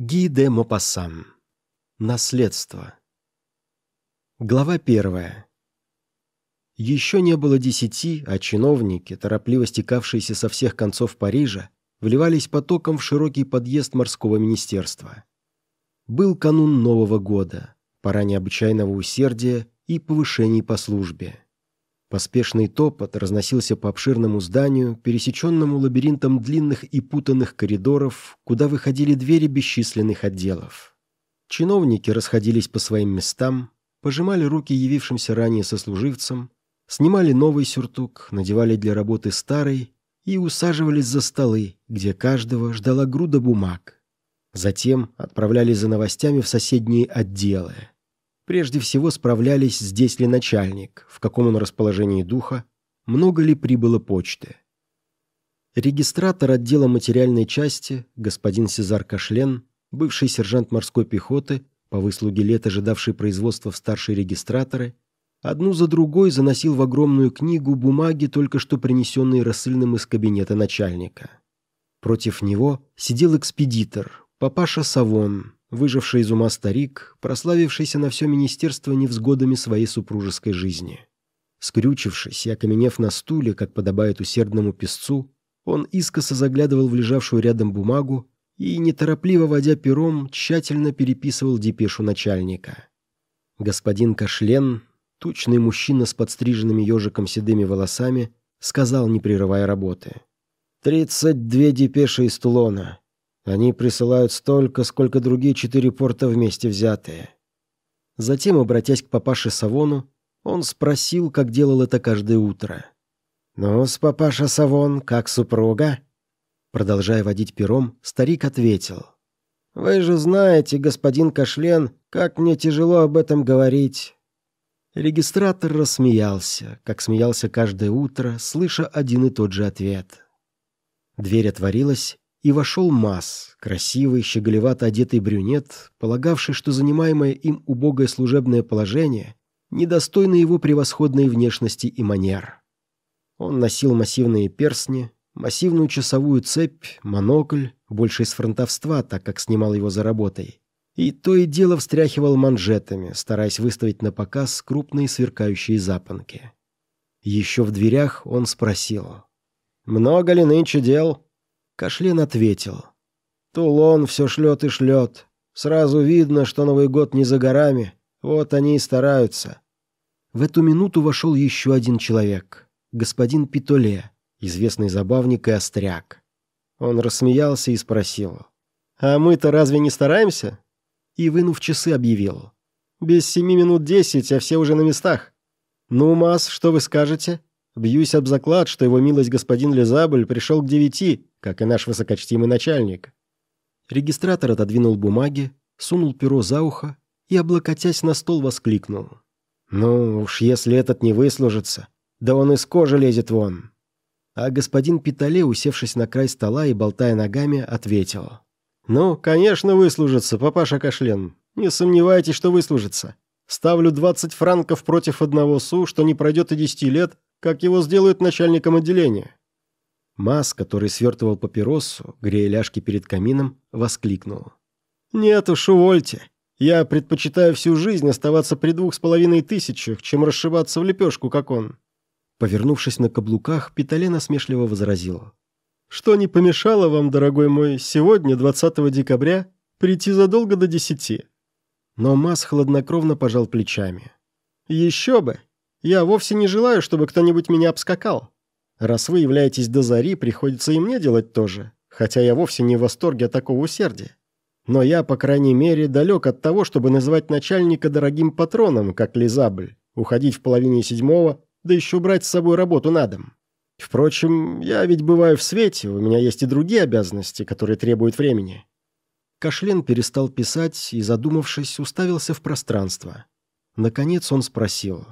Ги де Мопассан. Наследство. Глава первая. Еще не было десяти, а чиновники, торопливо стекавшиеся со всех концов Парижа, вливались потоком в широкий подъезд морского министерства. Был канун Нового года, пора необычайного усердия и повышений по службе. Поспешный топот разносился по обширному зданию, пересеченному лабиринтом длинных и путанных коридоров, куда выходили двери бесчисленных отделов. Чиновники расходились по своим местам, пожимали руки явившимся ранее сослуживцам, снимали новый сюртук, надевали для работы старый и усаживались за столы, где каждого ждала груда бумаг. Затем отправлялись за новостями в соседние отделы. Прежде всего справлялись, здесь ли начальник, в каком он расположении духа, много ли прибыло почты. Регистратор отдела материальной части, господин Сезар Кашлен, бывший сержант морской пехоты, по выслуге лет ожидавший производства в старшие регистраторы, одну за другой заносил в огромную книгу бумаги, только что принесенные рассыльным из кабинета начальника. Против него сидел экспедитор, папаша Савон, выживший из ума старик, прославившийся на все министерство невзгодами своей супружеской жизни. Скрючившись и окаменев на стуле, как подобает усердному песцу, он искоса заглядывал в лежавшую рядом бумагу и, неторопливо водя пером, тщательно переписывал депешу начальника. Господин Кашлен, тучный мужчина с подстриженными ежиком седыми волосами, сказал, не прерывая работы. «Тридцать две депеши из Тулона. Они присылают столько, сколько другие четыре порта вместе взятые. Затем, обратясь к папаше Савону, он спросил, как делал это каждое утро. ну с папаша Савон, как супруга?» Продолжая водить пером, старик ответил. «Вы же знаете, господин Кашлен, как мне тяжело об этом говорить». Регистратор рассмеялся, как смеялся каждое утро, слыша один и тот же ответ. Дверь отворилась, и вошел Масс, красивый, щеголевато одетый брюнет, полагавший, что занимаемое им убогое служебное положение недостойно его превосходной внешности и манер. Он носил массивные перстни, массивную часовую цепь, монокль, больше из фронтовства, так как снимал его за работой, и то и дело встряхивал манжетами, стараясь выставить на показ крупные сверкающие запонки. Еще в дверях он спросил. «Много ли нынче дел?» Кашлен ответил. «Тулон все шлет и шлет. Сразу видно, что Новый год не за горами. Вот они и стараются». В эту минуту вошел еще один человек. Господин Питоле, известный забавник и остряк. Он рассмеялся и спросил. «А мы-то разве не стараемся?» И, вынув часы, объявил. «Без семи минут десять, а все уже на местах. Ну, Мас, что вы скажете?» Бьюсь об заклад, что его милость господин Лизабль пришел к девяти, как и наш высокочтимый начальник». Регистратор отодвинул бумаги, сунул перо за ухо и, облокотясь на стол, воскликнул. «Ну уж, если этот не выслужится, да он из кожи лезет вон». А господин Питале, усевшись на край стола и болтая ногами, ответил. «Ну, конечно, выслужится, папаша Кашлен. Не сомневайтесь, что выслужится. Ставлю двадцать франков против одного су, что не пройдет и десяти лет, как его сделают начальником отделения?» Мас, который свертывал папиросу, грея ляжки перед камином, воскликнул. «Нет уж, увольте. Я предпочитаю всю жизнь оставаться при двух с половиной тысячах, чем расшибаться в лепешку, как он». Повернувшись на каблуках, Питале насмешливо возразил. «Что не помешало вам, дорогой мой, сегодня, 20 декабря, прийти задолго до десяти?» Но Мас хладнокровно пожал плечами. «Еще бы! Я вовсе не желаю, чтобы кто-нибудь меня обскакал. Раз вы являетесь до зари, приходится и мне делать то же, хотя я вовсе не в восторге от такого усердия. Но я, по крайней мере, далек от того, чтобы называть начальника дорогим патроном, как Лизабль, уходить в половине седьмого, да еще брать с собой работу на дом. Впрочем, я ведь бываю в свете, у меня есть и другие обязанности, которые требуют времени». Кашлен перестал писать и, задумавшись, уставился в пространство. Наконец он спросил.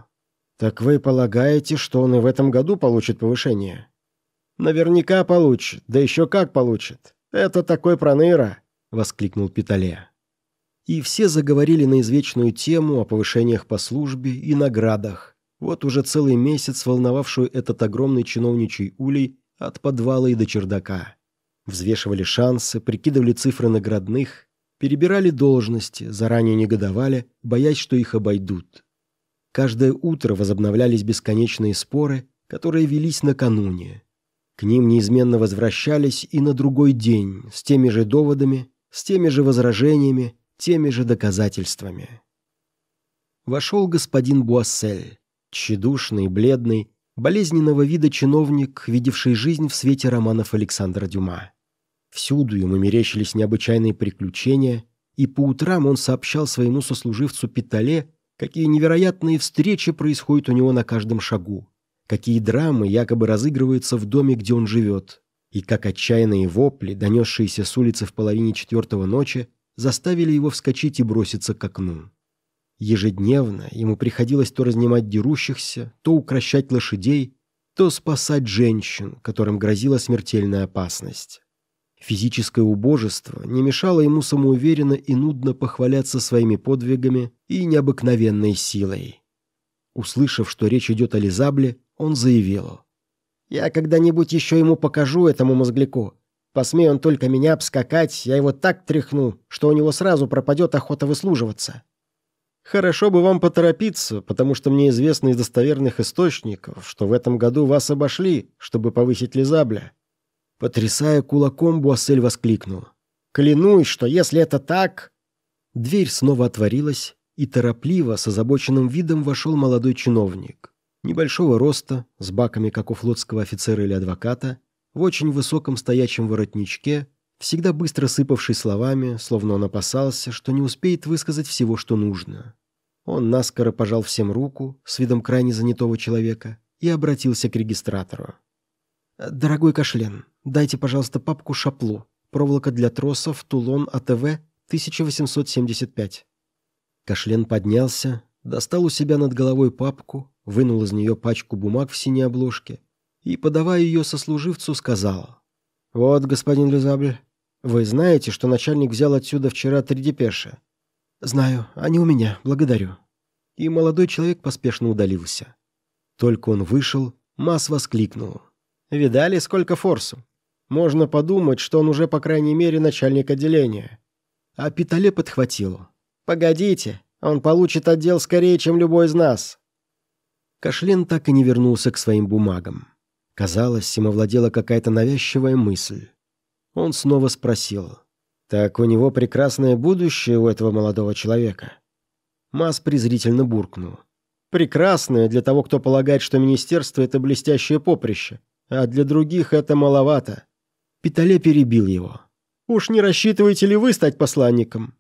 «Так вы полагаете, что он и в этом году получит повышение?» «Наверняка получит, да еще как получит. Это такой проныра!» — воскликнул Питале. И все заговорили на извечную тему о повышениях по службе и наградах. Вот уже целый месяц волновавшую этот огромный чиновничий улей от подвала и до чердака. Взвешивали шансы, прикидывали цифры наградных, перебирали должности, заранее негодовали, боясь, что их обойдут. Каждое утро возобновлялись бесконечные споры, которые велись накануне. К ним неизменно возвращались и на другой день, с теми же доводами, с теми же возражениями, теми же доказательствами. Вошел господин Буассель, тщедушный, бледный, болезненного вида чиновник, видевший жизнь в свете романов Александра Дюма. Всюду ему мерещились необычайные приключения, и по утрам он сообщал своему сослуживцу Питале, какие невероятные встречи происходят у него на каждом шагу, какие драмы якобы разыгрываются в доме, где он живет, и как отчаянные вопли, донесшиеся с улицы в половине четвертого ночи, заставили его вскочить и броситься к окну. Ежедневно ему приходилось то разнимать дерущихся, то укращать лошадей, то спасать женщин, которым грозила смертельная опасность. Физическое убожество не мешало ему самоуверенно и нудно похваляться своими подвигами и необыкновенной силой. Услышав, что речь идет о Лизабле, он заявил. «Я когда-нибудь еще ему покажу этому мозгляку. Посмей он только меня обскакать, я его так тряхну, что у него сразу пропадет охота выслуживаться». Хорошо бы вам поторопиться, потому что мне известно из достоверных источников, что в этом году вас обошли, чтобы повысить Лизабля». Потрясая кулаком, Буассель воскликнул. «Клянусь, что если это так...» Дверь снова отворилась, и торопливо, с озабоченным видом вошел молодой чиновник. Небольшого роста, с баками, как у флотского офицера или адвоката, в очень высоком стоячем воротничке, всегда быстро сыпавший словами, словно он опасался, что не успеет высказать всего, что нужно. Он наскоро пожал всем руку, с видом крайне занятого человека, и обратился к регистратору. «Дорогой Кашлен, дайте, пожалуйста, папку Шаплу, проволока для тросов, Тулон, АТВ, 1875». Кашлен поднялся, достал у себя над головой папку, вынул из нее пачку бумаг в синей обложке и, подавая ее сослуживцу, сказал. «Вот, господин Люзабль, вы знаете, что начальник взял отсюда вчера три депеши?» «Знаю, они у меня, благодарю». И молодой человек поспешно удалился. Только он вышел, Масс воскликнул. «Видали, сколько форсу? Можно подумать, что он уже, по крайней мере, начальник отделения». А Питале подхватил. «Погодите, он получит отдел скорее, чем любой из нас». Кашлен так и не вернулся к своим бумагам. Казалось, им овладела какая-то навязчивая мысль. Он снова спросил. «Так у него прекрасное будущее у этого молодого человека». Мас презрительно буркнул. «Прекрасное для того, кто полагает, что министерство — это блестящее поприще, а для других это маловато». Питале перебил его. «Уж не рассчитываете ли вы стать посланником?»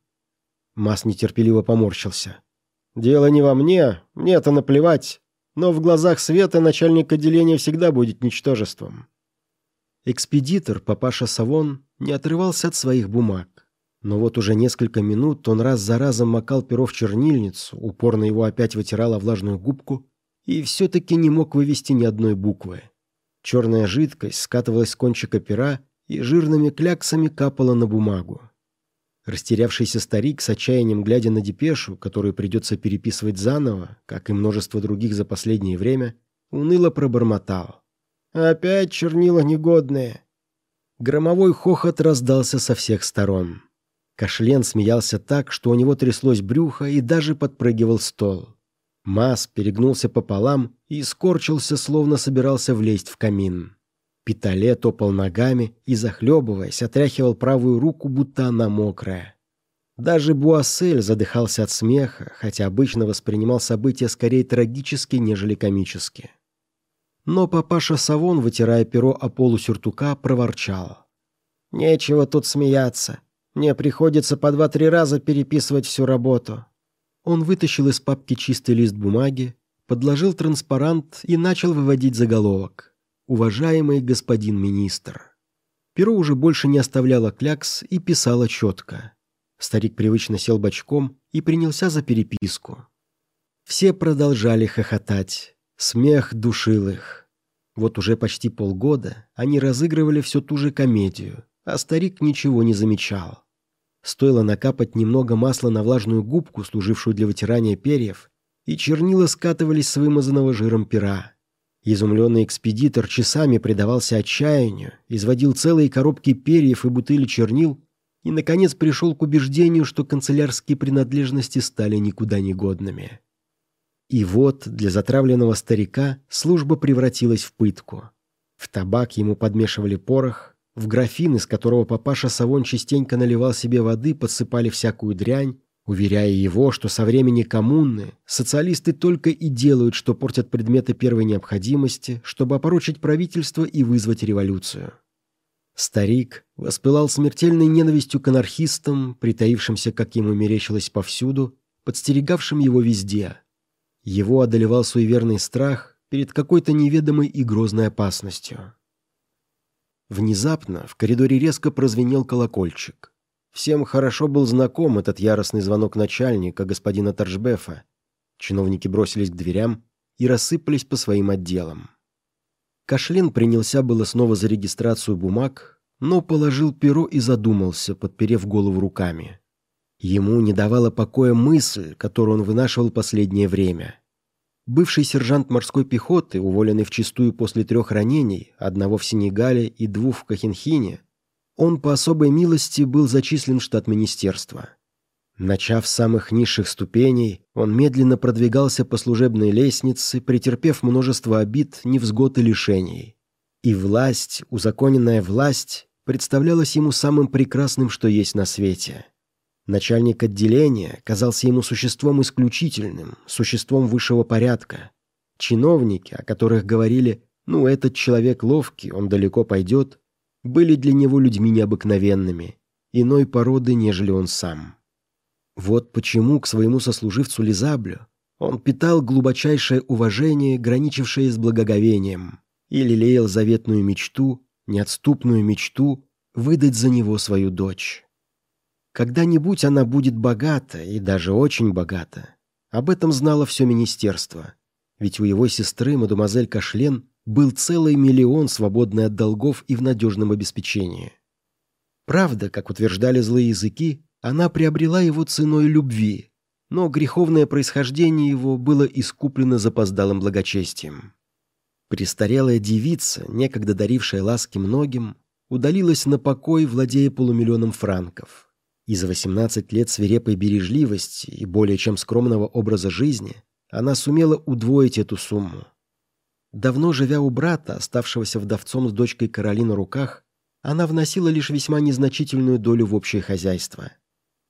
Мас нетерпеливо поморщился. «Дело не во мне, мне это наплевать, но в глазах Света начальник отделения всегда будет ничтожеством. Экспедитор, папаша Савон, не отрывался от своих бумаг. Но вот уже несколько минут он раз за разом макал перо в чернильницу, упорно его опять вытирала влажную губку и все-таки не мог вывести ни одной буквы. Черная жидкость скатывалась с кончика пера и жирными кляксами капала на бумагу. Растерявшийся старик с отчаянием глядя на депешу, которую придется переписывать заново, как и множество других за последнее время, уныло пробормотал. Опять чернила негодные. Громовой хохот раздался со всех сторон. Кашлен смеялся так, что у него тряслось брюхо и даже подпрыгивал стол. Мас перегнулся пополам и скорчился, словно собирался влезть в камин. Питале топал ногами и, захлебываясь, отряхивал правую руку, будто она мокрая. Даже Буассель задыхался от смеха, хотя обычно воспринимал события скорее трагически, нежели комически. Но папаша Савон, вытирая перо о полу сюртука, проворчал. «Нечего тут смеяться. Мне приходится по два-три раза переписывать всю работу». Он вытащил из папки чистый лист бумаги, подложил транспарант и начал выводить заголовок. «Уважаемый господин министр». Перо уже больше не оставляло клякс и писало четко. Старик привычно сел бочком и принялся за переписку. Все продолжали хохотать. Смех душил их. Вот уже почти полгода они разыгрывали всю ту же комедию, а старик ничего не замечал. Стоило накапать немного масла на влажную губку, служившую для вытирания перьев, и чернила скатывались с вымазанного жиром пера. Изумленный экспедитор часами предавался отчаянию, изводил целые коробки перьев и бутыли чернил и, наконец, пришел к убеждению, что канцелярские принадлежности стали никуда не годными. И вот для затравленного старика служба превратилась в пытку. В табак ему подмешивали порох, в графин, из которого папаша Савон частенько наливал себе воды, подсыпали всякую дрянь, уверяя его, что со времени коммуны социалисты только и делают, что портят предметы первой необходимости, чтобы опорочить правительство и вызвать революцию. Старик воспылал смертельной ненавистью к анархистам, притаившимся, как ему мерещилось, повсюду, подстерегавшим его везде. Его одолевал суеверный страх перед какой-то неведомой и грозной опасностью. Внезапно в коридоре резко прозвенел колокольчик. Всем хорошо был знаком этот яростный звонок начальника, господина Торжбефа. Чиновники бросились к дверям и рассыпались по своим отделам. Кашлин принялся было снова за регистрацию бумаг, но положил перо и задумался, подперев голову руками. Ему не давала покоя мысль, которую он вынашивал последнее время. Бывший сержант морской пехоты, уволенный в чистую после трех ранений, одного в Сенегале и двух в Кахенхине, он по особой милости был зачислен в штат министерства. Начав с самых низших ступеней, он медленно продвигался по служебной лестнице, претерпев множество обид, невзгод и лишений. И власть, узаконенная власть, представлялась ему самым прекрасным, что есть на свете – Начальник отделения казался ему существом исключительным, существом высшего порядка. Чиновники, о которых говорили «ну, этот человек ловкий, он далеко пойдет», были для него людьми необыкновенными, иной породы, нежели он сам. Вот почему к своему сослуживцу Лизаблю он питал глубочайшее уважение, граничившее с благоговением, и лелеял заветную мечту, неотступную мечту выдать за него свою дочь. Когда-нибудь она будет богата, и даже очень богата. Об этом знало все министерство. Ведь у его сестры, мадемуазель Кашлен, был целый миллион, свободный от долгов и в надежном обеспечении. Правда, как утверждали злые языки, она приобрела его ценой любви, но греховное происхождение его было искуплено запоздалым благочестием. Престарелая девица, некогда дарившая ласки многим, удалилась на покой, владея полумиллионом франков. И за 18 лет свирепой бережливости и более чем скромного образа жизни она сумела удвоить эту сумму. Давно живя у брата, оставшегося вдовцом с дочкой Каролин на руках, она вносила лишь весьма незначительную долю в общее хозяйство.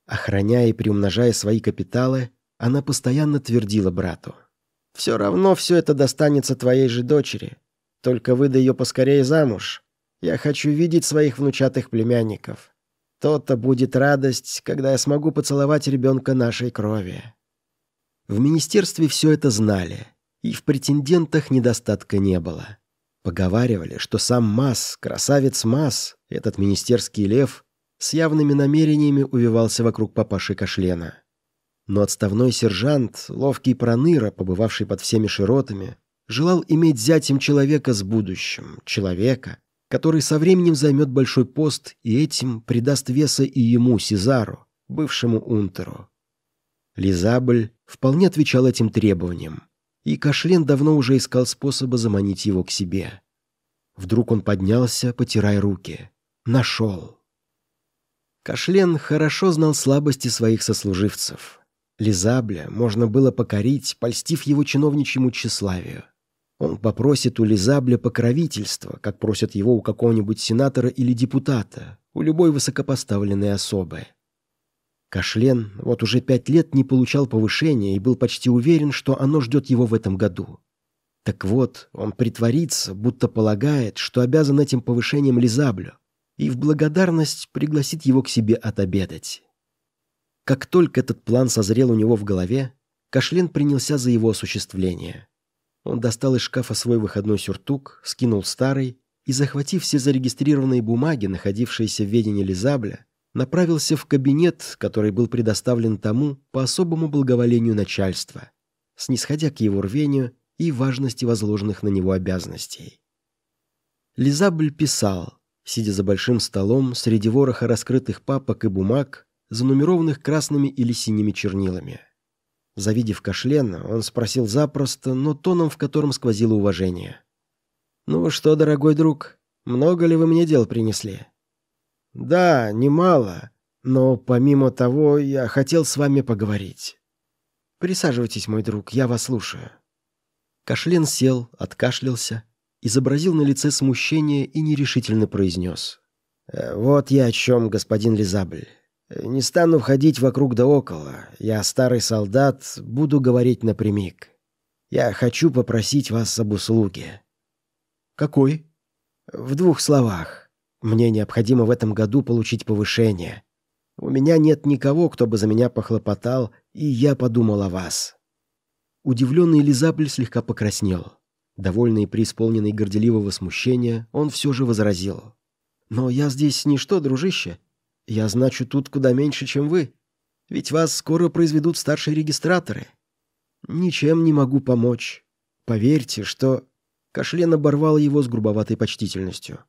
Охраняя и приумножая свои капиталы, она постоянно твердила брату. «Все равно все это достанется твоей же дочери. Только выдай ее поскорее замуж. Я хочу видеть своих внучатых племянников. То-то будет радость, когда я смогу поцеловать ребенка нашей крови. В министерстве все это знали, и в претендентах недостатка не было. Поговаривали, что сам Мас, красавец Мас, этот министерский лев, с явными намерениями увивался вокруг папаши Кашлена. Но отставной сержант, ловкий проныра, побывавший под всеми широтами, желал иметь зятем человека с будущим, человека, который со временем займет большой пост и этим придаст веса и ему, Сезару, бывшему унтеру. Лизабль вполне отвечал этим требованиям, и Кашлен давно уже искал способа заманить его к себе. Вдруг он поднялся, потирая руки. Нашел. Кашлен хорошо знал слабости своих сослуживцев. Лизабля можно было покорить, польстив его чиновничьему тщеславию. Он попросит у Лизабля покровительства, как просят его у какого-нибудь сенатора или депутата, у любой высокопоставленной особы. Кашлен вот уже пять лет не получал повышения и был почти уверен, что оно ждет его в этом году. Так вот, он притворится, будто полагает, что обязан этим повышением Лизаблю, и в благодарность пригласит его к себе отобедать. Как только этот план созрел у него в голове, Кашлен принялся за его осуществление. Он достал из шкафа свой выходной сюртук, скинул старый и, захватив все зарегистрированные бумаги, находившиеся в ведении Лизабля, направился в кабинет, который был предоставлен тому по особому благоволению начальства, снисходя к его рвению и важности возложенных на него обязанностей. Лизабль писал, сидя за большим столом среди вороха раскрытых папок и бумаг, занумерованных красными или синими чернилами. Завидев Кашлена, он спросил запросто, но тоном, в котором сквозило уважение. «Ну что, дорогой друг, много ли вы мне дел принесли?» «Да, немало. Но помимо того, я хотел с вами поговорить. Присаживайтесь, мой друг, я вас слушаю». Кашлен сел, откашлялся, изобразил на лице смущение и нерешительно произнес. «Э, «Вот я о чем, господин Лизабль. Не стану входить вокруг да около. Я старый солдат, буду говорить напрямик. Я хочу попросить вас об услуге». «Какой?» «В двух словах. Мне необходимо в этом году получить повышение. У меня нет никого, кто бы за меня похлопотал, и я подумал о вас». Удивленный Лизабль слегка покраснел. Довольный и преисполненный горделивого смущения, он все же возразил. «Но я здесь ничто, дружище. Я значу тут куда меньше, чем вы. Ведь вас скоро произведут старшие регистраторы. Ничем не могу помочь. Поверьте, что...» Кашлен оборвал его с грубоватой почтительностью.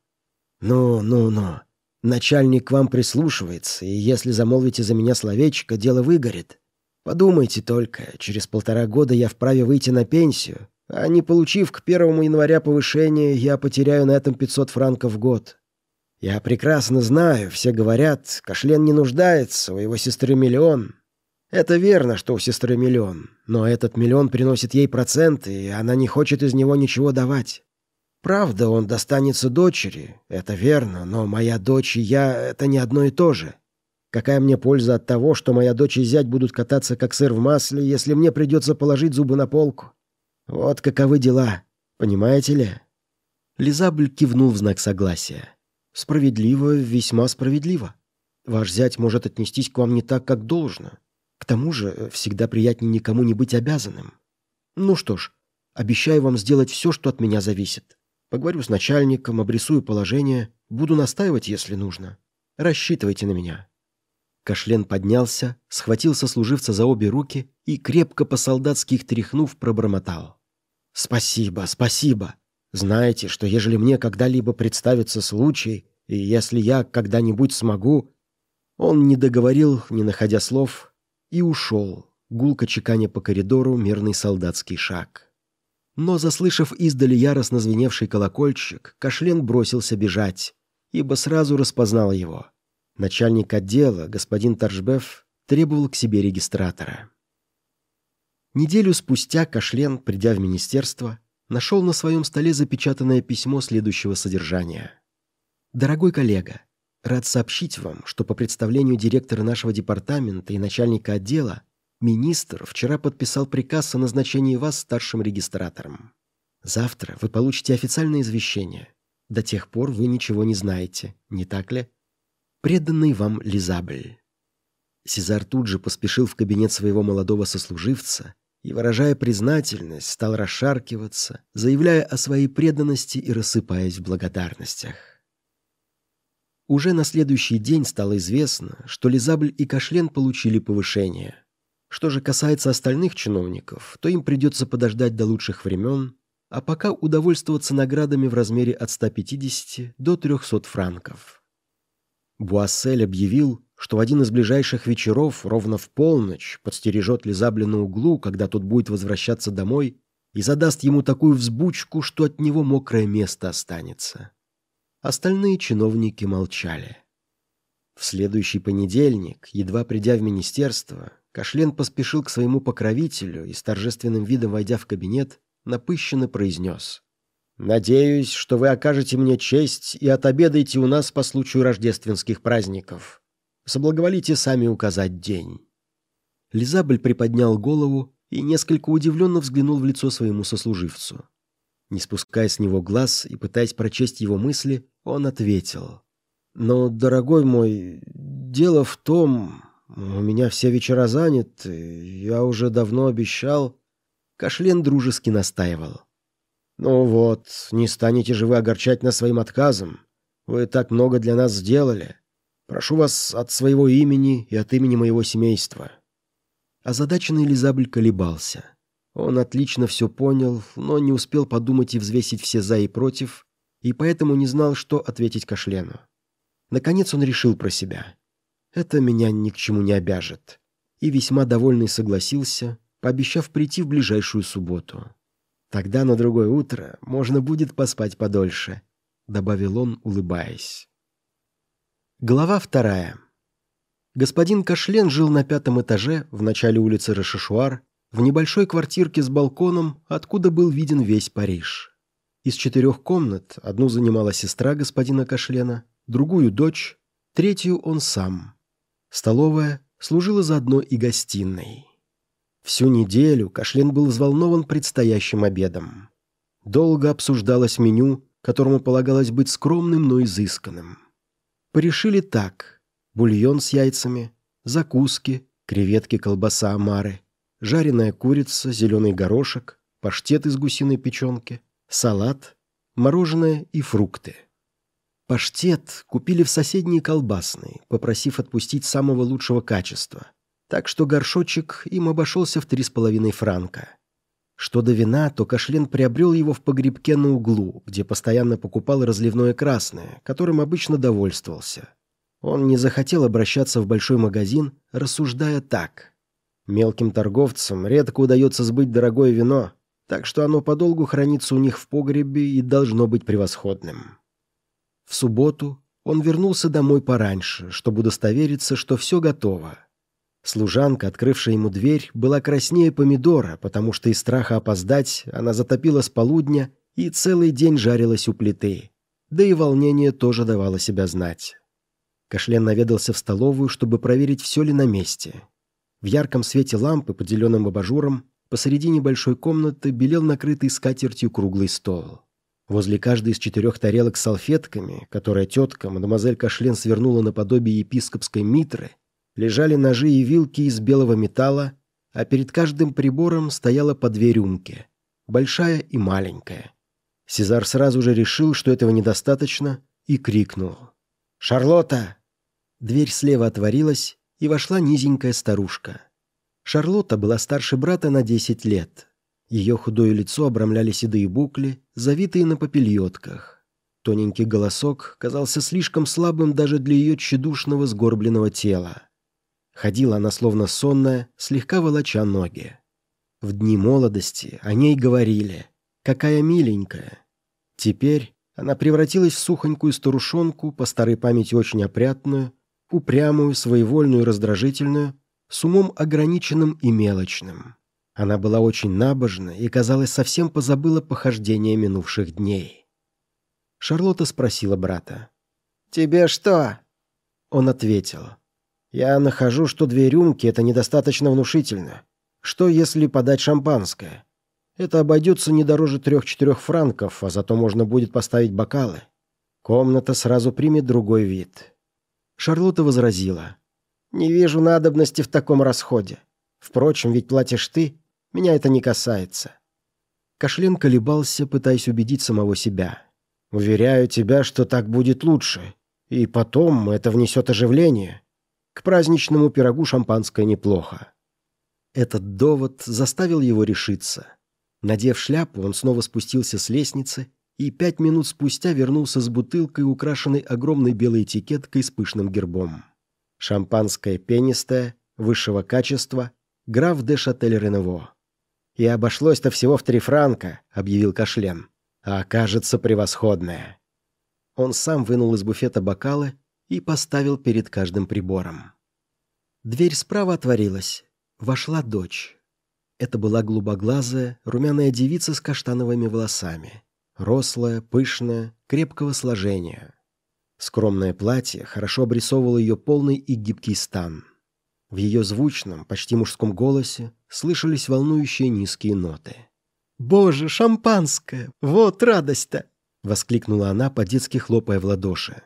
«Ну, ну, ну. Начальник к вам прислушивается, и если замолвите за меня словечко, дело выгорит. Подумайте только, через полтора года я вправе выйти на пенсию, а не получив к первому января повышение, я потеряю на этом 500 франков в год. Я прекрасно знаю, все говорят, Кашлен не нуждается, у его сестры миллион. Это верно, что у сестры миллион, но этот миллион приносит ей проценты, и она не хочет из него ничего давать. Правда, он достанется дочери, это верно, но моя дочь и я — это не одно и то же. Какая мне польза от того, что моя дочь и зять будут кататься как сыр в масле, если мне придется положить зубы на полку? Вот каковы дела, понимаете ли?» Лизабль кивнул в знак согласия. Справедливо, весьма справедливо. Ваш зять может отнестись к вам не так, как должно. К тому же, всегда приятнее никому не быть обязанным. Ну что ж, обещаю вам сделать все, что от меня зависит. Поговорю с начальником, обрисую положение, буду настаивать, если нужно. Рассчитывайте на меня». Кашлен поднялся, схватил сослуживца за обе руки и, крепко по-солдатски их тряхнув, пробормотал. «Спасибо, спасибо. Знаете, что ежели мне когда-либо представится случай, и если я когда-нибудь смогу...» Он не договорил, не находя слов, и ушел, гулко чеканя по коридору мерный солдатский шаг. Но, заслышав издали яростно звеневший колокольчик, Кашлен бросился бежать, ибо сразу распознал его. Начальник отдела, господин Торжбеф, требовал к себе регистратора. Неделю спустя Кашлен, придя в министерство, нашел на своем столе запечатанное письмо следующего содержания. «Дорогой коллега, рад сообщить вам, что по представлению директора нашего департамента и начальника отдела министр вчера подписал приказ о назначении вас старшим регистратором. Завтра вы получите официальное извещение. До тех пор вы ничего не знаете, не так ли? Преданный вам Лизабль». Сезар тут же поспешил в кабинет своего молодого сослуживца и, выражая признательность, стал расшаркиваться, заявляя о своей преданности и рассыпаясь в благодарностях. Уже на следующий день стало известно, что Лизабль и Кашлен получили повышение. Что же касается остальных чиновников, то им придется подождать до лучших времен, а пока удовольствоваться наградами в размере от 150 до 300 франков. Буассель объявил, что в один из ближайших вечеров, ровно в полночь, подстережет Лизабля на углу, когда тот будет возвращаться домой, и задаст ему такую взбучку, что от него мокрое место останется. Остальные чиновники молчали. В следующий понедельник, едва придя в министерство, Кашлен поспешил к своему покровителю и с торжественным видом, войдя в кабинет, напыщенно произнес. «Надеюсь, что вы окажете мне честь и отобедаете у нас по случаю рождественских праздников соблаговолите сами указать день». Лизабль приподнял голову и несколько удивленно взглянул в лицо своему сослуживцу. Не спуская с него глаз и пытаясь прочесть его мысли, он ответил. «Но, дорогой мой, дело в том, у меня все вечера заняты, я уже давно обещал...» Кашлен дружески настаивал. «Ну вот, не станете же вы огорчать нас своим отказом. Вы так много для нас сделали. Прошу вас от своего имени и от имени моего семейства». Озадаченный Лизабль колебался. Он отлично все понял, но не успел подумать и взвесить все «за» и «против», и поэтому не знал, что ответить Кашлену. Наконец он решил про себя. «Это меня ни к чему не обяжет». И весьма довольный согласился, пообещав прийти в ближайшую субботу. «Тогда на другое утро можно будет поспать подольше», — добавил он, улыбаясь. Глава вторая. Господин Кашлен жил на пятом этаже, в начале улицы Рашишуар, в небольшой квартирке с балконом, откуда был виден весь Париж. Из четырех комнат одну занимала сестра господина Кашлена, другую – дочь, третью – он сам. Столовая служила заодно и гостиной. Всю неделю Кашлен был взволнован предстоящим обедом. Долго обсуждалось меню, которому полагалось быть скромным, но изысканным. Порешили так. Бульон с яйцами, закуски, креветки, колбаса, омары, жареная курица, зеленый горошек, паштет из гусиной печенки, салат, мороженое и фрукты. Паштет купили в соседней колбасной, попросив отпустить самого лучшего качества. Так что горшочек им обошелся в три с половиной франка. Что до вина, то Кашлен приобрел его в погребке на углу, где постоянно покупал разливное красное, которым обычно довольствовался. Он не захотел обращаться в большой магазин, рассуждая так. Мелким торговцам редко удается сбыть дорогое вино, так что оно подолгу хранится у них в погребе и должно быть превосходным. В субботу он вернулся домой пораньше, чтобы удостовериться, что все готово. Служанка, открывшая ему дверь, была краснее помидора, потому что из страха опоздать она затопила с полудня и целый день жарилась у плиты. Да и волнение тоже давало себя знать. Кашлен наведался в столовую, чтобы проверить, все ли на месте. В ярком свете лампы, поделенным абажуром, посреди небольшой комнаты белел накрытый скатертью круглый стол. Возле каждой из четырех тарелок с салфетками, которые тетка, мадемуазель Кашлен свернула наподобие епископской митры, лежали ножи и вилки из белого металла, а перед каждым прибором стояло по две рюмки, большая и маленькая. Сезар сразу же решил, что этого недостаточно, и крикнул. «Шарлотта!» Дверь слева отворилась, и вошла низенькая старушка. Шарлотта была старше брата на 10 лет. Ее худое лицо обрамляли седые букли, завитые на попельотках. Тоненький голосок казался слишком слабым даже для ее тщедушного сгорбленного тела. Ходила она словно сонная, слегка волоча ноги. В дни молодости о ней говорили «какая миленькая». Теперь она превратилась в сухонькую старушонку, по старой памяти очень опрятную, упрямую, своевольную раздражительную, с умом ограниченным и мелочным. Она была очень набожна и, казалось, совсем позабыла похождения минувших дней. Шарлотта спросила брата. «Тебе что?» Он ответил. Я нахожу, что две рюмки – это недостаточно внушительно. Что, если подать шампанское? Это обойдется не дороже трех-четырех франков, а зато можно будет поставить бокалы. Комната сразу примет другой вид. Шарлотта возразила. «Не вижу надобности в таком расходе. Впрочем, ведь платишь ты, меня это не касается». Кашлен колебался, пытаясь убедить самого себя. «Уверяю тебя, что так будет лучше. И потом это внесет оживление. К праздничному пирогу шампанское неплохо. Этот довод заставил его решиться. Надев шляпу, он снова спустился с лестницы и пять минут спустя вернулся с бутылкой, украшенной огромной белой этикеткой с пышным гербом. Шампанское пенистое, высшего качества, граф де Шатель-Ренево. «И обошлось-то всего в три франка», — объявил Кашлен. «А кажется, превосходное». Он сам вынул из буфета бокалы и поставил перед каждым прибором. Дверь справа отворилась. Вошла дочь. Это была голубоглазая, румяная девица с каштановыми волосами. Рослая, пышная, крепкого сложения. Скромное платье хорошо обрисовывало ее полный и гибкий стан. В ее звучном, почти мужском голосе слышались волнующие низкие ноты. «Боже, шампанское! Вот радость-то!» — воскликнула она, по-детски хлопая в ладоши.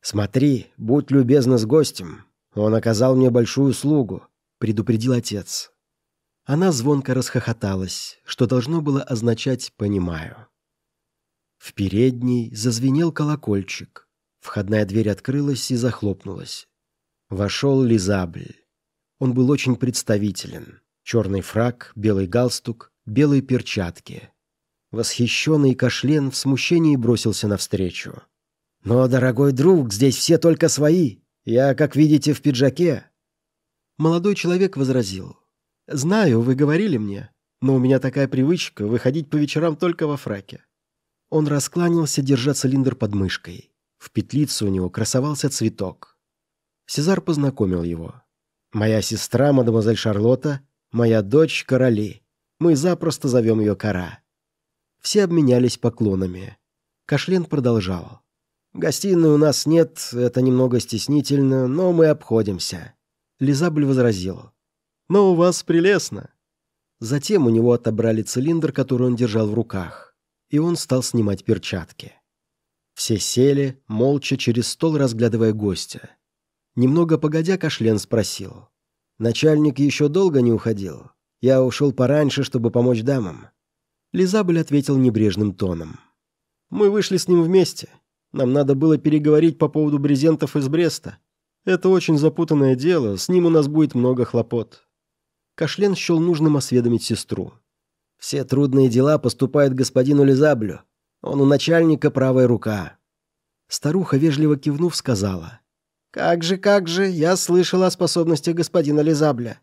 «Смотри, будь любезна с гостем. Он оказал мне большую услугу», — предупредил отец. Она звонко расхохоталась, что должно было означать «понимаю». В передней зазвенел колокольчик. Входная дверь открылась и захлопнулась. Вошел Лизабль. Он был очень представителен. Черный фраг, белый галстук, белые перчатки. Восхищенный Кашлен в смущении бросился навстречу. «Но, дорогой друг, здесь все только свои. Я, как видите, в пиджаке». Молодой человек возразил. «Знаю, вы говорили мне, но у меня такая привычка выходить по вечерам только во фраке». Он раскланялся, держа цилиндр под мышкой. В петлице у него красовался цветок. Сезар познакомил его. «Моя сестра, мадемуазель Шарлотта, моя дочь Короли. Мы запросто зовем ее Кора». Все обменялись поклонами. Кашлен продолжал. «Гостиной у нас нет, это немного стеснительно, но мы обходимся». Лизабль возразил. «Но у вас прелестно». Затем у него отобрали цилиндр, который он держал в руках, и он стал снимать перчатки. Все сели, молча через стол разглядывая гостя. Немного погодя, Кашлен спросил. «Начальник еще долго не уходил? Я ушел пораньше, чтобы помочь дамам». Лизабль ответил небрежным тоном. «Мы вышли с ним вместе. Нам надо было переговорить по поводу брезентов из Бреста. Это очень запутанное дело, с ним у нас будет много хлопот». Кашлен счел нужным осведомить сестру. «Все трудные дела поступают господину Лизаблю. Он у начальника правая рука». Старуха, вежливо кивнув, сказала. «Как же, как же, я слышала о способностях господина Лизабля».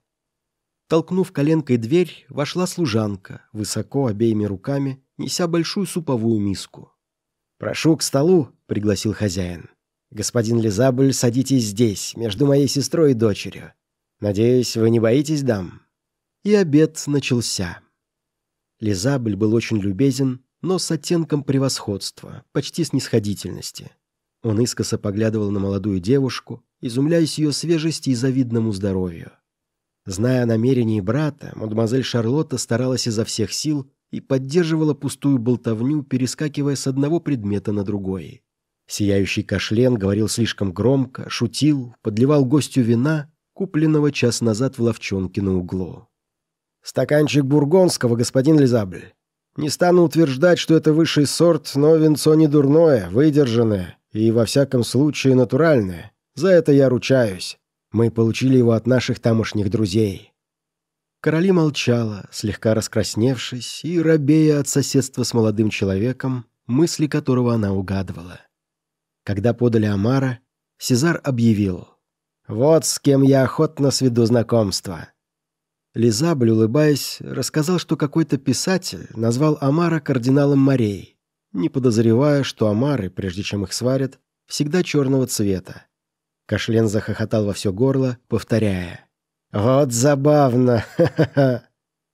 Толкнув коленкой дверь, вошла служанка, высоко обеими руками, неся большую суповую миску. «Прошу к столу», — пригласил хозяин. «Господин Лизабль, садитесь здесь, между моей сестрой и дочерью. Надеюсь, вы не боитесь дам?» И обед начался. Лизабль был очень любезен, но с оттенком превосходства, почти снисходительности. Он искоса поглядывал на молодую девушку, изумляясь ее свежести и завидному здоровью. Зная о намерении брата, мадемуазель Шарлотта старалась изо всех сил и поддерживала пустую болтовню, перескакивая с одного предмета на другой. Сияющий кашлен говорил слишком громко, шутил, подливал гостю вина, купленного час назад в ловчонке на углу. «Стаканчик бургонского, господин Лизабль. Не стану утверждать, что это высший сорт, но венцо не дурное, выдержанное, и, во всяком случае, натуральное. За это я ручаюсь. Мы получили его от наших тамошних друзей». Короли молчала, слегка раскрасневшись и робея от соседства с молодым человеком, мысли которого она угадывала. Когда подали Амара, Сезар объявил. «Вот с кем я охотно сведу знакомство». Лизабль, улыбаясь, рассказал, что какой-то писатель назвал Амара кардиналом морей не подозревая, что омары, прежде чем их сварят, всегда черного цвета. Кашлен захохотал во все горло, повторяя. «Вот забавно! Ха-ха-ха!»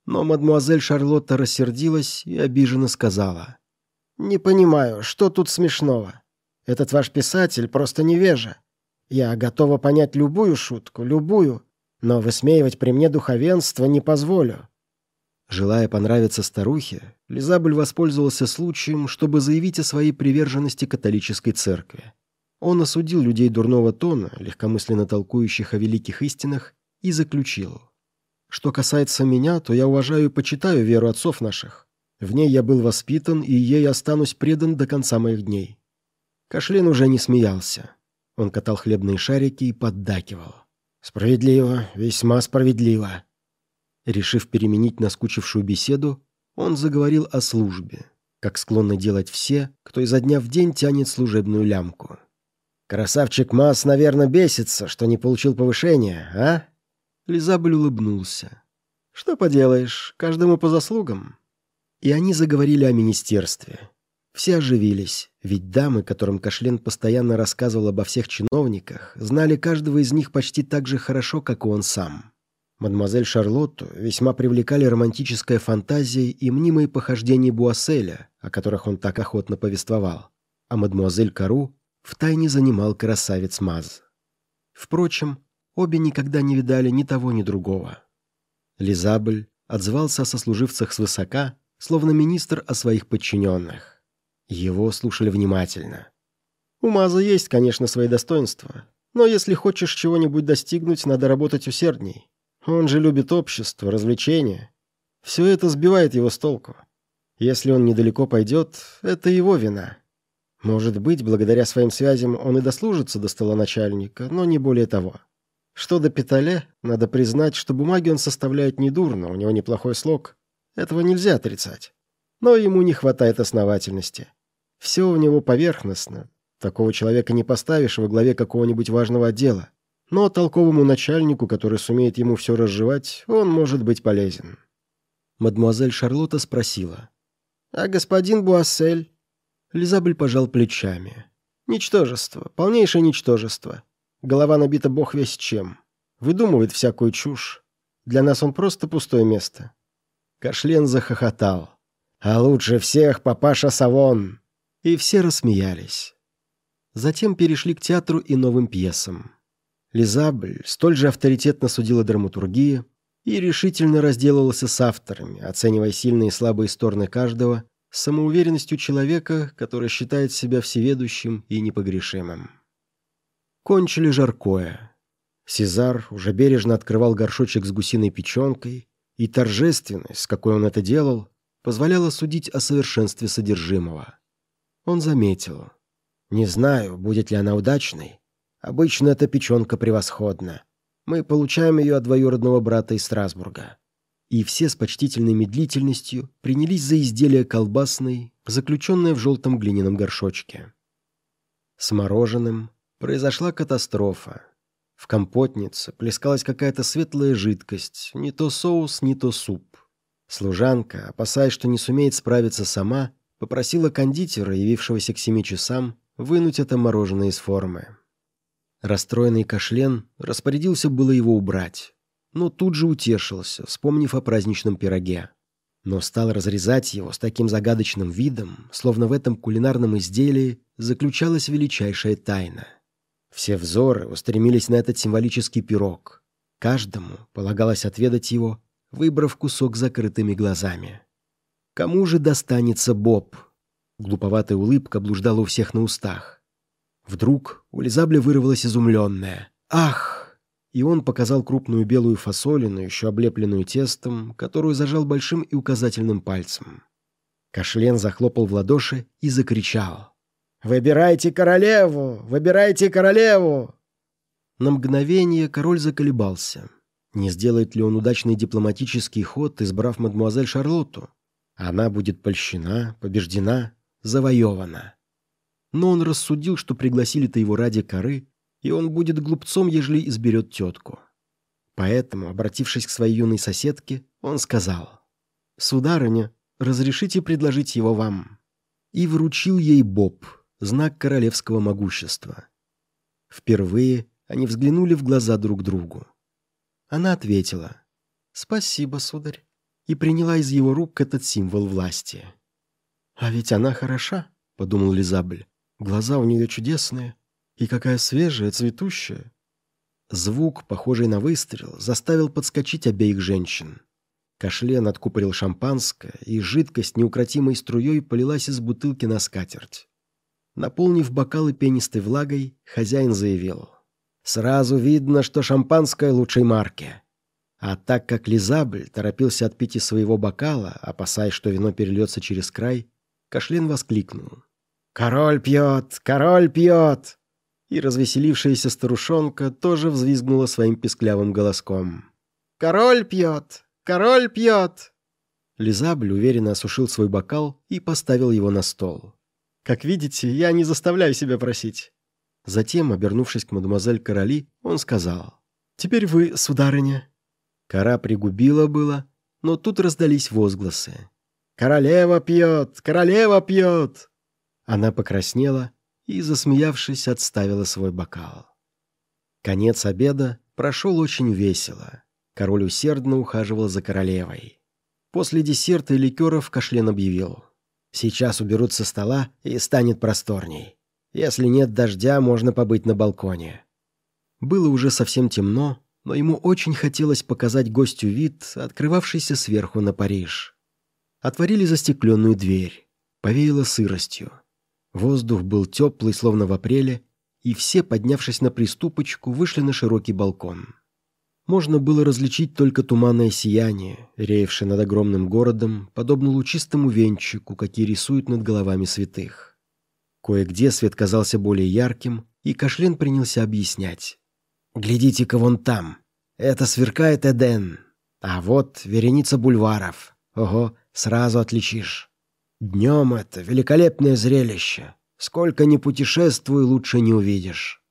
Но мадмуазель Шарлотта рассердилась и обиженно сказала. «Не понимаю, что тут смешного? Этот ваш писатель просто невежа. Я готова понять любую шутку, любую, но высмеивать при мне духовенство не позволю. Желая понравиться старухе, Лизабль воспользовался случаем, чтобы заявить о своей приверженности католической церкви. Он осудил людей дурного тона, легкомысленно толкующих о великих истинах, и заключил. «Что касается меня, то я уважаю и почитаю веру отцов наших. В ней я был воспитан, и ей останусь предан до конца моих дней». Кашлен уже не смеялся. Он катал хлебные шарики и поддакивал. «Справедливо, весьма справедливо. Решив переменить наскучившую беседу, он заговорил о службе, как склонны делать все, кто изо дня в день тянет служебную лямку. «Красавчик Мас, наверное, бесится, что не получил повышения, а?» Лизабль улыбнулся. «Что поделаешь, каждому по заслугам». И они заговорили о министерстве. Все оживились, ведь дамы, которым Кашлен постоянно рассказывал обо всех чиновниках, знали каждого из них почти так же хорошо, как и он сам. Мадемуазель Шарлотту весьма привлекали романтическая фантазия и мнимые похождения Буасселя, о которых он так охотно повествовал, а мадемуазель Кару втайне занимал красавец Маз. Впрочем, обе никогда не видали ни того, ни другого. Лизабль отзывался о сослуживцах свысока, словно министр о своих подчиненных. Его слушали внимательно. «У Маза есть, конечно, свои достоинства, но если хочешь чего-нибудь достигнуть, надо работать усердней. Он же любит общество, развлечения. Все это сбивает его с толку. Если он недалеко пойдет, это его вина. Может быть, благодаря своим связям он и дослужится до стола начальника, но не более того. Что до Питале, надо признать, что бумаги он составляет недурно, у него неплохой слог. Этого нельзя отрицать. Но ему не хватает основательности. Все у него поверхностно. Такого человека не поставишь во главе какого-нибудь важного отдела. Но толковому начальнику, который сумеет ему все разжевать, он может быть полезен. Мадемуазель Шарлотта спросила. «А господин Буассель?» Лизабль пожал плечами. «Ничтожество, полнейшее ничтожество. Голова набита бог весь чем. Выдумывает всякую чушь. Для нас он просто пустое место». Кашлен захохотал. «А лучше всех папаша Савон!» И все рассмеялись. Затем перешли к театру и новым пьесам. Лизабль столь же авторитетно судила драматургии и решительно разделывался с авторами, оценивая сильные и слабые стороны каждого с самоуверенностью человека, который считает себя всеведущим и непогрешимым. Кончили жаркое. Сезар уже бережно открывал горшочек с гусиной печенкой, и торжественность, с какой он это делал, позволяла судить о совершенстве содержимого. Он заметил. «Не знаю, будет ли она удачной. Обычно эта печенка превосходна. Мы получаем ее от двоюродного брата из Страсбурга». И все с почтительной медлительностью принялись за изделие колбасной, заключенное в желтом глиняном горшочке. С мороженым произошла катастрофа. В компотнице плескалась какая-то светлая жидкость, не то соус, не то суп. Служанка, опасаясь, что не сумеет справиться сама, попросила кондитера, явившегося к семи часам, вынуть это мороженое из формы. Расстроенный Кашлен распорядился было его убрать, но тут же утешился, вспомнив о праздничном пироге. Но стал разрезать его с таким загадочным видом, словно в этом кулинарном изделии заключалась величайшая тайна — все взоры устремились на этот символический пирог. Каждому полагалось отведать его, выбрав кусок закрытыми глазами. Кому же достанется Боб? Глуповатая улыбка блуждала у всех на устах. Вдруг у Лизабля вырвалась изумленная. «Ах!» И он показал крупную белую фасолину, еще облепленную тестом, которую зажал большим и указательным пальцем. Кашлен захлопал в ладоши и закричал. «Выбирайте королеву! Выбирайте королеву!» На мгновение король заколебался. Не сделает ли он удачный дипломатический ход, избрав мадмуазель Шарлотту? Она будет польщена, побеждена, завоевана. Но он рассудил, что пригласили-то его ради коры, и он будет глупцом, ежели изберет тетку. Поэтому, обратившись к своей юной соседке, он сказал, «Сударыня, разрешите предложить его вам?» И вручил ей Боб — знак королевского могущества. Впервые они взглянули в глаза друг другу. Она ответила «Спасибо, сударь», и приняла из его рук этот символ власти. «А ведь она хороша», — подумал Лизабль. «Глаза у нее чудесные, и какая свежая, цветущая». Звук, похожий на выстрел, заставил подскочить обеих женщин. Кашлен откупорил шампанское, и жидкость неукротимой струей полилась из бутылки на скатерть. Наполнив бокалы пенистой влагой, хозяин заявил. «Сразу видно, что шампанское лучшей марки». А так как Лизабль торопился отпить из своего бокала, опасаясь, что вино перельется через край, Кашлен воскликнул. «Король пьет! Король пьет!» И развеселившаяся старушонка тоже взвизгнула своим песклявым голоском. «Король пьет! Король пьет!» Лизабль уверенно осушил свой бокал и поставил его на стол. Как видите, я не заставляю себя просить». Затем, обернувшись к мадемуазель Короли, он сказал. «Теперь вы, сударыня». Кора пригубила было, но тут раздались возгласы. «Королева пьет! Королева пьет!» Она покраснела и, засмеявшись, отставила свой бокал. Конец обеда прошел очень весело. Король усердно ухаживал за королевой. После десерта и ликеров Кашлен объявил. Сейчас уберут со стола, и станет просторней. Если нет дождя, можно побыть на балконе». Было уже совсем темно, но ему очень хотелось показать гостю вид, открывавшийся сверху на Париж. Отворили застекленную дверь. Повеяло сыростью. Воздух был теплый, словно в апреле, и все, поднявшись на приступочку, вышли на широкий балкон можно было различить только туманное сияние, реевшее над огромным городом, подобно лучистому венчику, какие рисуют над головами святых. Кое-где свет казался более ярким, и Кашлен принялся объяснять. «Глядите-ка вон там. Это сверкает Эден. А вот вереница бульваров. Ого, сразу отличишь. Днем это великолепное зрелище. Сколько ни путешествуй, лучше не увидишь.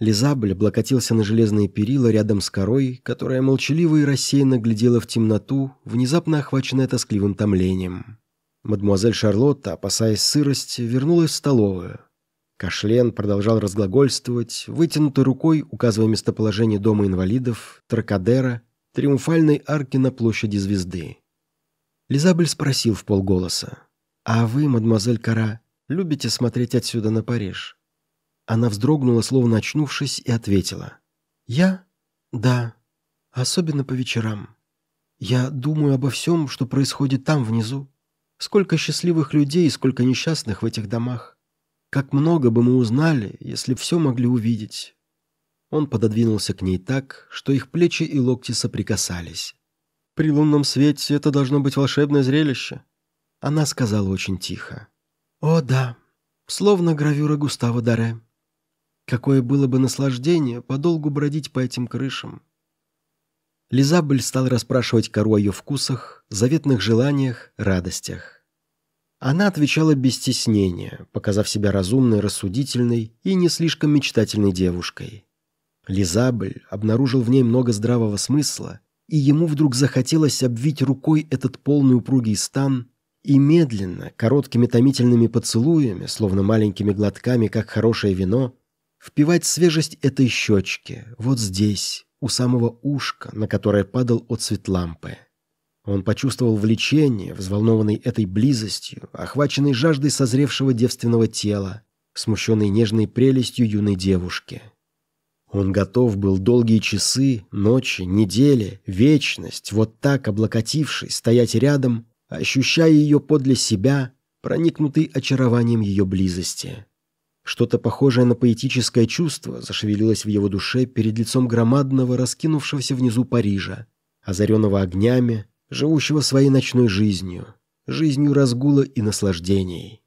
Лизабль облокотился на железные перила рядом с корой, которая молчаливо и рассеянно глядела в темноту, внезапно охваченная тоскливым томлением. Мадемуазель Шарлотта, опасаясь сырости, вернулась в столовую. Кашлен продолжал разглагольствовать, вытянутой рукой указывая местоположение дома инвалидов, Тракадера, триумфальной арки на площади Звезды. Лизабель спросил в полголоса. «А вы, мадемуазель Кара, любите смотреть отсюда на Париж?» Она вздрогнула, словно очнувшись, и ответила. «Я? Да. Особенно по вечерам. Я думаю обо всем, что происходит там, внизу. Сколько счастливых людей и сколько несчастных в этих домах. Как много бы мы узнали, если все могли увидеть. Он пододвинулся к ней так, что их плечи и локти соприкасались. «При лунном свете это должно быть волшебное зрелище», — она сказала очень тихо. «О, да, словно гравюра Густава Даре. Какое было бы наслаждение подолгу бродить по этим крышам». Лизабель стал расспрашивать Кару о ее вкусах, заветных желаниях, радостях. Она отвечала без стеснения, показав себя разумной, рассудительной и не слишком мечтательной девушкой. Лизабель обнаружил в ней много здравого смысла, и ему вдруг захотелось обвить рукой этот полный упругий стан и медленно, короткими томительными поцелуями, словно маленькими глотками, как хорошее вино, впивать свежесть этой щечки, вот здесь, у самого ушка, на которое падал отцвет лампы. Он почувствовал влечение, взволнованный этой близостью, охваченный жаждой созревшего девственного тела, смущенный нежной прелестью юной девушки. Он готов был долгие часы, ночи, недели, вечность, вот так облокотившись, стоять рядом, ощущая ее подле себя, проникнутый очарованием ее близости. Что-то похожее на поэтическое чувство зашевелилось в его душе перед лицом громадного, раскинувшегося внизу Парижа, озаренного огнями, живущего своей ночной жизнью, жизнью разгула и наслаждений.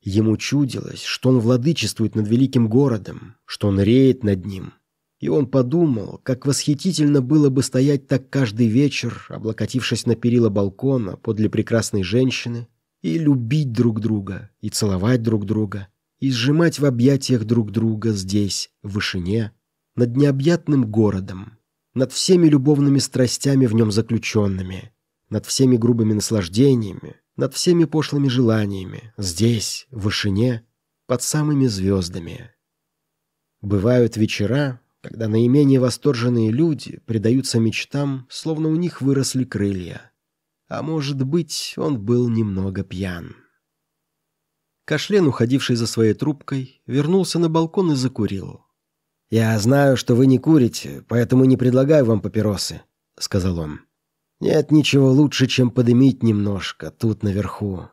Ему чудилось, что он владычествует над великим городом, что он реет над ним. И он подумал, как восхитительно было бы стоять так каждый вечер, облокотившись на перила балкона подле прекрасной женщины, и любить друг друга, и целовать друг друга, и сжимать в объятиях друг друга здесь, в вышине, над необъятным городом, над всеми любовными страстями в нем заключенными, над всеми грубыми наслаждениями, над всеми пошлыми желаниями, здесь, в вышине, под самыми звездами. Бывают вечера, когда наименее восторженные люди предаются мечтам, словно у них выросли крылья. А может быть, он был немного пьян. Кашлен, уходивший за своей трубкой, вернулся на балкон и закурил. «Я знаю, что вы не курите, поэтому не предлагаю вам папиросы», — сказал он. Нет ничего лучше, чем подымить немножко тут наверху.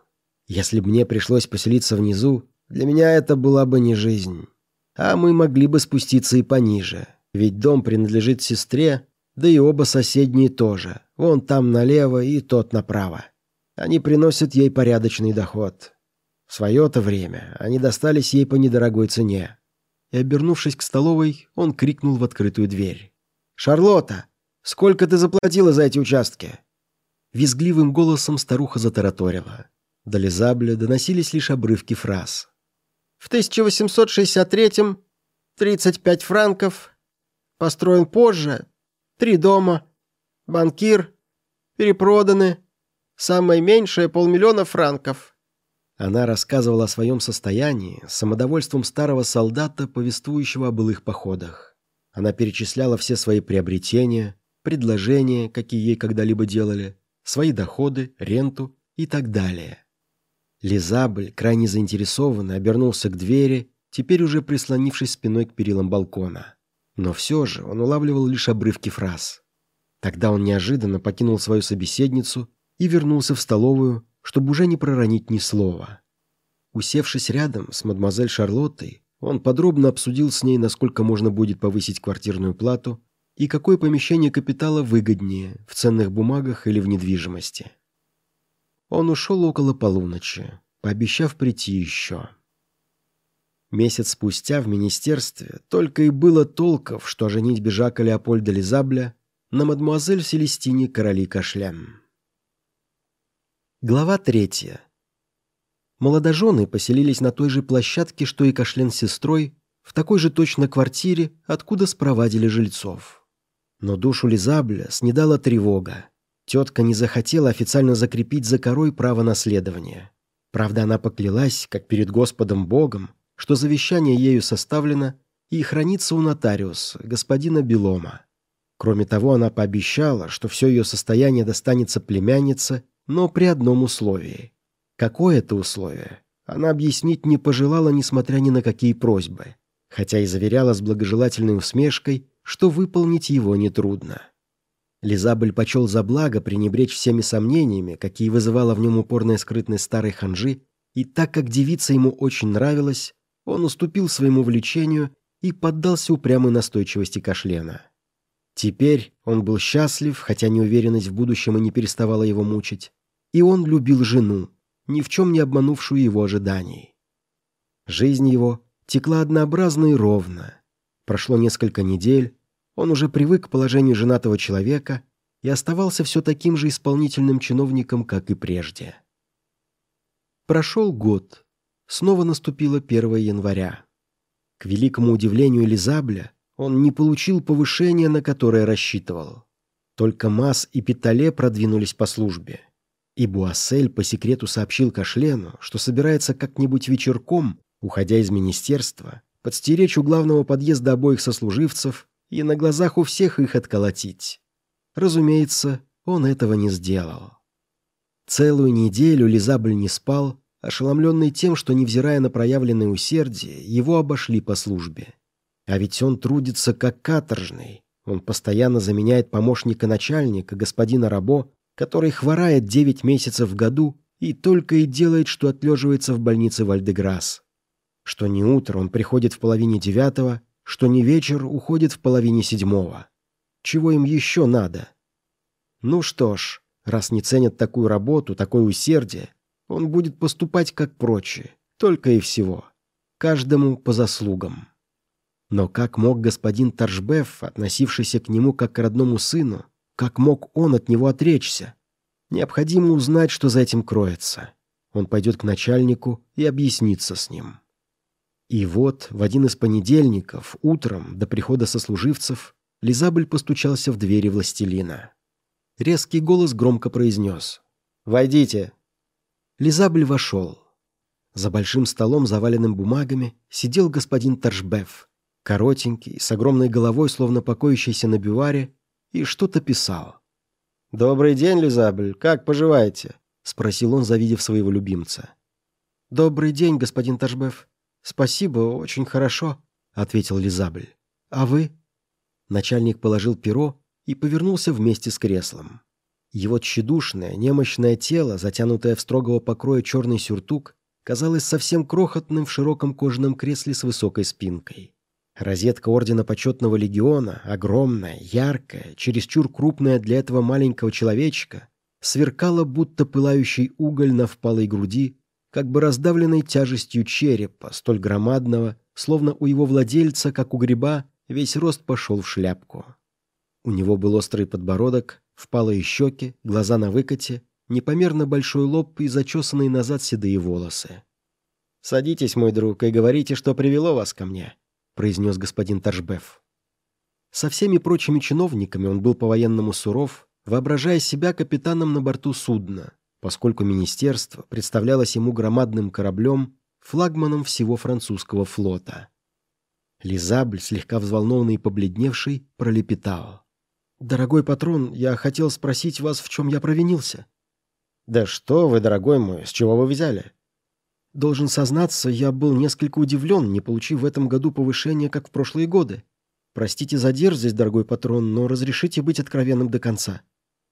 Если бы мне пришлось поселиться внизу, для меня это была бы не жизнь. А мы могли бы спуститься и пониже, ведь дом принадлежит сестре, да и оба соседние тоже. Вон там налево и тот направо. Они приносят ей порядочный доход. В свое-то время они достались ей по недорогой цене. И, обернувшись к столовой, он крикнул в открытую дверь. «Шарлотта, Сколько ты заплатила за эти участки?» Визгливым голосом старуха затараторила. До Лизабля доносились лишь обрывки фраз. «В 1863-м 35 франков. Построен позже. Три дома. Банкир. Перепроданы. Самое меньшее полмиллиона франков». Она рассказывала о своем состоянии с самодовольством старого солдата, повествующего о былых походах. Она перечисляла все свои приобретения, предложения, какие ей когда-либо делали, свои доходы, ренту и так далее. Лизабль, крайне заинтересованно, обернулся к двери, теперь уже прислонившись спиной к перилам балкона. Но все же он улавливал лишь обрывки фраз. Тогда он неожиданно покинул свою собеседницу и вернулся в столовую, чтобы уже не проронить ни слова. Усевшись рядом с мадемуазель Шарлоттой, он подробно обсудил с ней, насколько можно будет повысить квартирную плату, и какое помещение капитала выгоднее, в ценных бумагах или в недвижимости. Он ушел около полуночи, пообещав прийти еще. Месяц спустя в министерстве только и было толков, что женить бежака Леопольда Лизабля на мадмуазель Селестине Короли Кашлям. Глава третья. Молодожены поселились на той же площадке, что и Кашлен с сестрой, в такой же точно квартире, откуда спровадили жильцов. Но душу Лизабля снедала тревога. Тетка не захотела официально закрепить за корой право наследования. Правда, она поклялась, как перед Господом Богом, что завещание ею составлено и хранится у нотариуса, господина Белома. Кроме того, она пообещала, что все ее состояние достанется племяннице, но при одном условии. Какое это условие? Она объяснить не пожелала, несмотря ни на какие просьбы, хотя и заверяла с благожелательной усмешкой, что выполнить его нетрудно. Лизабль почел за благо пренебречь всеми сомнениями, какие вызывала в нем упорная скрытность старой ханжи, и так как девица ему очень нравилась, он уступил своему влечению и поддался упрямой настойчивости Кашлена. Теперь он был счастлив, хотя неуверенность в будущем и не переставала его мучить, и он любил жену, ни в чем не обманувшую его ожиданий. Жизнь его текла однообразно и ровно. Прошло несколько недель, он уже привык к положению женатого человека и оставался все таким же исполнительным чиновником, как и прежде. Прошел год. Снова наступило 1 января. К великому удивлению Элизабля, он не получил повышения, на которое рассчитывал. Только Мас и Питале продвинулись по службе. И Буассель по секрету сообщил Кашлену, что собирается как-нибудь вечерком, уходя из министерства, подстеречь у главного подъезда обоих сослуживцев и на глазах у всех их отколотить. Разумеется, он этого не сделал. Целую неделю Лизабль не спал, ошеломленный тем, что, невзирая на проявленное усердие, его обошли по службе. А ведь он трудится как каторжный. Он постоянно заменяет помощника начальника, господина Рабо, который хворает девять месяцев в году и только и делает, что отлеживается в больнице Вальдеграс. Что не утро он приходит в половине девятого, что не вечер уходит в половине седьмого. Чего им еще надо? Ну что ж, раз не ценят такую работу, такое усердие, он будет поступать как прочие, только и всего. Каждому по заслугам. Но как мог господин Торжбеф, относившийся к нему как к родному сыну, как мог он от него отречься? Необходимо узнать, что за этим кроется. Он пойдет к начальнику и объяснится с ним. И вот, в один из понедельников, утром, до прихода сослуживцев, Лизабль постучался в двери властелина. Резкий голос громко произнес. «Войдите!» Лизабль вошел. За большим столом, заваленным бумагами, сидел господин Торжбеф, коротенький, с огромной головой, словно покоящийся на биваре, и что-то писал. «Добрый день, Лизабль, как поживаете?» — спросил он, завидев своего любимца. «Добрый день, господин Торжбеф. «Спасибо, очень хорошо», — ответил Лизабль. «А вы?» Начальник положил перо и повернулся вместе с креслом. Его тщедушное, немощное тело, затянутое в строгого покроя черный сюртук, казалось совсем крохотным в широком кожаном кресле с высокой спинкой. Розетка Ордена Почетного Легиона, огромная, яркая, чересчур крупная для этого маленького человечка, сверкала, будто пылающий уголь на впалой груди как бы раздавленной тяжестью черепа, столь громадного, словно у его владельца, как у гриба, весь рост пошел в шляпку. У него был острый подбородок, впалые щеки, глаза на выкате, непомерно большой лоб и зачесанные назад седые волосы. «Садитесь, мой друг, и говорите, что привело вас ко мне», — произнес господин Торжбеф. Со всеми прочими чиновниками он был по-военному суров, воображая себя капитаном на борту судна, поскольку министерство представлялось ему громадным кораблем, флагманом всего французского флота. Лизабль, слегка взволнованный и побледневший, пролепетал. «Дорогой патрон, я хотел спросить вас, в чем я провинился». «Да что вы, дорогой мой, с чего вы взяли?» «Должен сознаться, я был несколько удивлен, не получив в этом году повышения, как в прошлые годы. Простите за дерзость, дорогой патрон, но разрешите быть откровенным до конца.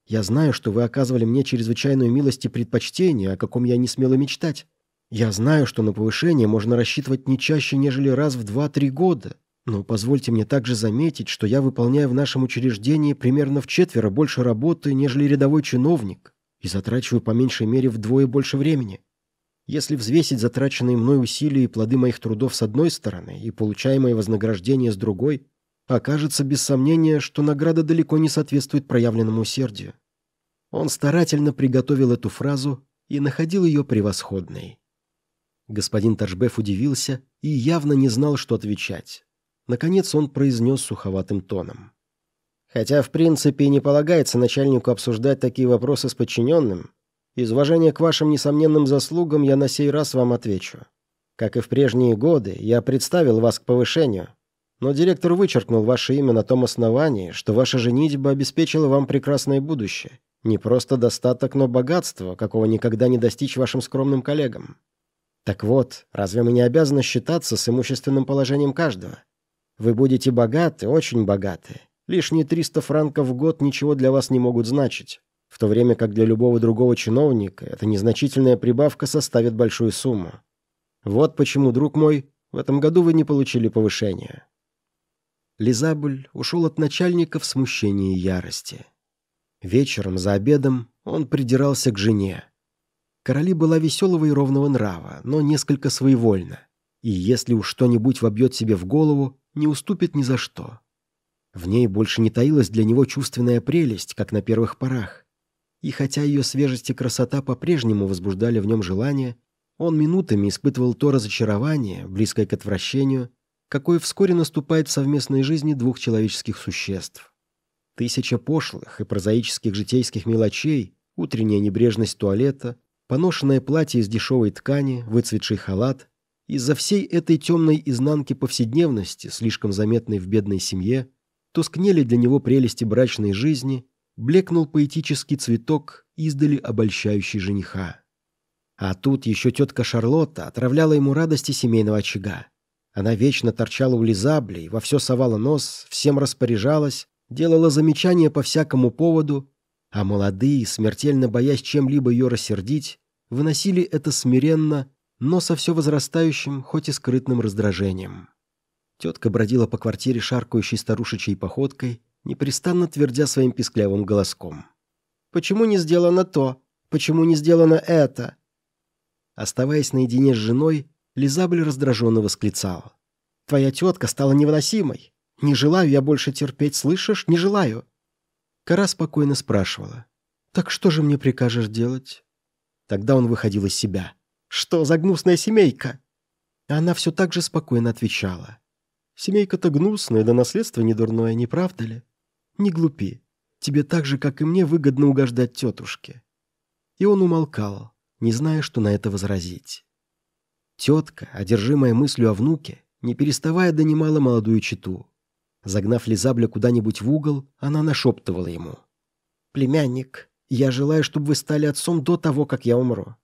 Я знаю, что вы оказывали мне чрезвычайную милость и предпочтение, о каком я не смела мечтать. Я знаю, что на повышение можно рассчитывать не чаще, нежели раз в два-три года. Но позвольте мне также заметить, что я выполняю в нашем учреждении примерно в четверо больше работы, нежели рядовой чиновник, и затрачиваю по меньшей мере вдвое больше времени. Если взвесить затраченные мной усилия и плоды моих трудов с одной стороны и получаемое вознаграждение с другой, окажется без сомнения, что награда далеко не соответствует проявленному усердию. Он старательно приготовил эту фразу и находил ее превосходной. Господин Ташбеф удивился и явно не знал, что отвечать. Наконец он произнес суховатым тоном. «Хотя, в принципе, не полагается начальнику обсуждать такие вопросы с подчиненным, из уважения к вашим несомненным заслугам я на сей раз вам отвечу. Как и в прежние годы, я представил вас к повышению, но директор вычеркнул ваше имя на том основании, что ваша женитьба обеспечила вам прекрасное будущее. Не просто достаток, но богатство, какого никогда не достичь вашим скромным коллегам. Так вот, разве мы не обязаны считаться с имущественным положением каждого? Вы будете богаты, очень богаты. Лишние 300 франков в год ничего для вас не могут значить, в то время как для любого другого чиновника эта незначительная прибавка составит большую сумму. Вот почему, друг мой, в этом году вы не получили повышения. Лизабль ушел от начальника в смущении и ярости. Вечером за обедом он придирался к жене. Короли была веселого и ровного нрава, но несколько своевольна. И если уж что-нибудь вобьет себе в голову, не уступит ни за что. В ней больше не таилась для него чувственная прелесть, как на первых порах. И хотя ее свежесть и красота по-прежнему возбуждали в нем желание, он минутами испытывал то разочарование, близкое к отвращению, какое вскоре наступает в совместной жизни двух человеческих существ. Тысяча пошлых и прозаических житейских мелочей, утренняя небрежность туалета, поношенное платье из дешевой ткани, выцветший халат, из-за всей этой темной изнанки повседневности, слишком заметной в бедной семье, тускнели для него прелести брачной жизни, блекнул поэтический цветок, издали обольщающий жениха. А тут еще тетка Шарлотта отравляла ему радости семейного очага. Она вечно торчала у Лизаблей, во все совала нос, всем распоряжалась, делала замечания по всякому поводу, а молодые, смертельно боясь чем-либо ее рассердить, выносили это смиренно, но со все возрастающим, хоть и скрытным раздражением. Тетка бродила по квартире шаркающей старушечьей походкой, непрестанно твердя своим писклявым голоском. «Почему не сделано то? Почему не сделано это?» Оставаясь наедине с женой, Лизабль раздраженно восклицала. «Твоя тетка стала невыносимой. Не желаю я больше терпеть, слышишь? Не желаю». Кора спокойно спрашивала. «Так что же мне прикажешь делать?» Тогда он выходил из себя. «Что за гнусная семейка?» Она все так же спокойно отвечала. «Семейка-то гнусная, да наследство не дурное, не правда ли? Не глупи. Тебе так же, как и мне, выгодно угождать тетушке». И он умолкал, не зная, что на это возразить. Тетка, одержимая мыслью о внуке, не переставая донимала молодую читу. Загнав Лизабля куда-нибудь в угол, она нашептывала ему. «Племянник, я желаю, чтобы вы стали отцом до того, как я умру.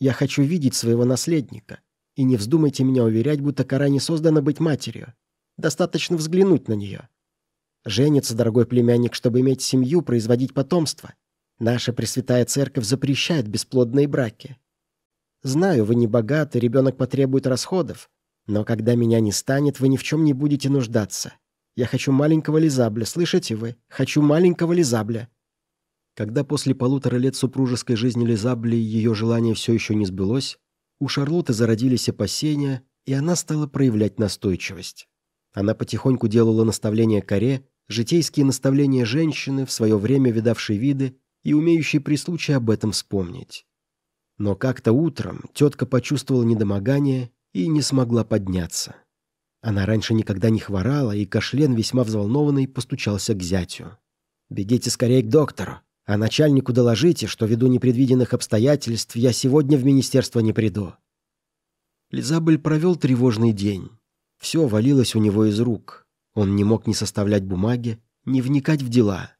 Я хочу видеть своего наследника. И не вздумайте меня уверять, будто кора не создана быть матерью. Достаточно взглянуть на нее. Женится, дорогой племянник, чтобы иметь семью, производить потомство. Наша Пресвятая Церковь запрещает бесплодные браки. Знаю, вы не богаты, ребенок потребует расходов, но когда меня не станет, вы ни в чем не будете нуждаться. Я хочу маленького Лизабля, слышите вы? Хочу маленького Лизабля». Когда после полутора лет супружеской жизни Лизабли ее желание все еще не сбылось, у Шарлотты зародились опасения, и она стала проявлять настойчивость. Она потихоньку делала наставления коре, житейские наставления женщины, в свое время видавшей виды и умеющей при случае об этом вспомнить. Но как-то утром тетка почувствовала недомогание и не смогла подняться. Она раньше никогда не хворала, и Кашлен, весьма взволнованный, постучался к зятю. «Бегите скорее к доктору, а начальнику доложите, что ввиду непредвиденных обстоятельств я сегодня в министерство не приду». Лизабель провел тревожный день. Все валилось у него из рук. Он не мог ни составлять бумаги, ни вникать в дела.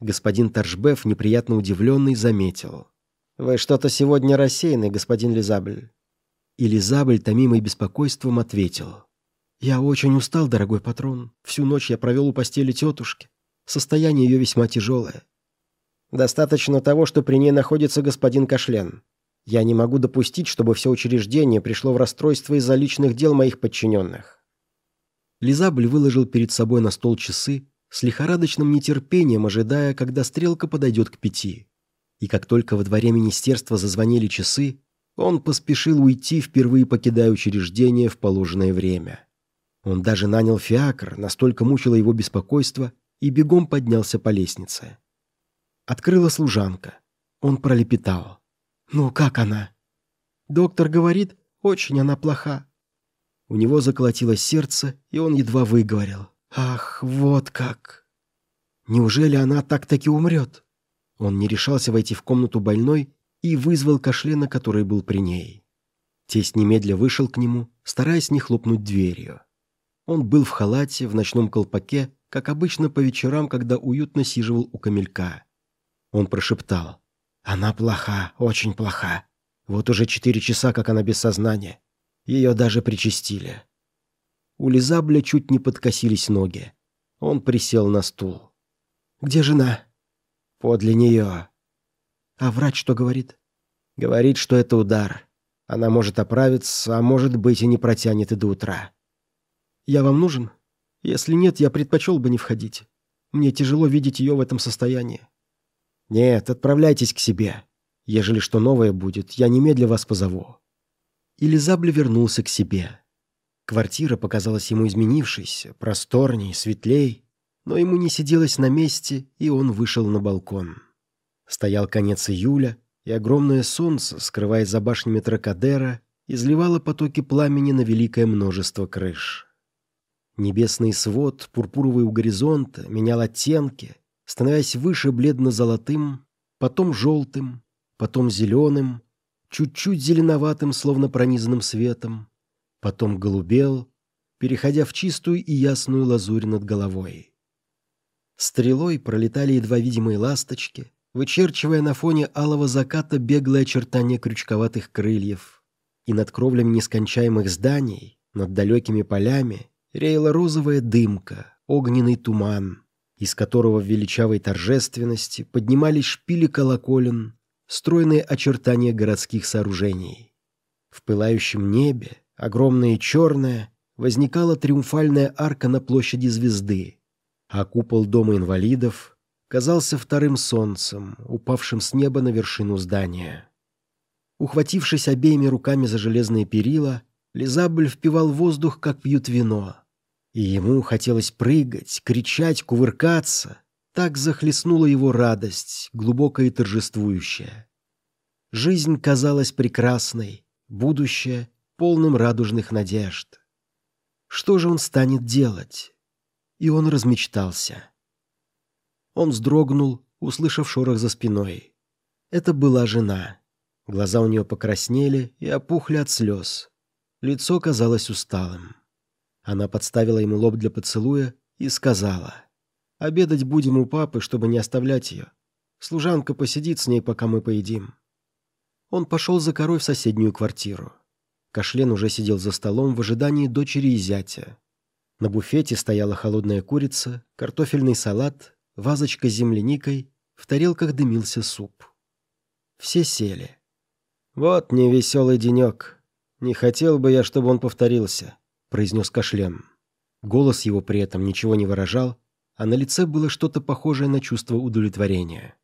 Господин Торжбеф, неприятно удивленный, заметил. «Вы что-то сегодня рассеяны, господин Лизабль». И Лизабль, томимый беспокойством, ответил. «Я очень устал, дорогой патрон. Всю ночь я провел у постели тетушки. Состояние ее весьма тяжелое». «Достаточно того, что при ней находится господин Кашлен. Я не могу допустить, чтобы все учреждение пришло в расстройство из-за личных дел моих подчиненных». Лизабль выложил перед собой на стол часы, с лихорадочным нетерпением ожидая, когда стрелка подойдет к пяти и как только во дворе министерства зазвонили часы, он поспешил уйти, впервые покидая учреждение в положенное время. Он даже нанял фиакр, настолько мучило его беспокойство, и бегом поднялся по лестнице. Открыла служанка. Он пролепетал. «Ну, как она?» «Доктор говорит, очень она плоха». У него заколотилось сердце, и он едва выговорил. «Ах, вот как! Неужели она так-таки умрет?» Он не решался войти в комнату больной и вызвал Кашлена, который был при ней. Тесть немедля вышел к нему, стараясь не хлопнуть дверью. Он был в халате, в ночном колпаке, как обычно по вечерам, когда уютно сиживал у камелька. Он прошептал. «Она плоха, очень плоха. Вот уже четыре часа, как она без сознания. Ее даже причастили». У Лизабля чуть не подкосились ноги. Он присел на стул. «Где жена?» «Подле нее». «А врач что говорит?» «Говорит, что это удар. Она может оправиться, а может быть и не протянет и до утра». «Я вам нужен? Если нет, я предпочел бы не входить. Мне тяжело видеть ее в этом состоянии». «Нет, отправляйтесь к себе. Ежели что новое будет, я немедля вас позову». И Лизабль вернулся к себе. Квартира показалась ему изменившейся, просторней, светлей, но ему не сиделось на месте, и он вышел на балкон. Стоял конец июля, и огромное солнце, скрываясь за башнями Тракадера, изливало потоки пламени на великое множество крыш. Небесный свод, пурпуровый у горизонта, менял оттенки, становясь выше бледно-золотым, потом желтым, потом зеленым, чуть-чуть зеленоватым, словно пронизанным светом, потом голубел, переходя в чистую и ясную лазурь над головой. Стрелой пролетали едва видимые ласточки, вычерчивая на фоне алого заката беглое очертание крючковатых крыльев. И над кровлями нескончаемых зданий, над далекими полями, реяла розовая дымка, огненный туман, из которого в величавой торжественности поднимались шпили колоколен, стройные очертания городских сооружений. В пылающем небе огромная и черная, возникала триумфальная арка на площади звезды, а купол дома инвалидов казался вторым солнцем, упавшим с неба на вершину здания. Ухватившись обеими руками за железные перила, Лизабль впивал воздух, как пьют вино. И ему хотелось прыгать, кричать, кувыркаться. Так захлестнула его радость, глубокая и торжествующая. Жизнь казалась прекрасной, будущее полным радужных надежд. Что же он станет делать? И он размечтался. Он вздрогнул, услышав шорох за спиной. Это была жена. Глаза у нее покраснели и опухли от слез. Лицо казалось усталым. Она подставила ему лоб для поцелуя и сказала. «Обедать будем у папы, чтобы не оставлять ее. Служанка посидит с ней, пока мы поедим». Он пошел за корой в соседнюю квартиру. Кашлен уже сидел за столом в ожидании дочери и зятя. На буфете стояла холодная курица, картофельный салат, вазочка с земляникой, в тарелках дымился суп. Все сели. «Вот невеселый денек. Не хотел бы я, чтобы он повторился», — произнес Кашлен. Голос его при этом ничего не выражал, а на лице было что-то похожее на чувство удовлетворения.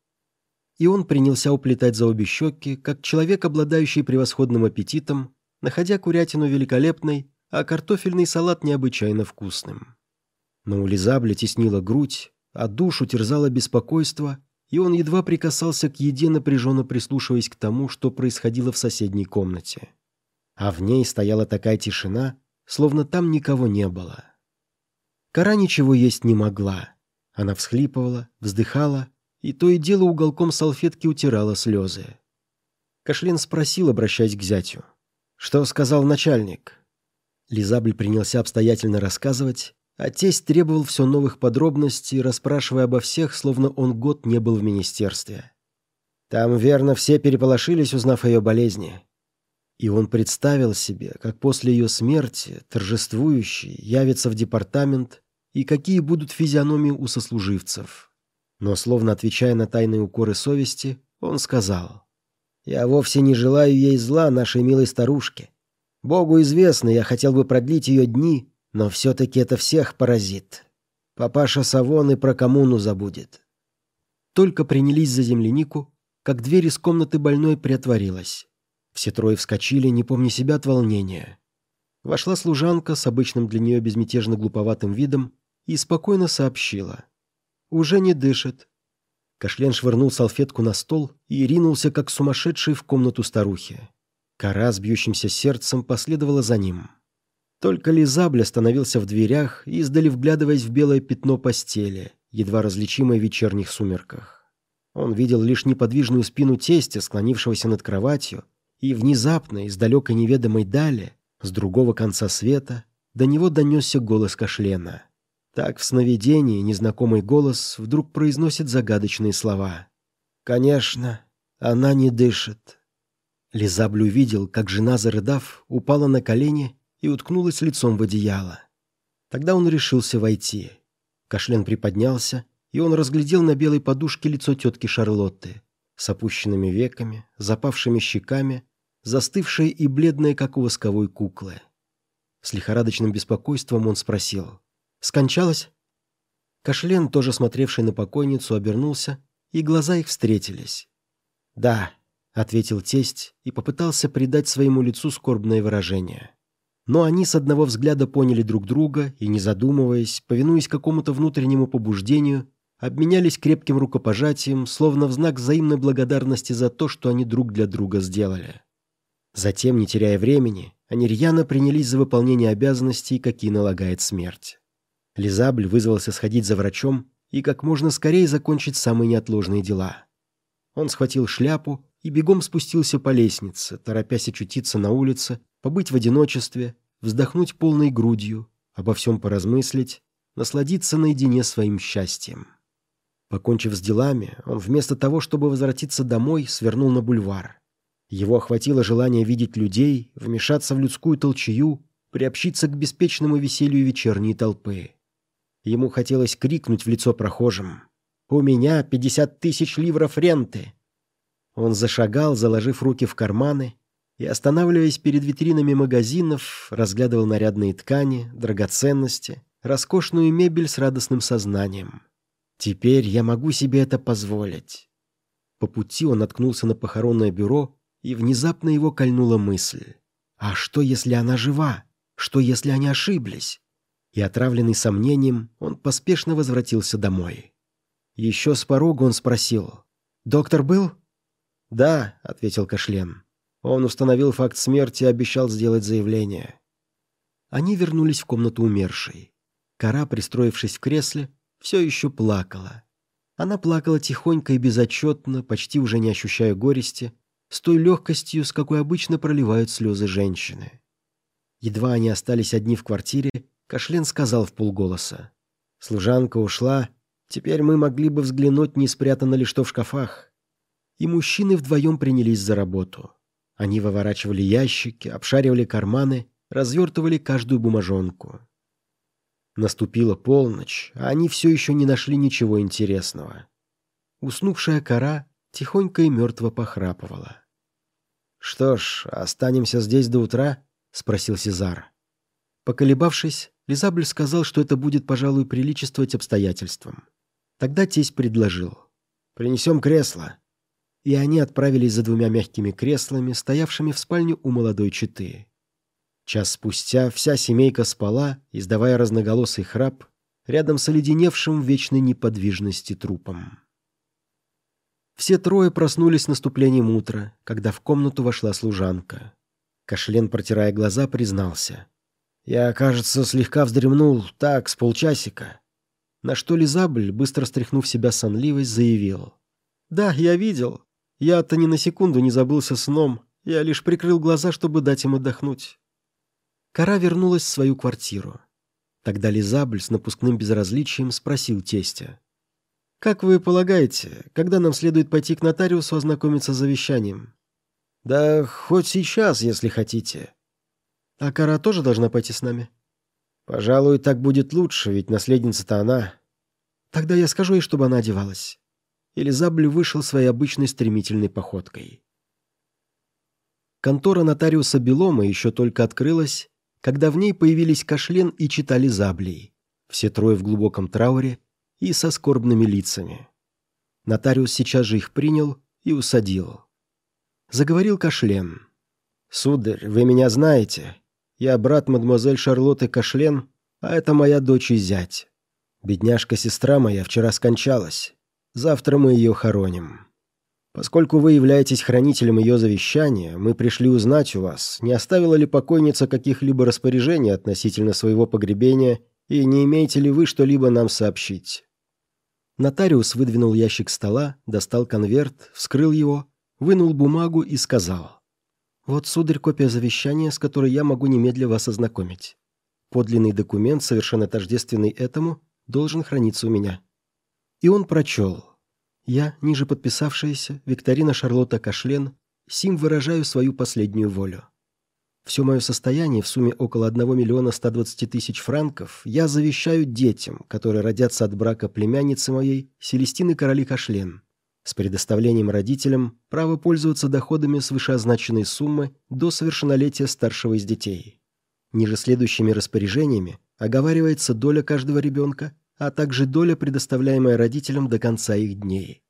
И он принялся уплетать за обе щеки, как человек, обладающий превосходным аппетитом, находя курятину великолепной, а картофельный салат необычайно вкусным. Но у Лизабля теснила грудь, а душу терзало беспокойство, и он едва прикасался к еде, напряженно прислушиваясь к тому, что происходило в соседней комнате. А в ней стояла такая тишина, словно там никого не было. Кора ничего есть не могла. Она всхлипывала, вздыхала, и то и дело уголком салфетки утирала слезы. Кашлен спросил, обращаясь к зятю. «Что сказал начальник?» Лизабль принялся обстоятельно рассказывать, а тесть требовал все новых подробностей, расспрашивая обо всех, словно он год не был в министерстве. Там, верно, все переполошились, узнав о ее болезни. И он представил себе, как после ее смерти, торжествующий, явится в департамент, и какие будут физиономии у сослуживцев. Но, словно отвечая на тайные укоры совести, он сказал — я вовсе не желаю ей зла, нашей милой старушке. Богу известно, я хотел бы продлить ее дни, но все-таки это всех поразит. Папаша Савон и про коммуну забудет. Только принялись за землянику, как дверь из комнаты больной приотворилась. Все трое вскочили, не помня себя от волнения. Вошла служанка с обычным для нее безмятежно глуповатым видом и спокойно сообщила. «Уже не дышит. Кашлен швырнул салфетку на стол и ринулся, как сумасшедший, в комнату старухи. Кора с бьющимся сердцем последовала за ним. Только Лизабль остановился в дверях, издали вглядываясь в белое пятно постели, едва различимое в вечерних сумерках. Он видел лишь неподвижную спину тестя, склонившегося над кроватью, и внезапно из далекой неведомой дали, с другого конца света, до него донесся голос Кашлена. Так в сновидении незнакомый голос вдруг произносит загадочные слова. «Конечно, она не дышит». Лизабль увидел, как жена, зарыдав, упала на колени и уткнулась лицом в одеяло. Тогда он решился войти. Кашлен приподнялся, и он разглядел на белой подушке лицо тетки Шарлотты с опущенными веками, запавшими щеками, застывшей и бледной, как у восковой куклы. С лихорадочным беспокойством он спросил. «Скончалась?» Кашлен, тоже смотревший на покойницу, обернулся, и глаза их встретились. «Да», — ответил тесть и попытался придать своему лицу скорбное выражение. Но они с одного взгляда поняли друг друга и, не задумываясь, повинуясь какому-то внутреннему побуждению, обменялись крепким рукопожатием, словно в знак взаимной благодарности за то, что они друг для друга сделали. Затем, не теряя времени, они рьяно принялись за выполнение обязанностей, какие налагает смерть. Лизабль вызвался сходить за врачом и как можно скорее закончить самые неотложные дела. Он схватил шляпу и бегом спустился по лестнице, торопясь очутиться на улице, побыть в одиночестве, вздохнуть полной грудью, обо всем поразмыслить, насладиться наедине своим счастьем. Покончив с делами, он вместо того, чтобы возвратиться домой, свернул на бульвар. Его охватило желание видеть людей, вмешаться в людскую толчую, приобщиться к беспечному веселью вечерней толпы. Ему хотелось крикнуть в лицо прохожим. «У меня пятьдесят тысяч ливров ренты!» Он зашагал, заложив руки в карманы, и, останавливаясь перед витринами магазинов, разглядывал нарядные ткани, драгоценности, роскошную мебель с радостным сознанием. «Теперь я могу себе это позволить». По пути он наткнулся на похоронное бюро, и внезапно его кольнула мысль. «А что, если она жива? Что, если они ошиблись?» И, отравленный сомнением, он поспешно возвратился домой. Еще с порога он спросил. «Доктор был?» «Да», — ответил Кашлен. Он установил факт смерти и обещал сделать заявление. Они вернулись в комнату умершей. Кора, пристроившись в кресле, все еще плакала. Она плакала тихонько и безотчетно, почти уже не ощущая горести, с той легкостью, с какой обычно проливают слезы женщины. Едва они остались одни в квартире, Кашлен сказал в полголоса. «Служанка ушла. Теперь мы могли бы взглянуть, не спрятано ли что в шкафах». И мужчины вдвоем принялись за работу. Они выворачивали ящики, обшаривали карманы, развертывали каждую бумажонку. Наступила полночь, а они все еще не нашли ничего интересного. Уснувшая кора тихонько и мертво похрапывала. «Что ж, останемся здесь до утра?» — спросил Сезар. Поколебавшись, Лизабль сказал, что это будет, пожалуй, приличествовать обстоятельствам. Тогда тесть предложил. «Принесем кресло и они отправились за двумя мягкими креслами, стоявшими в спальне у молодой четы. Час спустя вся семейка спала, издавая разноголосый храп, рядом с оледеневшим в вечной неподвижности трупом. Все трое проснулись наступлением утра, когда в комнату вошла служанка. Кашлен, протирая глаза, признался. «Я, кажется, слегка вздремнул, так, с полчасика». На что Лизабль, быстро стряхнув себя сонливость, заявил. «Да, я видел. Я-то ни на секунду не забылся сном, я лишь прикрыл глаза, чтобы дать им отдохнуть. Кара вернулась в свою квартиру. Тогда Лизабль с напускным безразличием спросил тестя. «Как вы полагаете, когда нам следует пойти к нотариусу ознакомиться с завещанием?» «Да хоть сейчас, если хотите». «А Кара тоже должна пойти с нами?» «Пожалуй, так будет лучше, ведь наследница-то она». «Тогда я скажу ей, чтобы она одевалась». Элизабль вышел своей обычной стремительной походкой. Контора нотариуса Белома еще только открылась, когда в ней появились Кашлен и читали Заблей, все трое в глубоком трауре и со скорбными лицами. Нотариус сейчас же их принял и усадил. Заговорил Кашлен. «Сударь, вы меня знаете. Я брат мадемуазель Шарлотты Кашлен, а это моя дочь и зять. Бедняжка-сестра моя вчера скончалась. Завтра мы ее хороним. Поскольку вы являетесь хранителем ее завещания, мы пришли узнать у вас, не оставила ли покойница каких-либо распоряжений относительно своего погребения и не имеете ли вы что-либо нам сообщить». Нотариус выдвинул ящик стола, достал конверт, вскрыл его, вынул бумагу и сказал. Вот, сударь, копия завещания, с которой я могу немедля вас ознакомить. Подлинный документ, совершенно тождественный этому, должен храниться у меня». И он прочел. «Я, ниже подписавшаяся, Викторина Шарлотта Кашлен, сим выражаю свою последнюю волю. Все мое состояние в сумме около 1 миллиона 120 тысяч франков я завещаю детям, которые родятся от брака племянницы моей, Селестины Короли Кашлен, с предоставлением родителям права пользоваться доходами с вышеозначенной суммы до совершеннолетия старшего из детей. Ниже следующими распоряжениями оговаривается доля каждого ребенка, а также доля, предоставляемая родителям до конца их дней.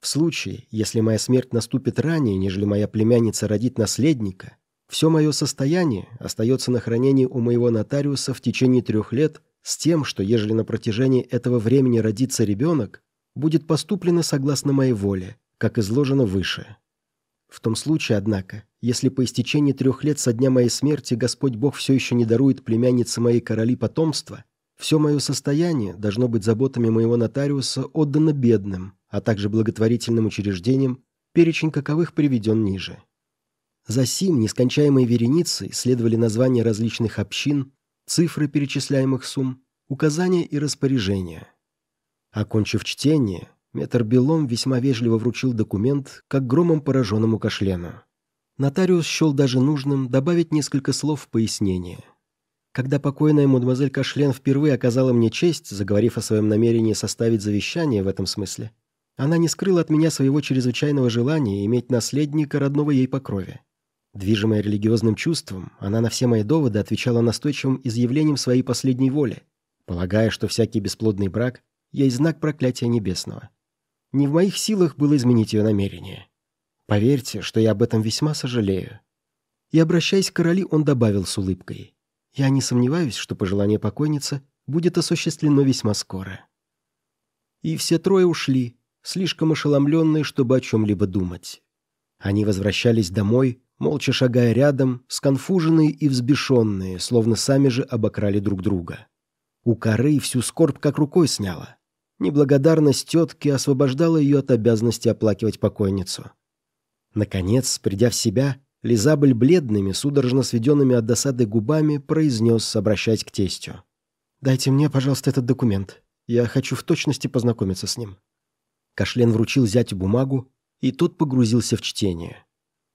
В случае, если моя смерть наступит ранее, нежели моя племянница родит наследника, все мое состояние остается на хранении у моего нотариуса в течение трех лет с тем, что ежели на протяжении этого времени родится ребенок, будет поступлено согласно моей воле, как изложено выше. В том случае, однако, если по истечении трех лет со дня моей смерти Господь Бог все еще не дарует племяннице моей короли потомства, все мое состояние должно быть заботами моего нотариуса отдано бедным, а также благотворительным учреждениям, перечень каковых приведен ниже. За сим нескончаемой вереницей следовали названия различных общин, цифры перечисляемых сумм, указания и распоряжения. Окончив чтение, метр Белом весьма вежливо вручил документ, как громом пораженному кашлену. Нотариус счел даже нужным добавить несколько слов в пояснение. Когда покойная мадемуазель Кашлен впервые оказала мне честь, заговорив о своем намерении составить завещание в этом смысле, она не скрыла от меня своего чрезвычайного желания иметь наследника родного ей по крови. Движимая религиозным чувством, она на все мои доводы отвечала настойчивым изъявлением своей последней воли, полагая, что всякий бесплодный брак есть знак проклятия небесного. Не в моих силах было изменить ее намерение. Поверьте, что я об этом весьма сожалею. И, обращаясь к короли, он добавил с улыбкой. Я не сомневаюсь, что пожелание покойницы будет осуществлено весьма скоро. И все трое ушли, слишком ошеломленные, чтобы о чем-либо думать. Они возвращались домой, молча шагая рядом, сконфуженные и взбешенные, словно сами же обокрали друг друга. У коры всю скорбь как рукой сняла. Неблагодарность тетки освобождала ее от обязанности оплакивать покойницу. Наконец, придя в себя, Лизабель бледными, судорожно сведенными от досады губами, произнес, обращаясь к тестю. «Дайте мне, пожалуйста, этот документ. Я хочу в точности познакомиться с ним». Кашлен вручил зятю бумагу, и тот погрузился в чтение.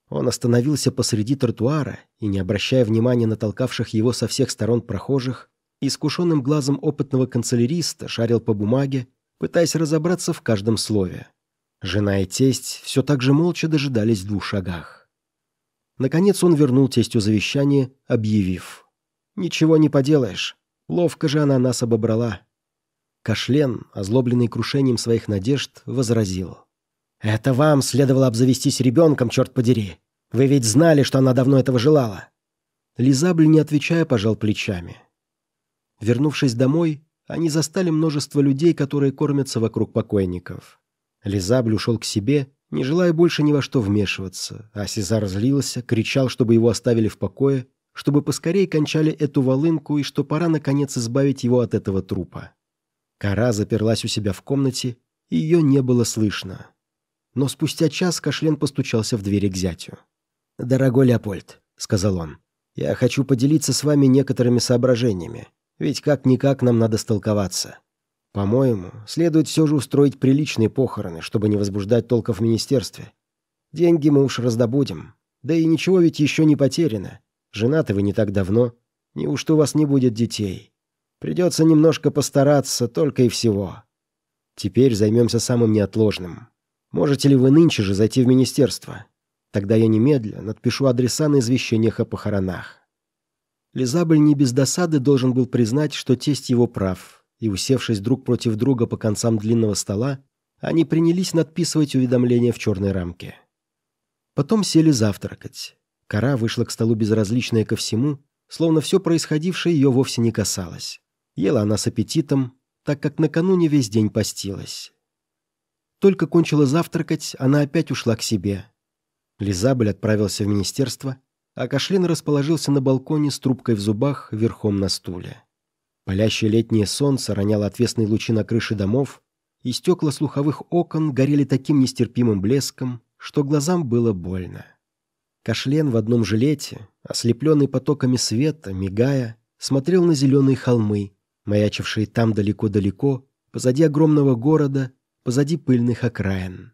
Он остановился посреди тротуара и, не обращая внимания на толкавших его со всех сторон прохожих, искушенным глазом опытного канцеляриста шарил по бумаге, пытаясь разобраться в каждом слове. Жена и тесть все так же молча дожидались в двух шагах. Наконец он вернул тестю завещание, объявив. «Ничего не поделаешь. Ловко же она нас обобрала». Кашлен, озлобленный крушением своих надежд, возразил. «Это вам следовало обзавестись ребенком, черт подери. Вы ведь знали, что она давно этого желала». Лизабль, не отвечая, пожал плечами. Вернувшись домой, они застали множество людей, которые кормятся вокруг покойников. Лизабль ушел к себе, не желая больше ни во что вмешиваться, а Сезар злился, кричал, чтобы его оставили в покое, чтобы поскорее кончали эту волынку и что пора, наконец, избавить его от этого трупа. Кора заперлась у себя в комнате, и ее не было слышно. Но спустя час Кашлен постучался в двери к зятю. «Дорогой Леопольд», — сказал он, — «я хочу поделиться с вами некоторыми соображениями, ведь как-никак нам надо столковаться. По-моему, следует все же устроить приличные похороны, чтобы не возбуждать толков в министерстве. Деньги мы уж раздобудем. Да и ничего ведь еще не потеряно. Женаты вы не так давно. Неужто у вас не будет детей? Придется немножко постараться, только и всего. Теперь займемся самым неотложным. Можете ли вы нынче же зайти в министерство? Тогда я немедля надпишу адреса на извещениях о похоронах». Лизабль не без досады должен был признать, что тесть его прав, и, усевшись друг против друга по концам длинного стола, они принялись надписывать уведомления в черной рамке. Потом сели завтракать. Кора вышла к столу безразличная ко всему, словно все происходившее ее вовсе не касалось. Ела она с аппетитом, так как накануне весь день постилась. Только кончила завтракать, она опять ушла к себе. Лизабель отправился в министерство, а Кашлин расположился на балконе с трубкой в зубах верхом на стуле. Палящее летнее солнце роняло отвесные лучи на крыши домов, и стекла слуховых окон горели таким нестерпимым блеском, что глазам было больно. Кашлен в одном жилете, ослепленный потоками света, мигая, смотрел на зеленые холмы, маячившие там далеко-далеко, позади огромного города, позади пыльных окраин.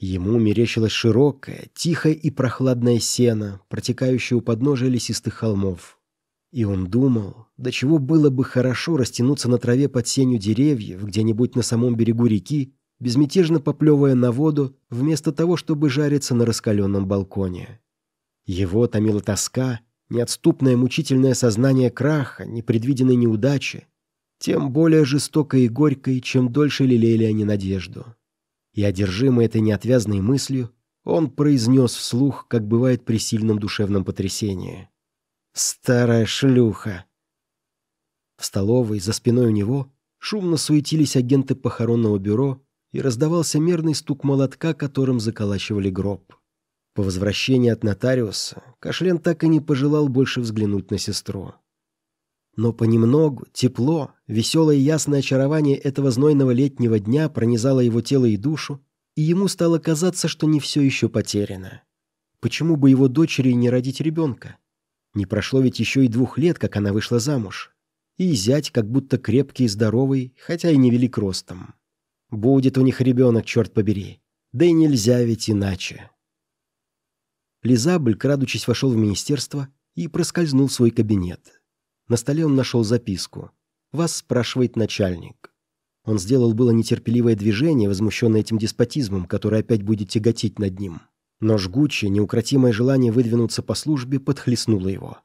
Ему мерещилась широкая, тихая и прохладная сена, протекающая у подножия лесистых холмов. И он думал, до чего было бы хорошо растянуться на траве под сенью деревьев где-нибудь на самом берегу реки, безмятежно поплевывая на воду, вместо того, чтобы жариться на раскаленном балконе. Его томила тоска, неотступное мучительное сознание краха, непредвиденной неудачи, тем более жестокой и горькой, чем дольше лелеяли они надежду. И одержимый этой неотвязной мыслью, он произнес вслух, как бывает при сильном душевном потрясении. «Старая шлюха!» В столовой, за спиной у него, шумно суетились агенты похоронного бюро, и раздавался мерный стук молотка, которым заколачивали гроб. По возвращении от нотариуса Кашлен так и не пожелал больше взглянуть на сестру. Но понемногу тепло, веселое и ясное очарование этого знойного летнего дня пронизало его тело и душу, и ему стало казаться, что не все еще потеряно. Почему бы его дочери не родить ребенка? Не прошло ведь еще и двух лет, как она вышла замуж. И зять как будто крепкий и здоровый, хотя и невелик ростом. Будет у них ребенок, черт побери. Да и нельзя ведь иначе. Лизабль, крадучись, вошел в министерство и проскользнул в свой кабинет. На столе он нашел записку. «Вас спрашивает начальник». Он сделал было нетерпеливое движение, возмущенное этим деспотизмом, который опять будет тяготить над ним. Но жгучее, неукротимое желание выдвинуться по службе подхлестнуло его.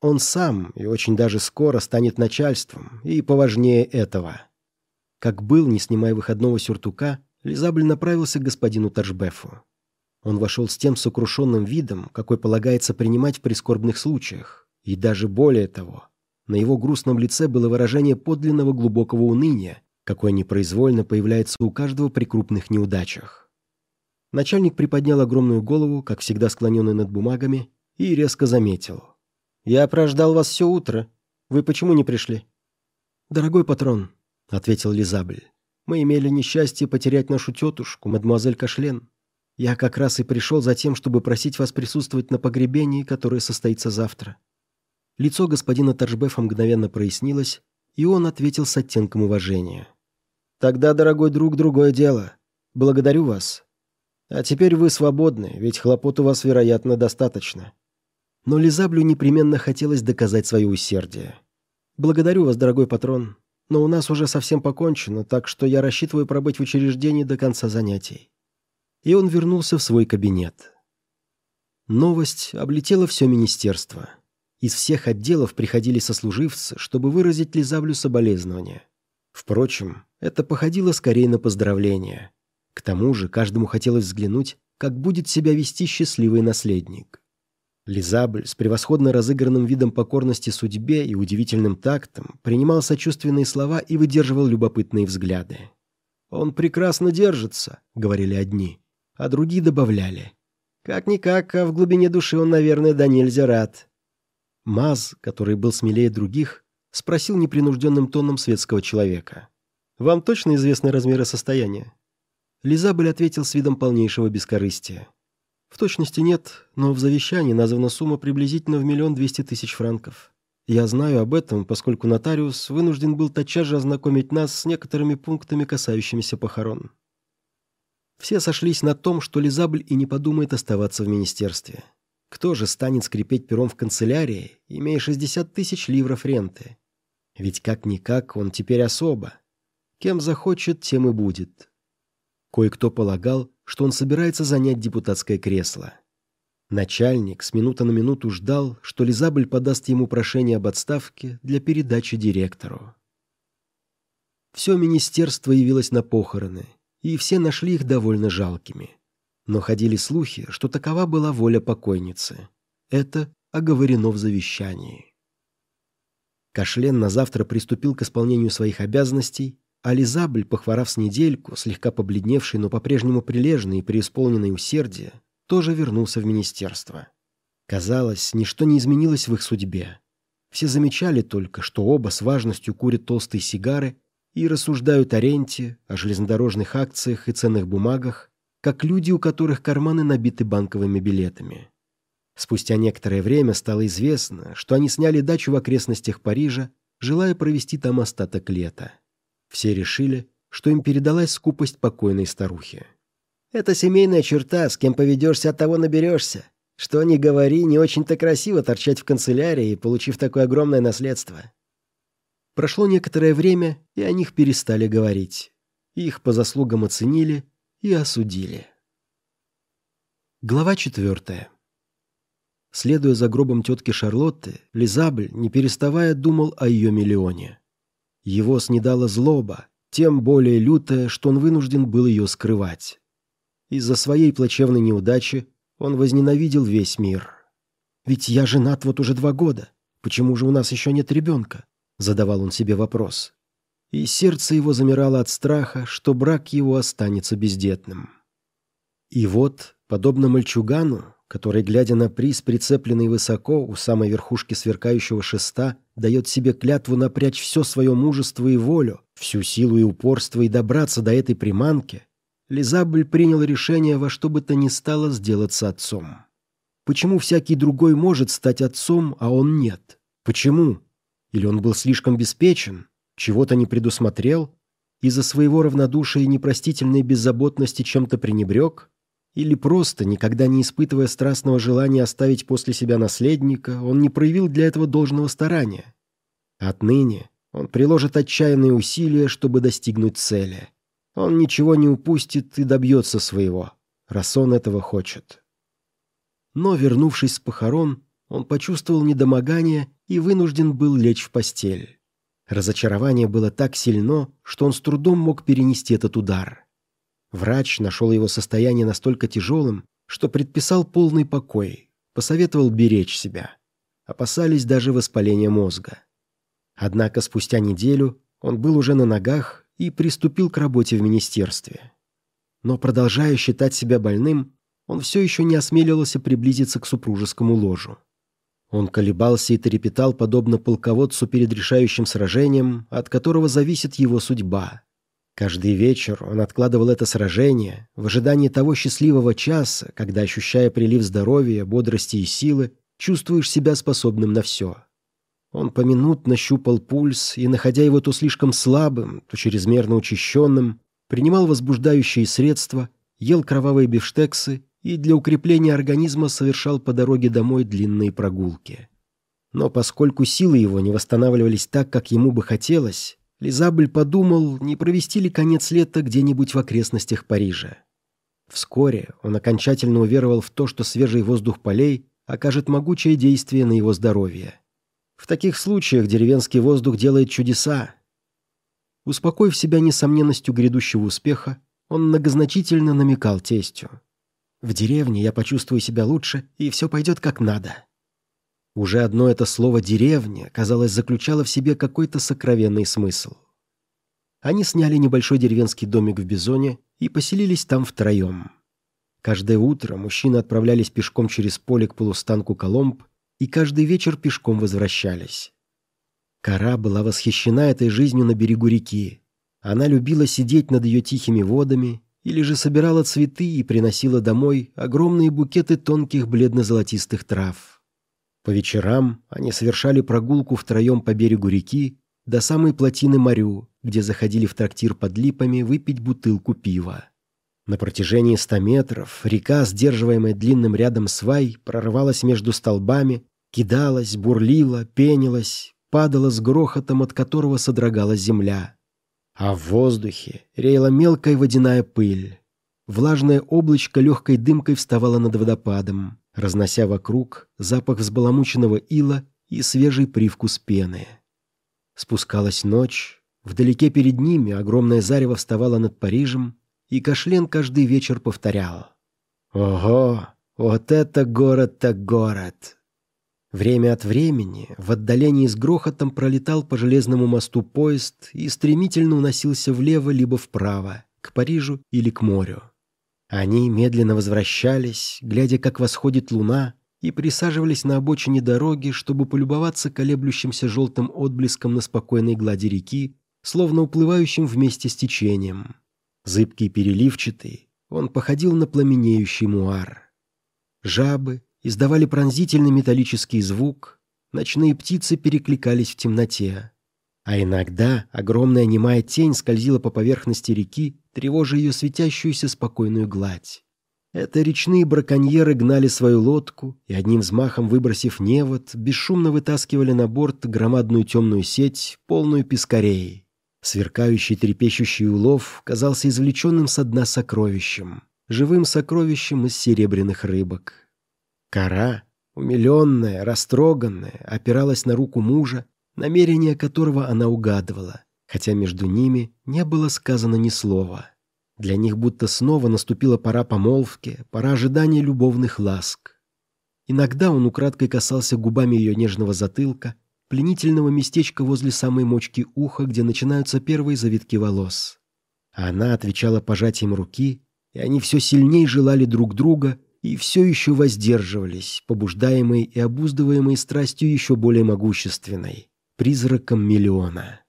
Он сам, и очень даже скоро, станет начальством, и поважнее этого. Как был, не снимая выходного сюртука, Лизабль направился к господину Ташбефу. Он вошел с тем сокрушенным видом, какой полагается принимать в прискорбных случаях, и даже более того. На его грустном лице было выражение подлинного глубокого уныния, какое непроизвольно появляется у каждого при крупных неудачах. Начальник приподнял огромную голову, как всегда склоненный над бумагами, и резко заметил. «Я прождал вас все утро. Вы почему не пришли?» «Дорогой патрон», — ответил Лизабль, — «мы имели несчастье потерять нашу тетушку, мадемуазель Кашлен. Я как раз и пришел за тем, чтобы просить вас присутствовать на погребении, которое состоится завтра». Лицо господина Торжбефа мгновенно прояснилось, и он ответил с оттенком уважения. «Тогда, дорогой друг, другое дело. Благодарю вас. А теперь вы свободны, ведь хлопот у вас, вероятно, достаточно». Но Лизаблю непременно хотелось доказать свое усердие. «Благодарю вас, дорогой патрон, но у нас уже совсем покончено, так что я рассчитываю пробыть в учреждении до конца занятий». И он вернулся в свой кабинет. Новость облетела все министерство. Из всех отделов приходили сослуживцы, чтобы выразить Лизавлю соболезнования. Впрочем, это походило скорее на поздравление. К тому же каждому хотелось взглянуть, как будет себя вести счастливый наследник. Лизабль с превосходно разыгранным видом покорности судьбе и удивительным тактом принимал сочувственные слова и выдерживал любопытные взгляды. «Он прекрасно держится», — говорили одни, а другие добавляли. «Как-никак, а в глубине души он, наверное, да нельзя рад. Маз, который был смелее других, спросил непринужденным тоном светского человека. «Вам точно известны размеры состояния?» Лизабель ответил с видом полнейшего бескорыстия. «В точности нет, но в завещании названа сумма приблизительно в миллион двести тысяч франков. Я знаю об этом, поскольку нотариус вынужден был тотчас же ознакомить нас с некоторыми пунктами, касающимися похорон». Все сошлись на том, что Лизабль и не подумает оставаться в министерстве. Кто же станет скрипеть пером в канцелярии, имея 60 тысяч ливров ренты? Ведь как-никак он теперь особо. Кем захочет, тем и будет. Кое-кто полагал, что он собирается занять депутатское кресло. Начальник с минуты на минуту ждал, что Лизабль подаст ему прошение об отставке для передачи директору. Все министерство явилось на похороны, и все нашли их довольно жалкими. Но ходили слухи, что такова была воля покойницы. Это оговорено в завещании. Кашлен на завтра приступил к исполнению своих обязанностей, а Лизабль, похворав с недельку, слегка побледневший, но по-прежнему прилежный и преисполненный усердия, тоже вернулся в министерство. Казалось, ничто не изменилось в их судьбе. Все замечали только, что оба с важностью курят толстые сигары и рассуждают о ренте, о железнодорожных акциях и ценных бумагах, как люди, у которых карманы набиты банковыми билетами. Спустя некоторое время стало известно, что они сняли дачу в окрестностях Парижа, желая провести там остаток лета. Все решили, что им передалась скупость покойной старухи. «Это семейная черта, с кем поведешься, от того наберешься. Что ни говори, не очень-то красиво торчать в канцелярии, получив такое огромное наследство». Прошло некоторое время, и о них перестали говорить. Их по заслугам оценили и осудили. Глава четвертая. Следуя за гробом тетки Шарлотты, Лизабль, не переставая, думал о ее миллионе. Его снедала злоба, тем более лютая, что он вынужден был ее скрывать. Из-за своей плачевной неудачи он возненавидел весь мир. «Ведь я женат вот уже два года. Почему же у нас еще нет ребенка?» Задавал он себе вопрос. И сердце его замирало от страха, что брак его останется бездетным. И вот, подобно мальчугану, который, глядя на приз, прицепленный высоко у самой верхушки сверкающего шеста, дает себе клятву напрячь все свое мужество и волю, всю силу и упорство и добраться до этой приманки, Лизабль принял решение во что бы то ни стало сделаться отцом. Почему всякий другой может стать отцом, а он нет? Почему? Или он был слишком беспечен, чего-то не предусмотрел, из-за своего равнодушия и непростительной беззаботности чем-то пренебрег? Или просто, никогда не испытывая страстного желания оставить после себя наследника, он не проявил для этого должного старания. Отныне он приложит отчаянные усилия, чтобы достигнуть цели. Он ничего не упустит и добьется своего, раз он этого хочет. Но, вернувшись с похорон, он почувствовал недомогание и вынужден был лечь в постель. Разочарование было так сильно, что он с трудом мог перенести этот удар. Врач нашел его состояние настолько тяжелым, что предписал полный покой, посоветовал беречь себя. Опасались даже воспаления мозга. Однако спустя неделю он был уже на ногах и приступил к работе в министерстве. Но продолжая считать себя больным, он все еще не осмеливался приблизиться к супружескому ложу. Он колебался и трепетал, подобно полководцу перед решающим сражением, от которого зависит его судьба. Каждый вечер он откладывал это сражение в ожидании того счастливого часа, когда, ощущая прилив здоровья, бодрости и силы, чувствуешь себя способным на все. Он поминутно щупал пульс и, находя его то слишком слабым, то чрезмерно учащенным, принимал возбуждающие средства, ел кровавые бифштексы и для укрепления организма совершал по дороге домой длинные прогулки. Но поскольку силы его не восстанавливались так, как ему бы хотелось, Лизабль подумал, не провести ли конец лета где-нибудь в окрестностях Парижа. Вскоре он окончательно уверовал в то, что свежий воздух полей окажет могучее действие на его здоровье. В таких случаях деревенский воздух делает чудеса. Успокоив себя несомненностью грядущего успеха, он многозначительно намекал тестю. «В деревне я почувствую себя лучше, и все пойдет как надо». Уже одно это слово «деревня», казалось, заключало в себе какой-то сокровенный смысл. Они сняли небольшой деревенский домик в Бизоне и поселились там втроем. Каждое утро мужчины отправлялись пешком через поле к полустанку Коломб и каждый вечер пешком возвращались. Кора была восхищена этой жизнью на берегу реки. Она любила сидеть над ее тихими водами или же собирала цветы и приносила домой огромные букеты тонких бледно-золотистых трав. По вечерам они совершали прогулку втроем по берегу реки до самой плотины Морю, где заходили в трактир под липами выпить бутылку пива. На протяжении ста метров река, сдерживаемая длинным рядом свай, прорвалась между столбами, кидалась, бурлила, пенилась, падала с грохотом, от которого содрогалась земля. А в воздухе реяла мелкая водяная пыль. Влажное облачко легкой дымкой вставало над водопадом разнося вокруг запах взбаламученного ила и свежий привкус пены. Спускалась ночь, вдалеке перед ними огромное зарево вставало над Парижем, и Кашлен каждый вечер повторял. «Ого, вот это город так город!» Время от времени в отдалении с грохотом пролетал по железному мосту поезд и стремительно уносился влево либо вправо, к Парижу или к морю. Они медленно возвращались, глядя, как восходит луна, и присаживались на обочине дороги, чтобы полюбоваться колеблющимся желтым отблеском на спокойной глади реки, словно уплывающим вместе с течением. Зыбкий переливчатый, он походил на пламенеющий муар. Жабы, издавали пронзительный металлический звук, ночные птицы перекликались в темноте. А иногда огромная немая тень скользила по поверхности реки, тревожа ее светящуюся спокойную гладь. Это речные браконьеры гнали свою лодку и, одним взмахом выбросив невод, бесшумно вытаскивали на борт громадную темную сеть, полную пескарей. Сверкающий трепещущий улов казался извлеченным со дна сокровищем, живым сокровищем из серебряных рыбок. Кора, умиленная, растроганная, опиралась на руку мужа, намерение которого она угадывала, хотя между ними не было сказано ни слова. Для них будто снова наступила пора помолвки, пора ожидания любовных ласк. Иногда он украдкой касался губами ее нежного затылка, пленительного местечка возле самой мочки уха, где начинаются первые завитки волос. А она отвечала пожатием руки, и они все сильнее желали друг друга и все еще воздерживались, побуждаемые и обуздываемые страстью еще более могущественной, призраком миллиона.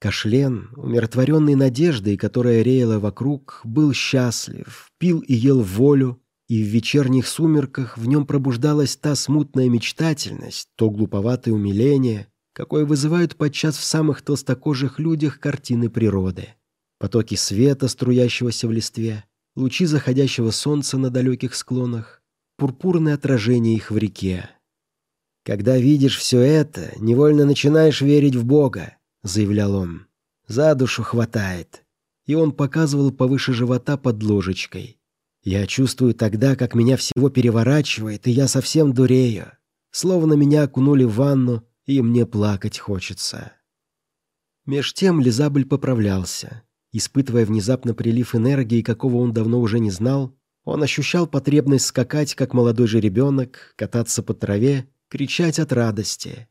Кашлен, умиротворенный надеждой, которая реяла вокруг, был счастлив, пил и ел волю, и в вечерних сумерках в нем пробуждалась та смутная мечтательность, то глуповатое умиление, какое вызывают подчас в самых толстокожих людях картины природы. Потоки света, струящегося в листве, лучи заходящего солнца на далеких склонах, пурпурное отражение их в реке. Когда видишь все это, невольно начинаешь верить в Бога, — заявлял он. «За душу хватает». И он показывал повыше живота под ложечкой. «Я чувствую тогда, как меня всего переворачивает, и я совсем дурею. Словно меня окунули в ванну, и мне плакать хочется». Меж тем Лизабль поправлялся. Испытывая внезапно прилив энергии, какого он давно уже не знал, он ощущал потребность скакать, как молодой же ребенок, кататься по траве, кричать от радости.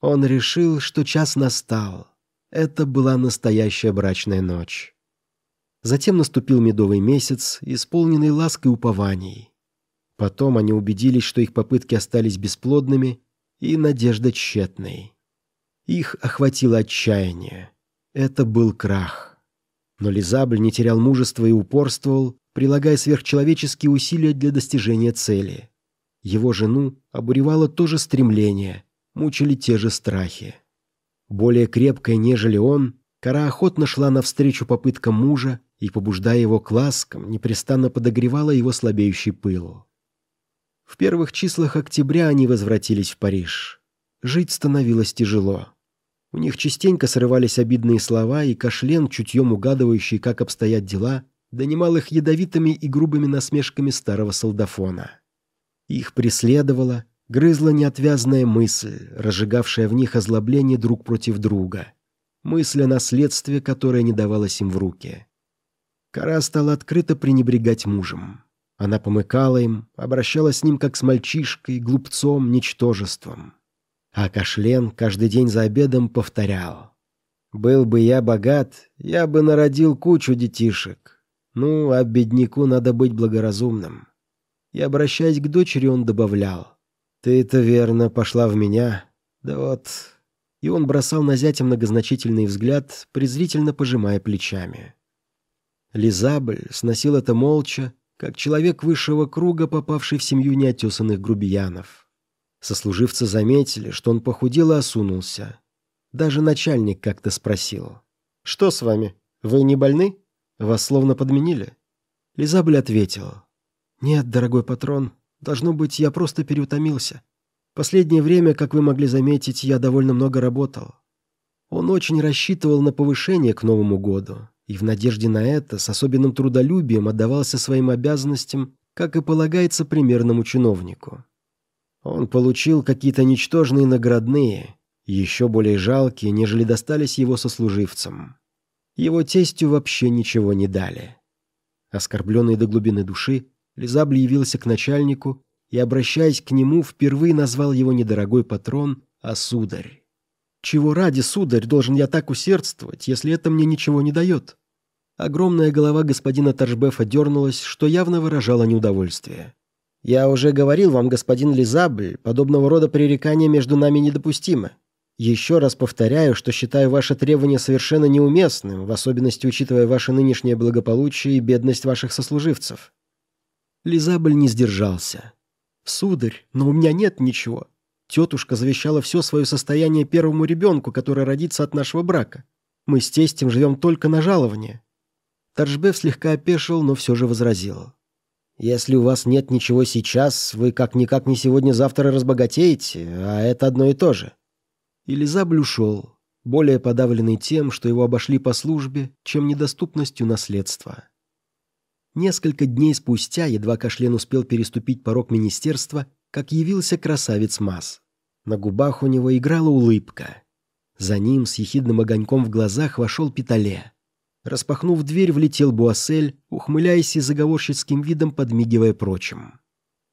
Он решил, что час настал. Это была настоящая брачная ночь. Затем наступил медовый месяц, исполненный лаской упований. Потом они убедились, что их попытки остались бесплодными и надежда тщетной. Их охватило отчаяние. Это был крах. Но Лизабль не терял мужества и упорствовал, прилагая сверхчеловеческие усилия для достижения цели. Его жену обуревало то же стремление, мучили те же страхи. Более крепкая, нежели он, кора охотно шла навстречу попыткам мужа и, побуждая его к ласкам, непрестанно подогревала его слабеющий пыл. В первых числах октября они возвратились в Париж. Жить становилось тяжело. У них частенько срывались обидные слова, и Кашлен, чутьем угадывающий, как обстоят дела, донимал их ядовитыми и грубыми насмешками старого солдафона. Их преследовала, грызла неотвязная мысль, разжигавшая в них озлобление друг против друга. Мысль о наследстве, которое не давалось им в руки. Кара стала открыто пренебрегать мужем. Она помыкала им, обращалась с ним как с мальчишкой, глупцом, ничтожеством. А Кашлен каждый день за обедом повторял. «Был бы я богат, я бы народил кучу детишек. Ну, а бедняку надо быть благоразумным». И, обращаясь к дочери, он добавлял. «Ты-то верно пошла в меня. Да вот...» И он бросал на зятя многозначительный взгляд, презрительно пожимая плечами. Лизабль сносил это молча, как человек высшего круга, попавший в семью неотесанных грубиянов. Сослуживцы заметили, что он похудел и осунулся. Даже начальник как-то спросил. «Что с вами? Вы не больны? Вас словно подменили?» Лизабль ответил. «Нет, дорогой патрон, Должно быть, я просто переутомился. Последнее время, как вы могли заметить, я довольно много работал. Он очень рассчитывал на повышение к Новому году, и в надежде на это с особенным трудолюбием отдавался своим обязанностям, как и полагается примерному чиновнику. Он получил какие-то ничтожные наградные, еще более жалкие, нежели достались его сослуживцам. Его тестю вообще ничего не дали. Оскорбленный до глубины души, Лизабль явился к начальнику и, обращаясь к нему, впервые назвал его недорогой патрон, а сударь. «Чего ради, сударь, должен я так усердствовать, если это мне ничего не дает?» Огромная голова господина Торжбефа дернулась, что явно выражало неудовольствие. «Я уже говорил вам, господин Лизабль, подобного рода пререкания между нами недопустимы. Еще раз повторяю, что считаю ваше требование совершенно неуместным, в особенности учитывая ваше нынешнее благополучие и бедность ваших сослуживцев. Лизабль не сдержался. «Сударь, но у меня нет ничего. Тетушка завещала все свое состояние первому ребенку, который родится от нашего брака. Мы с тестем живем только на жалование». Торжбев слегка опешил, но все же возразил. «Если у вас нет ничего сейчас, вы как-никак не сегодня-завтра разбогатеете, а это одно и то же». Илизабль ушел, более подавленный тем, что его обошли по службе, чем недоступностью наследства. Несколько дней спустя, едва Кашлен успел переступить порог министерства, как явился красавец Мас. На губах у него играла улыбка. За ним с ехидным огоньком в глазах вошел Питале. Распахнув дверь, влетел Буассель, ухмыляясь и заговорщицким видом подмигивая прочим.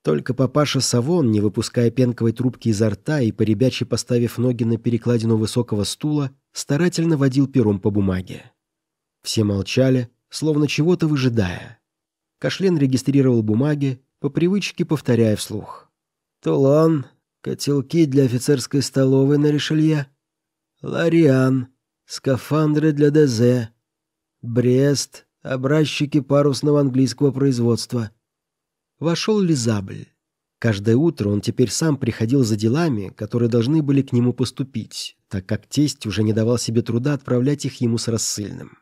Только папаша Савон, не выпуская пенковой трубки изо рта и поребяче поставив ноги на перекладину высокого стула, старательно водил пером по бумаге. Все молчали, словно чего-то выжидая. Кашлен регистрировал бумаги, по привычке повторяя вслух. «Тулон, котелки для офицерской столовой на Ришелье, Лариан, скафандры для ДЗ, Брест, образчики парусного английского производства». Вошел Лизабль. Каждое утро он теперь сам приходил за делами, которые должны были к нему поступить, так как тесть уже не давал себе труда отправлять их ему с рассыльным.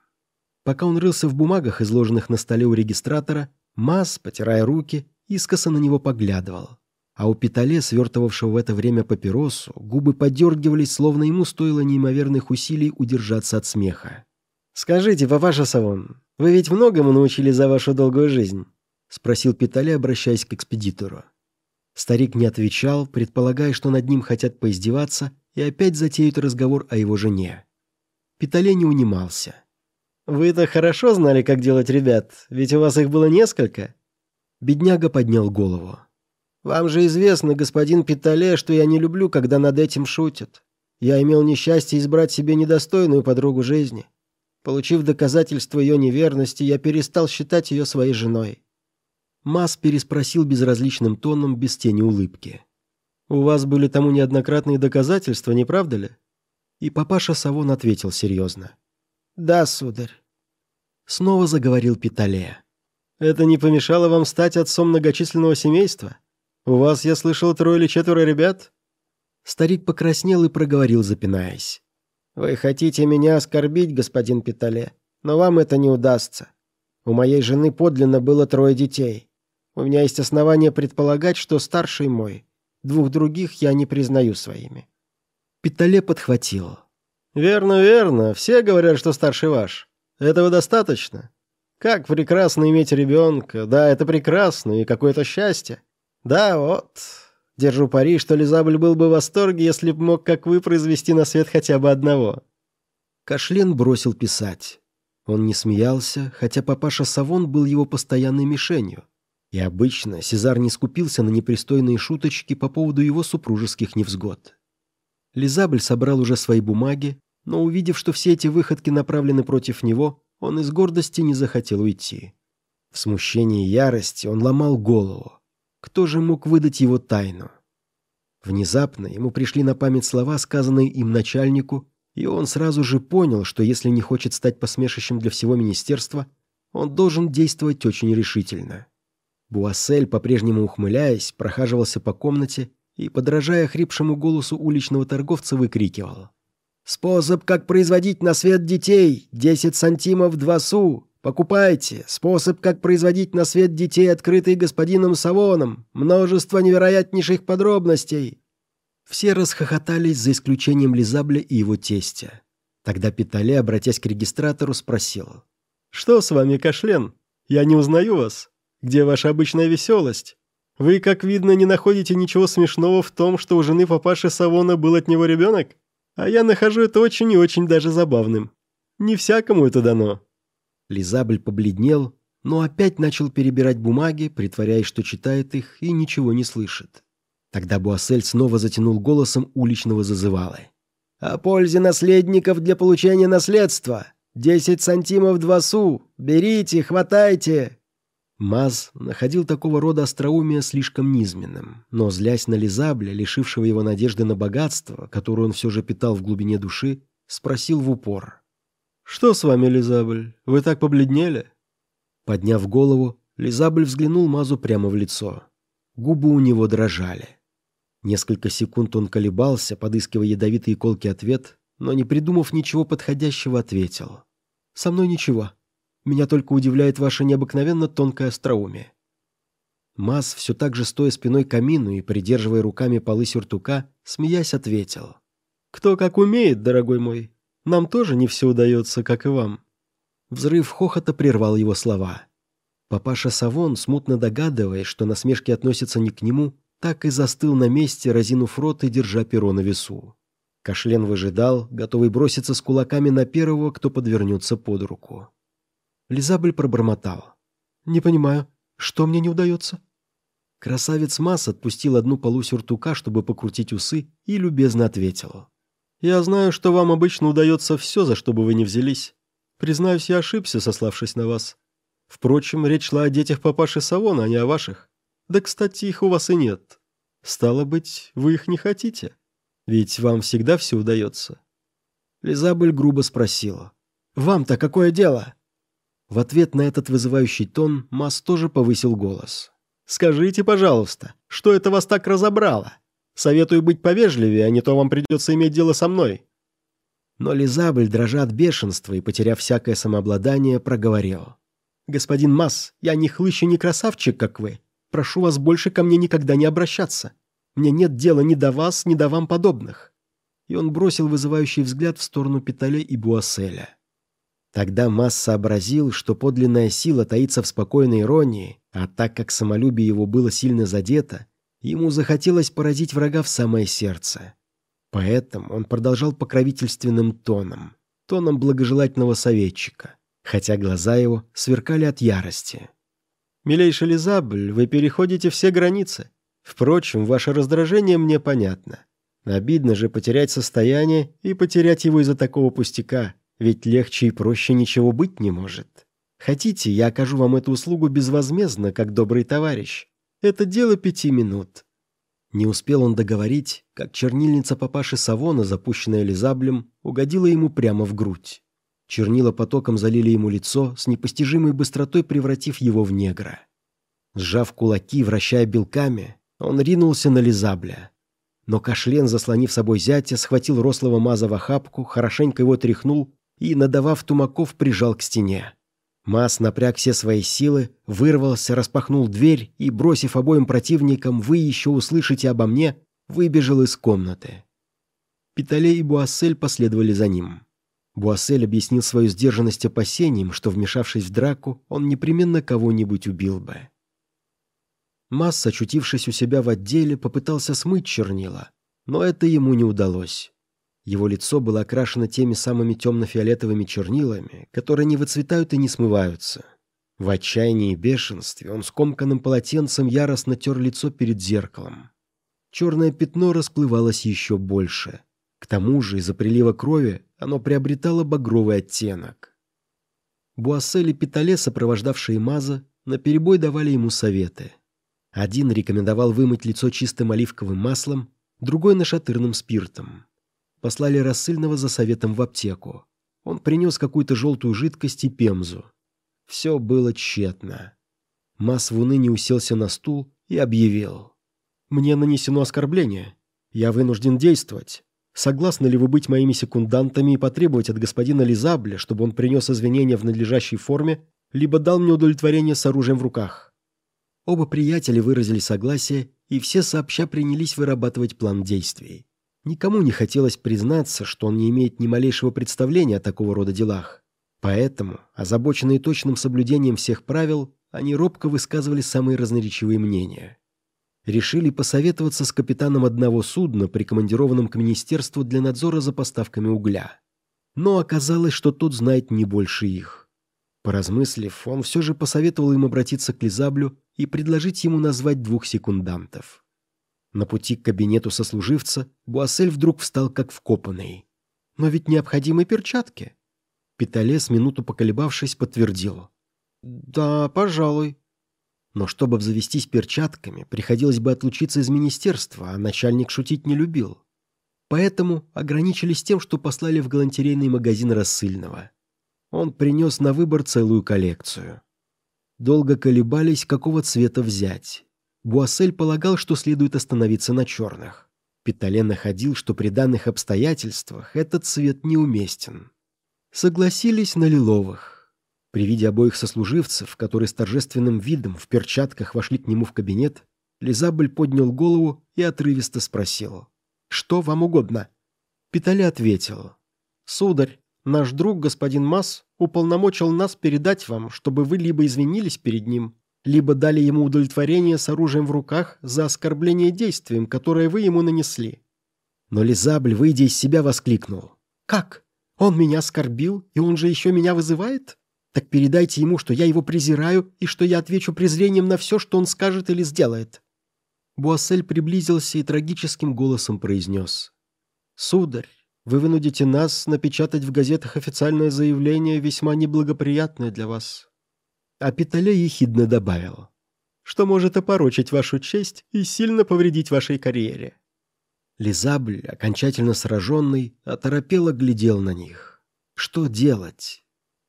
Пока он рылся в бумагах, изложенных на столе у регистратора, Мас, потирая руки, искоса на него поглядывал. А у Питале, свертывавшего в это время папиросу, губы подергивались, словно ему стоило неимоверных усилий удержаться от смеха. «Скажите, папаша Савон, вы ведь многому научили за вашу долгую жизнь?» — спросил Питале, обращаясь к экспедитору. Старик не отвечал, предполагая, что над ним хотят поиздеваться, и опять затеют разговор о его жене. Питале не унимался. «Вы-то хорошо знали, как делать ребят, ведь у вас их было несколько». Бедняга поднял голову. «Вам же известно, господин Питале, что я не люблю, когда над этим шутят. Я имел несчастье избрать себе недостойную подругу жизни. Получив доказательство ее неверности, я перестал считать ее своей женой». Мас переспросил безразличным тоном, без тени улыбки. «У вас были тому неоднократные доказательства, не правда ли?» И папаша Савон ответил серьезно. «Да, сударь». Снова заговорил Питале. «Это не помешало вам стать отцом многочисленного семейства? У вас, я слышал, трое или четверо ребят?» Старик покраснел и проговорил, запинаясь. «Вы хотите меня оскорбить, господин Питале, но вам это не удастся. У моей жены подлинно было трое детей. У меня есть основания предполагать, что старший мой. Двух других я не признаю своими». Питале подхватил. «Верно, верно. Все говорят, что старший ваш. Этого достаточно. Как прекрасно иметь ребенка. Да, это прекрасно и какое-то счастье. Да, вот. Держу пари, что Лизабль был бы в восторге, если б мог, как вы, произвести на свет хотя бы одного». Кашлен бросил писать. Он не смеялся, хотя папаша Савон был его постоянной мишенью. И обычно Сезар не скупился на непристойные шуточки по поводу его супружеских невзгод. Лизабль собрал уже свои бумаги, но увидев, что все эти выходки направлены против него, он из гордости не захотел уйти. В смущении и ярости он ломал голову. Кто же мог выдать его тайну? Внезапно ему пришли на память слова, сказанные им начальнику, и он сразу же понял, что если не хочет стать посмешищем для всего министерства, он должен действовать очень решительно. Буассель, по-прежнему ухмыляясь, прохаживался по комнате и, подражая хрипшему голосу уличного торговца, выкрикивал. «Способ, как производить на свет детей! Десять сантимов два су! Покупайте! Способ, как производить на свет детей, открытый господином Савоном! Множество невероятнейших подробностей!» Все расхохотались, за исключением Лизабля и его тестя. Тогда Питале, обратясь к регистратору, спросил. «Что с вами, Кашлен? Я не узнаю вас. Где ваша обычная веселость? Вы, как видно, не находите ничего смешного в том, что у жены папаши Савона был от него ребенок? А я нахожу это очень и очень даже забавным. Не всякому это дано». Лизабль побледнел, но опять начал перебирать бумаги, притворяясь, что читает их и ничего не слышит. Тогда Буассель снова затянул голосом уличного зазывалы. «О пользе наследников для получения наследства! Десять сантимов два су! Берите, хватайте! Маз находил такого рода остроумие слишком низменным, но, злясь на Лизабля, лишившего его надежды на богатство, которое он все же питал в глубине души, спросил в упор. «Что с вами, Лизабль? Вы так побледнели?» Подняв голову, Лизабль взглянул Мазу прямо в лицо. Губы у него дрожали. Несколько секунд он колебался, подыскивая ядовитые колки ответ, но, не придумав ничего подходящего, ответил. «Со мной ничего. Меня только удивляет ваше необыкновенно тонкое остроумие». Мас, все так же стоя спиной к камину и придерживая руками полы сюртука, смеясь, ответил. «Кто как умеет, дорогой мой. Нам тоже не все удается, как и вам». Взрыв хохота прервал его слова. Папаша Савон, смутно догадываясь, что насмешки относятся не к нему, так и застыл на месте, разинув рот и держа перо на весу. Кашлен выжидал, готовый броситься с кулаками на первого, кто подвернется под руку. Лизабль пробормотал. «Не понимаю, что мне не удается?» Красавец Масс отпустил одну полу сюртука, чтобы покрутить усы, и любезно ответил. «Я знаю, что вам обычно удается все, за что бы вы ни взялись. Признаюсь, я ошибся, сославшись на вас. Впрочем, речь шла о детях папаши Савона, а не о ваших. Да, кстати, их у вас и нет. Стало быть, вы их не хотите? Ведь вам всегда все удается». Лизабель грубо спросила. «Вам-то какое дело?» В ответ на этот вызывающий тон Мас тоже повысил голос. «Скажите, пожалуйста, что это вас так разобрало? Советую быть повежливее, а не то вам придется иметь дело со мной». Но Лизабель, дрожа от бешенства и потеряв всякое самообладание, проговорил. «Господин Масс, я не хлыщ и не красавчик, как вы. Прошу вас больше ко мне никогда не обращаться. Мне нет дела ни до вас, ни до вам подобных». И он бросил вызывающий взгляд в сторону Питале и Буасселя. Тогда Масс сообразил, что подлинная сила таится в спокойной иронии, а так как самолюбие его было сильно задето, ему захотелось поразить врага в самое сердце. Поэтому он продолжал покровительственным тоном, тоном благожелательного советчика, хотя глаза его сверкали от ярости. «Милейший Лизабль, вы переходите все границы. Впрочем, ваше раздражение мне понятно. Обидно же потерять состояние и потерять его из-за такого пустяка, ведь легче и проще ничего быть не может. Хотите, я окажу вам эту услугу безвозмездно, как добрый товарищ. Это дело пяти минут». Не успел он договорить, как чернильница папаши Савона, запущенная Лизаблем, угодила ему прямо в грудь. Чернила потоком залили ему лицо, с непостижимой быстротой превратив его в негра. Сжав кулаки, вращая белками, он ринулся на Лизабля. Но Кашлен, заслонив собой зятя, схватил рослого маза в охапку, хорошенько его тряхнул и, надавав тумаков, прижал к стене. Маз напряг все свои силы, вырвался, распахнул дверь и, бросив обоим противникам «Вы еще услышите обо мне», выбежал из комнаты. Питале и Буассель последовали за ним. Буассель объяснил свою сдержанность опасением, что, вмешавшись в драку, он непременно кого-нибудь убил бы. Масс, очутившись у себя в отделе, попытался смыть чернила, но это ему не удалось. Его лицо было окрашено теми самыми темно-фиолетовыми чернилами, которые не выцветают и не смываются. В отчаянии и бешенстве он скомканным полотенцем яростно тер лицо перед зеркалом. Черное пятно расплывалось еще больше. К тому же из-за прилива крови оно приобретало багровый оттенок. Буассель и Питале, сопровождавшие Маза, наперебой давали ему советы. Один рекомендовал вымыть лицо чистым оливковым маслом, другой – нашатырным спиртом. Послали рассыльного за советом в аптеку. Он принес какую-то желтую жидкость и пемзу. Все было тщетно. Мас в унынии уселся на стул и объявил. «Мне нанесено оскорбление. Я вынужден действовать. Согласны ли вы быть моими секундантами и потребовать от господина Лизабля, чтобы он принес извинения в надлежащей форме, либо дал мне удовлетворение с оружием в руках?» Оба приятеля выразили согласие, и все сообща принялись вырабатывать план действий. Никому не хотелось признаться, что он не имеет ни малейшего представления о такого рода делах. Поэтому, озабоченные точным соблюдением всех правил, они робко высказывали самые разноречивые мнения. Решили посоветоваться с капитаном одного судна, прикомандированным к министерству для надзора за поставками угля. Но оказалось, что тот знает не больше их. Поразмыслив, он все же посоветовал им обратиться к Лизаблю и предложить ему назвать двух секундантов. На пути к кабинету сослуживца Буассель вдруг встал как вкопанный. «Но ведь необходимы перчатки». Питале, минуту поколебавшись, подтвердил. «Да, пожалуй». Но чтобы обзавестись перчатками, приходилось бы отлучиться из министерства, а начальник шутить не любил. Поэтому ограничились тем, что послали в галантерейный магазин рассыльного. Он принес на выбор целую коллекцию. Долго колебались, какого цвета взять. Буассель полагал, что следует остановиться на черных. Питале находил, что при данных обстоятельствах этот цвет неуместен. Согласились на лиловых. При виде обоих сослуживцев, которые с торжественным видом в перчатках вошли к нему в кабинет, Лизабль поднял голову и отрывисто спросил. «Что вам угодно?» Питале ответил. «Сударь, наш друг, господин Масс, уполномочил нас передать вам, чтобы вы либо извинились перед ним, либо дали ему удовлетворение с оружием в руках за оскорбление действием, которое вы ему нанесли». Но Лизабль, выйдя из себя, воскликнул. «Как? Он меня оскорбил, и он же еще меня вызывает? Так передайте ему, что я его презираю и что я отвечу презрением на все, что он скажет или сделает». Буассель приблизился и трагическим голосом произнес. «Сударь, вы вынудите нас напечатать в газетах официальное заявление, весьма неблагоприятное для вас». А Питале ехидно добавил, что может опорочить вашу честь и сильно повредить вашей карьере. Лизабль, окончательно сраженный, оторопело глядел на них. Что делать?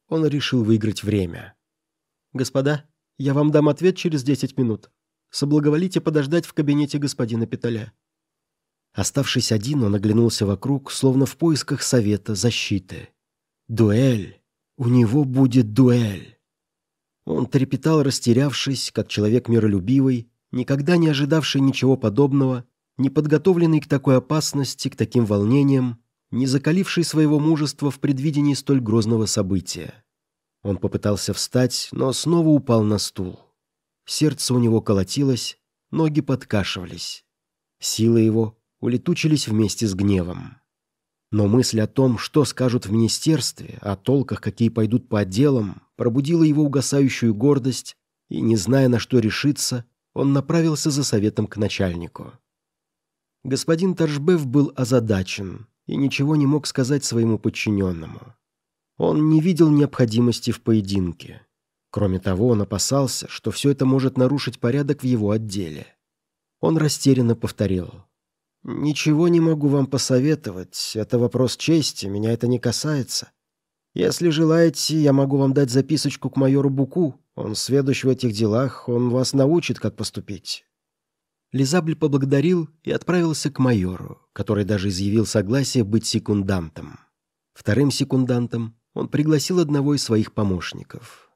Он решил выиграть время. «Господа, я вам дам ответ через десять минут. Соблаговолите подождать в кабинете господина Питаля». Оставшись один, он оглянулся вокруг, словно в поисках совета, защиты. «Дуэль! У него будет дуэль!» Он трепетал, растерявшись, как человек миролюбивый, никогда не ожидавший ничего подобного, не подготовленный к такой опасности, к таким волнениям, не закаливший своего мужества в предвидении столь грозного события. Он попытался встать, но снова упал на стул. Сердце у него колотилось, ноги подкашивались. Силы его улетучились вместе с гневом. Но мысль о том, что скажут в министерстве, о толках, какие пойдут по отделам, пробудила его угасающую гордость, и, не зная, на что решиться, он направился за советом к начальнику. Господин Торжбев был озадачен и ничего не мог сказать своему подчиненному. Он не видел необходимости в поединке. Кроме того, он опасался, что все это может нарушить порядок в его отделе. Он растерянно повторил. «Ничего не могу вам посоветовать. Это вопрос чести, меня это не касается. Если желаете, я могу вам дать записочку к майору Буку. Он сведущ в этих делах, он вас научит, как поступить». Лизабль поблагодарил и отправился к майору, который даже изъявил согласие быть секундантом. Вторым секундантом он пригласил одного из своих помощников.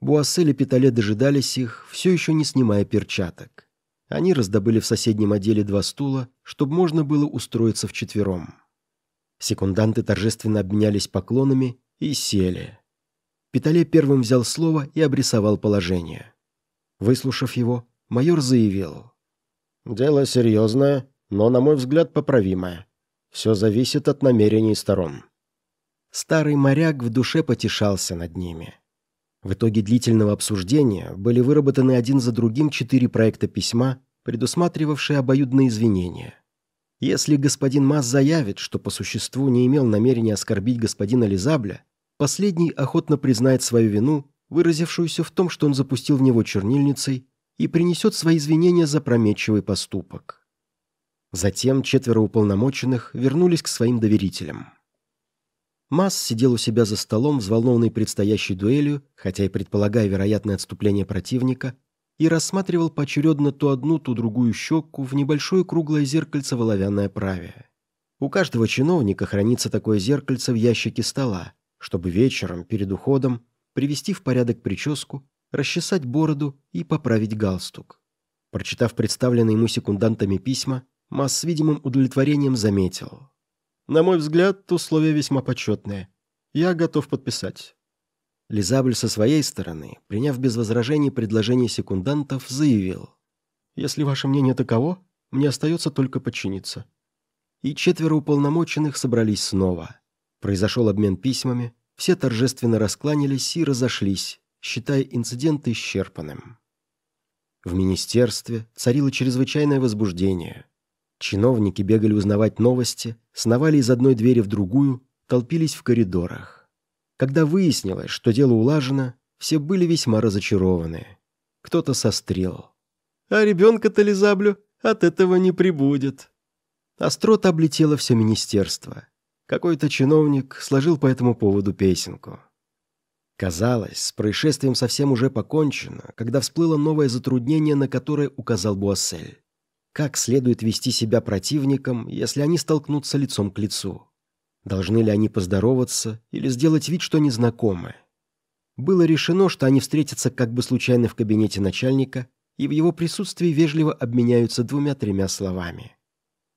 Буассель и Питале дожидались их, все еще не снимая перчаток. Они раздобыли в соседнем отделе два стула, чтобы можно было устроиться вчетвером. Секунданты торжественно обменялись поклонами и сели. Питале первым взял слово и обрисовал положение. Выслушав его, майор заявил. «Дело серьезное, но, на мой взгляд, поправимое. Все зависит от намерений сторон». Старый моряк в душе потешался над ними. В итоге длительного обсуждения были выработаны один за другим четыре проекта письма, предусматривавшие обоюдные извинения. Если господин Мас заявит, что по существу не имел намерения оскорбить господина Лизабля, последний охотно признает свою вину, выразившуюся в том, что он запустил в него чернильницей, и принесет свои извинения за прометчивый поступок. Затем четверо уполномоченных вернулись к своим доверителям. Масс сидел у себя за столом, взволнованный предстоящей дуэлью, хотя и предполагая вероятное отступление противника, и рассматривал поочередно то одну, то другую щеку в небольшое круглое зеркальце в оправе. У каждого чиновника хранится такое зеркальце в ящике стола, чтобы вечером, перед уходом, привести в порядок прическу, расчесать бороду и поправить галстук. Прочитав представленные ему секундантами письма, Масс с видимым удовлетворением заметил. На мой взгляд, условия весьма почетные. Я готов подписать». Лизабль со своей стороны, приняв без возражений предложение секундантов, заявил. «Если ваше мнение таково, мне остается только подчиниться». И четверо уполномоченных собрались снова. Произошел обмен письмами, все торжественно раскланялись и разошлись, считая инцидент исчерпанным. В министерстве царило чрезвычайное возбуждение. Чиновники бегали узнавать новости, сновали из одной двери в другую, толпились в коридорах. Когда выяснилось, что дело улажено, все были весьма разочарованы. Кто-то сострел. «А ребенка-то Лизаблю от этого не прибудет». Острота облетела все министерство. Какой-то чиновник сложил по этому поводу песенку. Казалось, с происшествием совсем уже покончено, когда всплыло новое затруднение, на которое указал Буассель. Как следует вести себя противникам, если они столкнутся лицом к лицу? Должны ли они поздороваться или сделать вид, что незнакомы? Было решено, что они встретятся как бы случайно в кабинете начальника и в его присутствии вежливо обменяются двумя-тремя словами.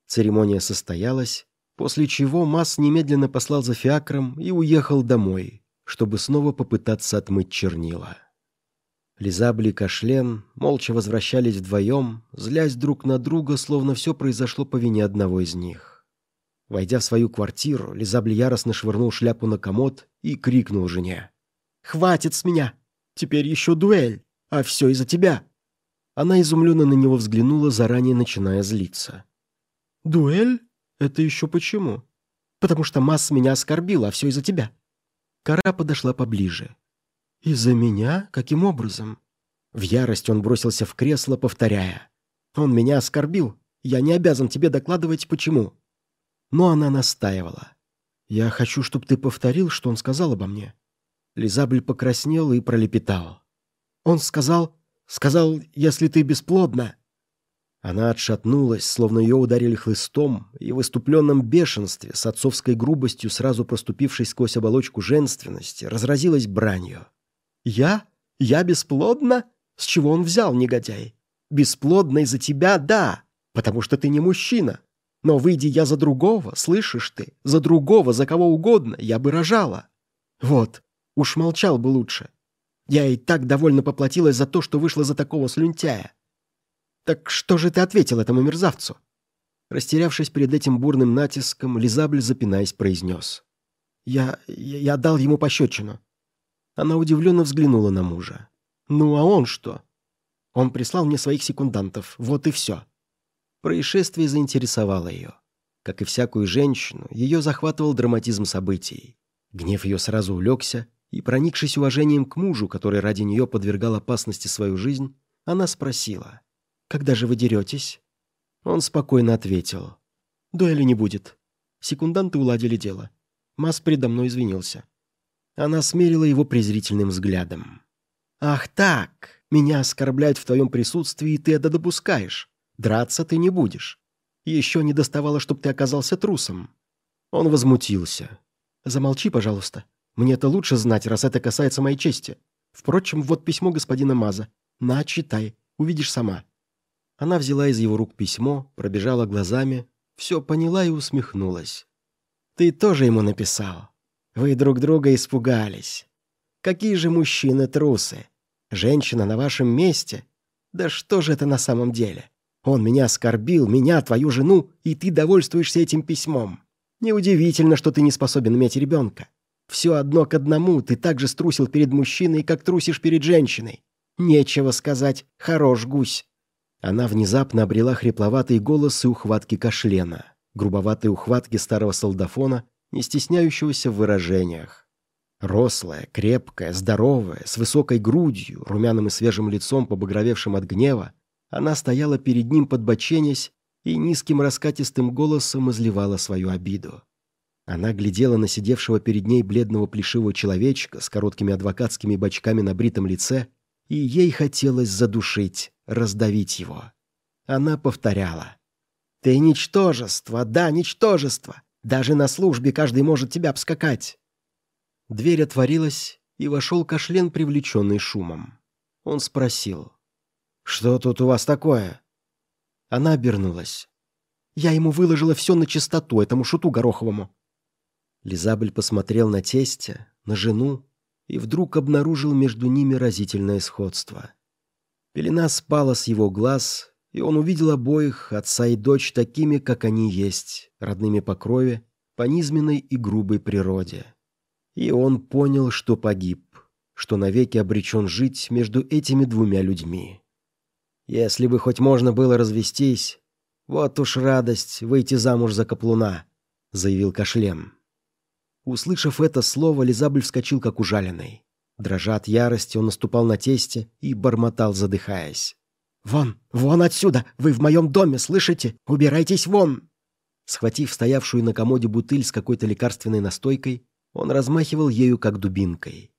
Церемония состоялась, после чего Масс немедленно послал за фиакром и уехал домой, чтобы снова попытаться отмыть чернила. Лизабли и Кашлен молча возвращались вдвоем, злясь друг на друга, словно все произошло по вине одного из них. Войдя в свою квартиру, Лизабли яростно швырнул шляпу на комод и крикнул жене. «Хватит с меня! Теперь еще дуэль! А все из-за тебя!» Она изумленно на него взглянула, заранее начиная злиться. «Дуэль? Это еще почему?» «Потому что Масс меня оскорбила, а все из-за тебя». Кара подошла поближе. «Из-за меня? Каким образом?» В ярости он бросился в кресло, повторяя. «Он меня оскорбил. Я не обязан тебе докладывать, почему». Но она настаивала. «Я хочу, чтобы ты повторил, что он сказал обо мне». Лизабль покраснел и пролепетал. «Он сказал, сказал, если ты бесплодна». Она отшатнулась, словно ее ударили хлыстом, и в иступленном бешенстве, с отцовской грубостью, сразу проступившей сквозь оболочку женственности, разразилась бранью. «Я? Я бесплодна? С чего он взял, негодяй? Бесплодна из-за тебя, да, потому что ты не мужчина. Но выйди я за другого, слышишь ты, за другого, за кого угодно, я бы рожала. Вот, уж молчал бы лучше. Я и так довольно поплатилась за то, что вышла за такого слюнтяя. Так что же ты ответил этому мерзавцу?» Растерявшись перед этим бурным натиском, Лизабль, запинаясь, произнес. «Я... я дал ему пощечину. Она удивленно взглянула на мужа. «Ну а он что?» «Он прислал мне своих секундантов. Вот и все». Происшествие заинтересовало ее. Как и всякую женщину, ее захватывал драматизм событий. Гнев ее сразу улегся, и, проникшись уважением к мужу, который ради нее подвергал опасности свою жизнь, она спросила, «Когда же вы деретесь?» Он спокойно ответил, «Дуэли не будет. Секунданты уладили дело. Масс предо мной извинился. Она смерила его презрительным взглядом. «Ах так! Меня оскорбляют в твоем присутствии, ты это допускаешь. Драться ты не будешь. Еще не доставало, чтобы ты оказался трусом». Он возмутился. «Замолчи, пожалуйста. Мне это лучше знать, раз это касается моей чести. Впрочем, вот письмо господина Маза. На, читай. Увидишь сама». Она взяла из его рук письмо, пробежала глазами, все поняла и усмехнулась. «Ты тоже ему написал. Вы друг друга испугались. Какие же мужчины трусы? Женщина на вашем месте? Да что же это на самом деле? Он меня оскорбил, меня, твою жену, и ты довольствуешься этим письмом. Неудивительно, что ты не способен иметь ребенка. Все одно к одному, ты так же струсил перед мужчиной, как трусишь перед женщиной. Нечего сказать, хорош гусь. Она внезапно обрела хрипловатый голос и ухватки кашлена, грубоватые ухватки старого солдафона не стесняющегося в выражениях. Рослая, крепкая, здоровая, с высокой грудью, румяным и свежим лицом, побагровевшим от гнева, она стояла перед ним, подбоченясь, и низким раскатистым голосом изливала свою обиду. Она глядела на сидевшего перед ней бледного плешивого человечка с короткими адвокатскими бочками на бритом лице, и ей хотелось задушить, раздавить его. Она повторяла. «Ты ничтожество, да, ничтожество! Даже на службе каждый может тебя обскакать». Дверь отворилась, и вошел Кашлен, привлеченный шумом. Он спросил. «Что тут у вас такое?» Она обернулась. «Я ему выложила все на чистоту, этому шуту Гороховому». Лизабель посмотрел на тестя, на жену, и вдруг обнаружил между ними разительное сходство. Пелена спала с его глаз, и он увидел обоих, отца и дочь, такими, как они есть, родными по крови, по низменной и грубой природе. И он понял, что погиб, что навеки обречен жить между этими двумя людьми. Если бы хоть можно было развестись, вот уж радость выйти замуж за каплуна, заявил Кашлем. Услышав это слово, Лизабль вскочил, как ужаленный. Дрожа от ярости, он наступал на тесте и бормотал, задыхаясь. «Вон, вон отсюда! Вы в моем доме, слышите? Убирайтесь вон!» Схватив стоявшую на комоде бутыль с какой-то лекарственной настойкой, он размахивал ею как дубинкой.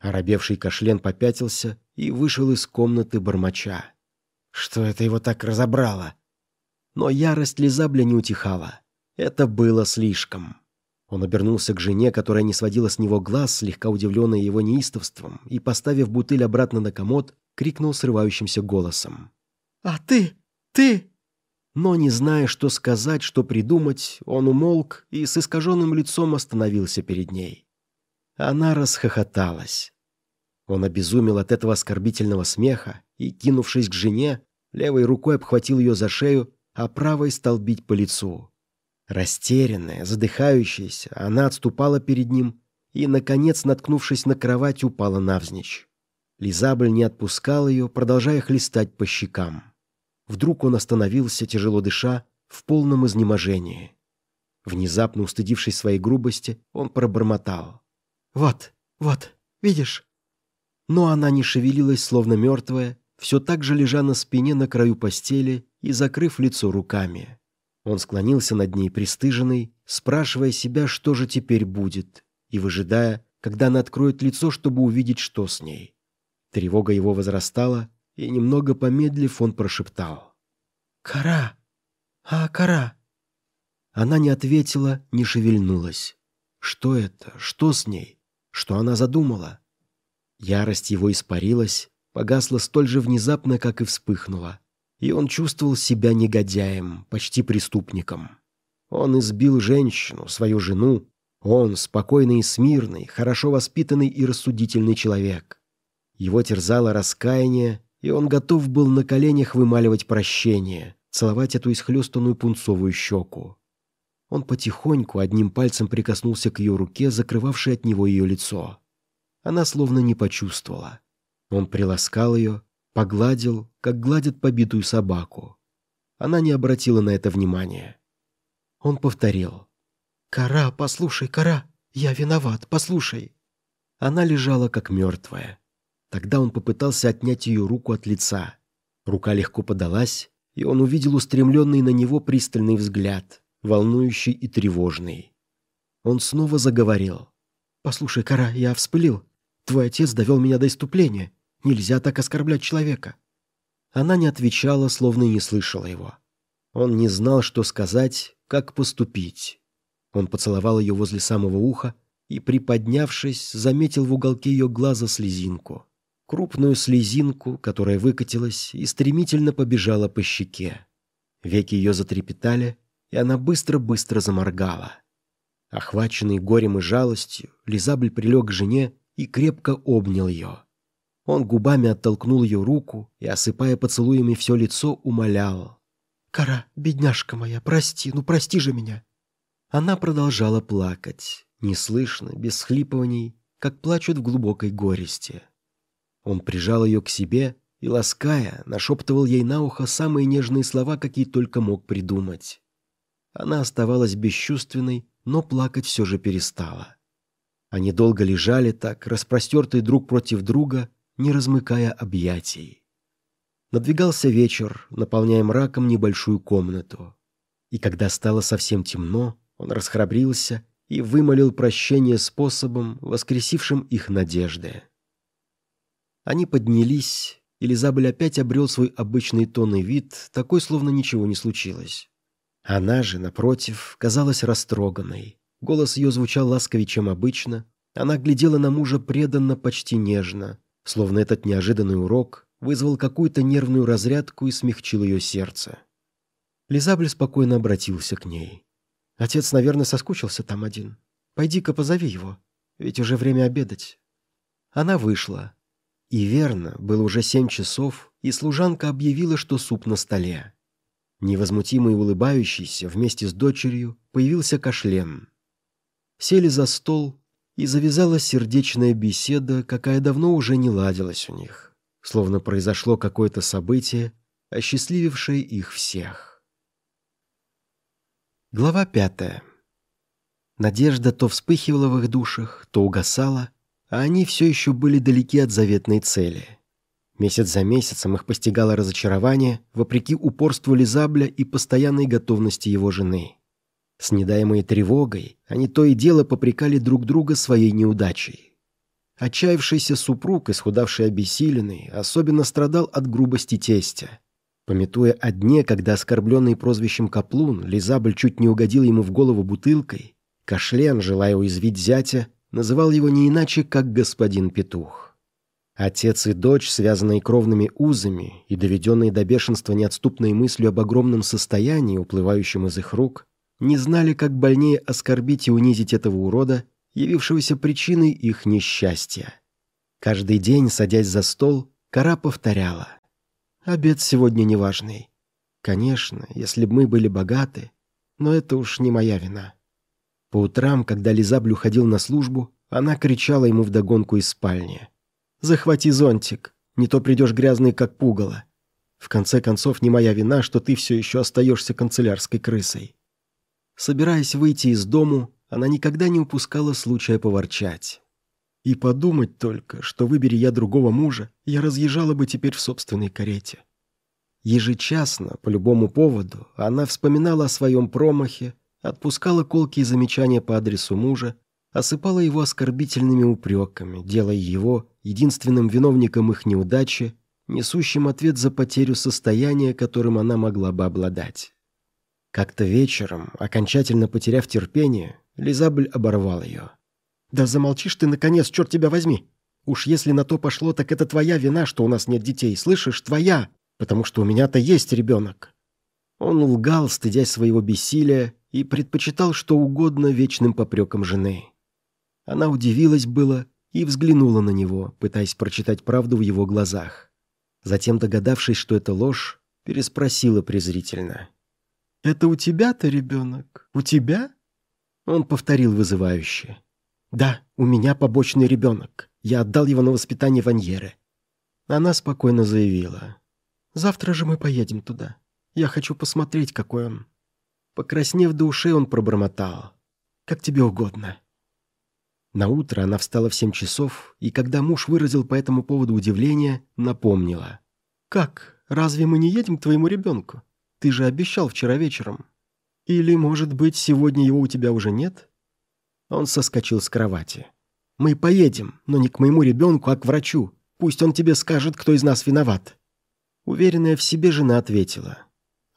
Оробевший Кашлен попятился и вышел из комнаты бормоча. Что это его так разобрало? Но ярость Лизабля не утихала. Это было слишком. Он обернулся к жене, которая не сводила с него глаз, слегка удивленная его неистовством, и, поставив бутыль обратно на комод, крикнул срывающимся голосом. «А ты? Ты?» Но, не зная, что сказать, что придумать, он умолк и с искаженным лицом остановился перед ней. Она расхохоталась. Он обезумел от этого оскорбительного смеха и, кинувшись к жене, левой рукой обхватил ее за шею, а правой стал бить по лицу. Растерянная, задыхающаяся, она отступала перед ним и, наконец, наткнувшись на кровать, упала навзничь. Лизабль не отпускал ее, продолжая хлестать по щекам. Вдруг он остановился, тяжело дыша, в полном изнеможении. Внезапно устыдившись своей грубости, он пробормотал. «Вот, вот, видишь?» Но она не шевелилась, словно мертвая, все так же лежа на спине на краю постели и закрыв лицо руками. Он склонился над ней пристыженный, спрашивая себя, что же теперь будет, и выжидая, когда она откроет лицо, чтобы увидеть, что с ней. Тревога его возрастала, и, немного помедлив, он прошептал. «Кора! А, кора!» Она не ответила, не шевельнулась. Что это? Что с ней? Что она задумала? Ярость его испарилась, погасла столь же внезапно, как и вспыхнула и он чувствовал себя негодяем, почти преступником. Он избил женщину, свою жену. Он спокойный и смирный, хорошо воспитанный и рассудительный человек. Его терзало раскаяние, и он готов был на коленях вымаливать прощение, целовать эту исхлестанную пунцовую щеку. Он потихоньку одним пальцем прикоснулся к ее руке, закрывавшей от него ее лицо. Она словно не почувствовала. Он приласкал ее, Погладил, как гладят побитую собаку. Она не обратила на это внимания. Он повторил. «Кора, послушай, кора, я виноват, послушай». Она лежала, как мертвая. Тогда он попытался отнять ее руку от лица. Рука легко подалась, и он увидел устремленный на него пристальный взгляд, волнующий и тревожный. Он снова заговорил. «Послушай, Кара, я вспылил. Твой отец довел меня до иступления. Нельзя так оскорблять человека». Она не отвечала, словно не слышала его. Он не знал, что сказать, как поступить. Он поцеловал ее возле самого уха и, приподнявшись, заметил в уголке ее глаза слезинку. Крупную слезинку, которая выкатилась и стремительно побежала по щеке. Веки ее затрепетали, и она быстро-быстро заморгала. Охваченный горем и жалостью, Лизабль прилег к жене и крепко обнял ее. Он губами оттолкнул ее руку и, осыпая поцелуями все лицо, умолял. «Кара, бедняжка моя, прости, ну прости же меня!» Она продолжала плакать, неслышно, без схлипываний, как плачут в глубокой горести. Он прижал ее к себе и, лаская, нашептывал ей на ухо самые нежные слова, какие только мог придумать. Она оставалась бесчувственной, но плакать все же перестала. Они долго лежали так, распростертые друг против друга, не размыкая объятий. Надвигался вечер, наполняя мраком небольшую комнату. И когда стало совсем темно, он расхрабрился и вымолил прощение способом, воскресившим их надежды. Они поднялись, и Лизабель опять обрел свой обычный тонный вид, такой, словно ничего не случилось. Она же, напротив, казалась растроганной. Голос ее звучал ласковее, чем обычно. Она глядела на мужа преданно, почти нежно, Словно этот неожиданный урок вызвал какую-то нервную разрядку и смягчил ее сердце. Лизабль спокойно обратился к ней. «Отец, наверное, соскучился там один. Пойди-ка позови его, ведь уже время обедать». Она вышла. И верно, было уже семь часов, и служанка объявила, что суп на столе. Невозмутимый и улыбающийся вместе с дочерью появился Кашлен. Сели за стол, и завязалась сердечная беседа, какая давно уже не ладилась у них, словно произошло какое-то событие, осчастливившее их всех. Глава пятая. Надежда то вспыхивала в их душах, то угасала, а они все еще были далеки от заветной цели. Месяц за месяцем их постигало разочарование, вопреки упорству Лизабля и постоянной готовности его жены. С недаемой тревогой они то и дело попрекали друг друга своей неудачей. Отчаявшийся супруг, исхудавший обессиленный, особенно страдал от грубости тестя. Пометуя о дне, когда оскорбленный прозвищем Каплун, Лизабль чуть не угодил ему в голову бутылкой, Кашлен, желая уязвить зятя, называл его не иначе, как господин Петух. Отец и дочь, связанные кровными узами и доведенные до бешенства неотступной мыслью об огромном состоянии, уплывающем из их рук, не знали, как больнее оскорбить и унизить этого урода, явившегося причиной их несчастья. Каждый день, садясь за стол, Кара повторяла. «Обед сегодня неважный. Конечно, если бы мы были богаты, но это уж не моя вина». По утрам, когда Лизабль уходил на службу, она кричала ему вдогонку из спальни. «Захвати зонтик, не то придешь грязный, как пугало. В конце концов, не моя вина, что ты все еще остаешься канцелярской крысой». Собираясь выйти из дому, она никогда не упускала случая поворчать. И подумать только, что выбери я другого мужа, я разъезжала бы теперь в собственной карете. Ежечасно, по любому поводу, она вспоминала о своем промахе, отпускала колкие замечания по адресу мужа, осыпала его оскорбительными упреками, делая его единственным виновником их неудачи, несущим ответ за потерю состояния, которым она могла бы обладать. Как-то вечером, окончательно потеряв терпение, Лизабль оборвал ее. «Да замолчишь ты, наконец, черт тебя возьми! Уж если на то пошло, так это твоя вина, что у нас нет детей, слышишь, твоя, потому что у меня-то есть ребенок». Он лгал, стыдясь своего бессилия, и предпочитал что угодно вечным попрекам жены. Она удивилась было и взглянула на него, пытаясь прочитать правду в его глазах. Затем, догадавшись, что это ложь, переспросила презрительно. «Это у тебя-то ребенок? У тебя?» Он повторил вызывающе. «Да, у меня побочный ребенок. Я отдал его на воспитание Ваньеры». Она спокойно заявила. «Завтра же мы поедем туда. Я хочу посмотреть, какой он». Покраснев до ушей, он пробормотал. «Как тебе угодно». На утро она встала в семь часов, и когда муж выразил по этому поводу удивление, напомнила. «Как? Разве мы не едем к твоему ребенку? Ты же обещал вчера вечером». Или, может быть, сегодня его у тебя уже нет?» Он соскочил с кровати. «Мы поедем, но не к моему ребенку, а к врачу. Пусть он тебе скажет, кто из нас виноват». Уверенная в себе жена ответила.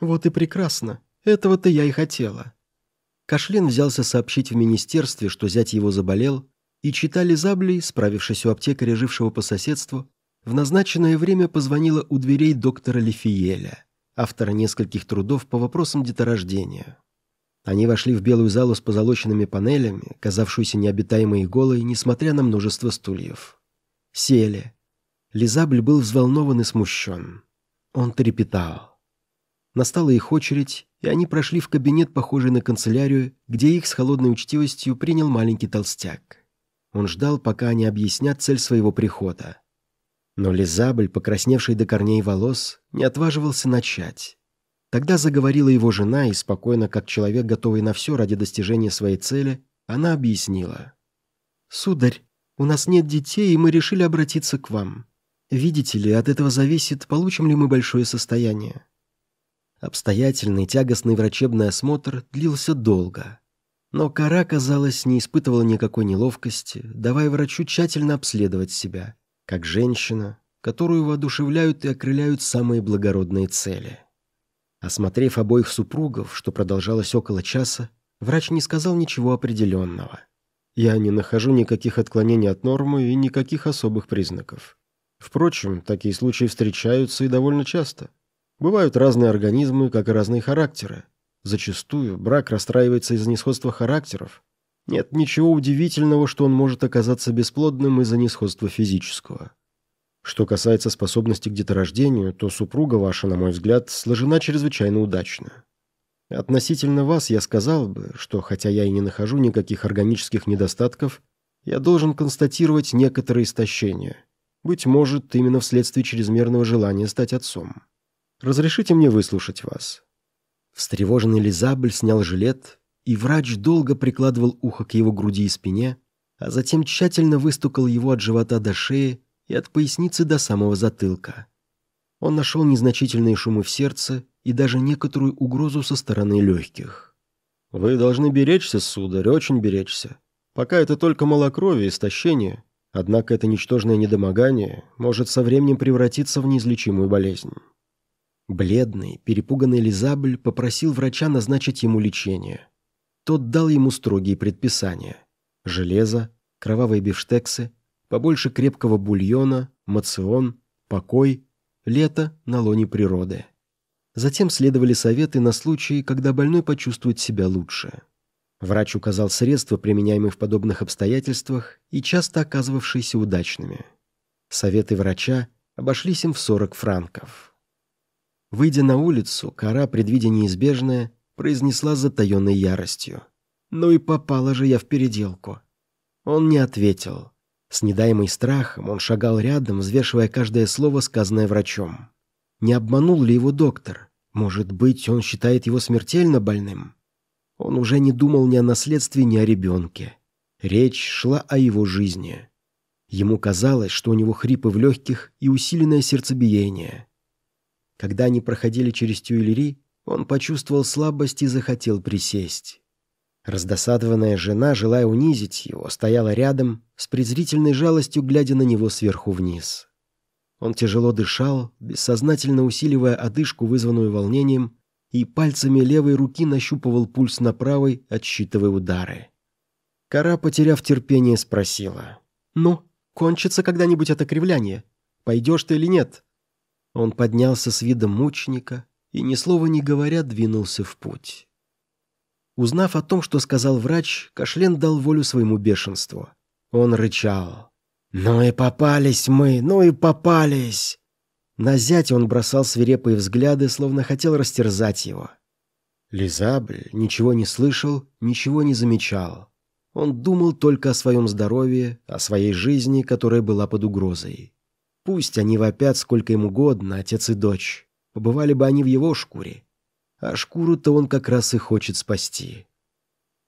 «Вот и прекрасно. Этого-то я и хотела». Кашлин взялся сообщить в министерстве, что зять его заболел, и читали Заблей, справившись у аптекаря, жившего по соседству, в назначенное время позвонила у дверей доктора Лефиеля автора нескольких трудов по вопросам деторождения. Они вошли в белую залу с позолоченными панелями, казавшуюся необитаемой и голой, несмотря на множество стульев. Сели. Лизабль был взволнован и смущен. Он трепетал. Настала их очередь, и они прошли в кабинет, похожий на канцелярию, где их с холодной учтивостью принял маленький толстяк. Он ждал, пока они объяснят цель своего прихода. Но Лизабль, покрасневший до корней волос, не отваживался начать. Тогда заговорила его жена, и спокойно, как человек, готовый на все ради достижения своей цели, она объяснила. «Сударь, у нас нет детей, и мы решили обратиться к вам. Видите ли, от этого зависит, получим ли мы большое состояние». Обстоятельный, тягостный врачебный осмотр длился долго. Но Кара, казалось, не испытывала никакой неловкости, давая врачу тщательно обследовать себя – как женщина, которую воодушевляют и окрыляют самые благородные цели. Осмотрев обоих супругов, что продолжалось около часа, врач не сказал ничего определенного. Я не нахожу никаких отклонений от нормы и никаких особых признаков. Впрочем, такие случаи встречаются и довольно часто. Бывают разные организмы, как и разные характеры. Зачастую брак расстраивается из-за несходства характеров, нет ничего удивительного, что он может оказаться бесплодным из-за несходства физического. Что касается способности к деторождению, то супруга ваша, на мой взгляд, сложена чрезвычайно удачно. Относительно вас я сказал бы, что хотя я и не нахожу никаких органических недостатков, я должен констатировать некоторые истощения. Быть может, именно вследствие чрезмерного желания стать отцом. Разрешите мне выслушать вас». Встревоженный Лизабль снял жилет и врач долго прикладывал ухо к его груди и спине, а затем тщательно выстукал его от живота до шеи и от поясницы до самого затылка. Он нашел незначительные шумы в сердце и даже некоторую угрозу со стороны легких. «Вы должны беречься, сударь, очень беречься. Пока это только малокровие, истощение, Однако это ничтожное недомогание может со временем превратиться в неизлечимую болезнь. Бледный, перепуганный Лизабль попросил врача назначить ему лечение. Тот дал ему строгие предписания. Железо, кровавые бифштексы, побольше крепкого бульона, мацион, покой, лето на лоне природы. Затем следовали советы на случай, когда больной почувствует себя лучше. Врач указал средства, применяемые в подобных обстоятельствах и часто оказывавшиеся удачными. Советы врача обошлись им в 40 франков. Выйдя на улицу, кора, предвидя неизбежное, произнесла с затаенной яростью. «Ну и попала же я в переделку». Он не ответил. С недаемой страхом он шагал рядом, взвешивая каждое слово, сказанное врачом. Не обманул ли его доктор? Может быть, он считает его смертельно больным? Он уже не думал ни о наследстве, ни о ребенке. Речь шла о его жизни. Ему казалось, что у него хрипы в легких и усиленное сердцебиение. Когда они проходили через Тюильри, он почувствовал слабость и захотел присесть. Раздосадованная жена, желая унизить его, стояла рядом, с презрительной жалостью глядя на него сверху вниз. Он тяжело дышал, бессознательно усиливая одышку, вызванную волнением, и пальцами левой руки нащупывал пульс на правой, отсчитывая удары. Кора, потеряв терпение, спросила. «Ну, кончится когда-нибудь это кривляние? Пойдешь ты или нет?» Он поднялся с видом мученика и, ни слова не говоря, двинулся в путь. Узнав о том, что сказал врач, Кашлен дал волю своему бешенству. Он рычал. «Ну и попались мы, ну и попались!» На зятя он бросал свирепые взгляды, словно хотел растерзать его. Лизабль ничего не слышал, ничего не замечал. Он думал только о своем здоровье, о своей жизни, которая была под угрозой. Пусть они вопят сколько им угодно, отец и дочь. Побывали бы они в его шкуре. А шкуру-то он как раз и хочет спасти.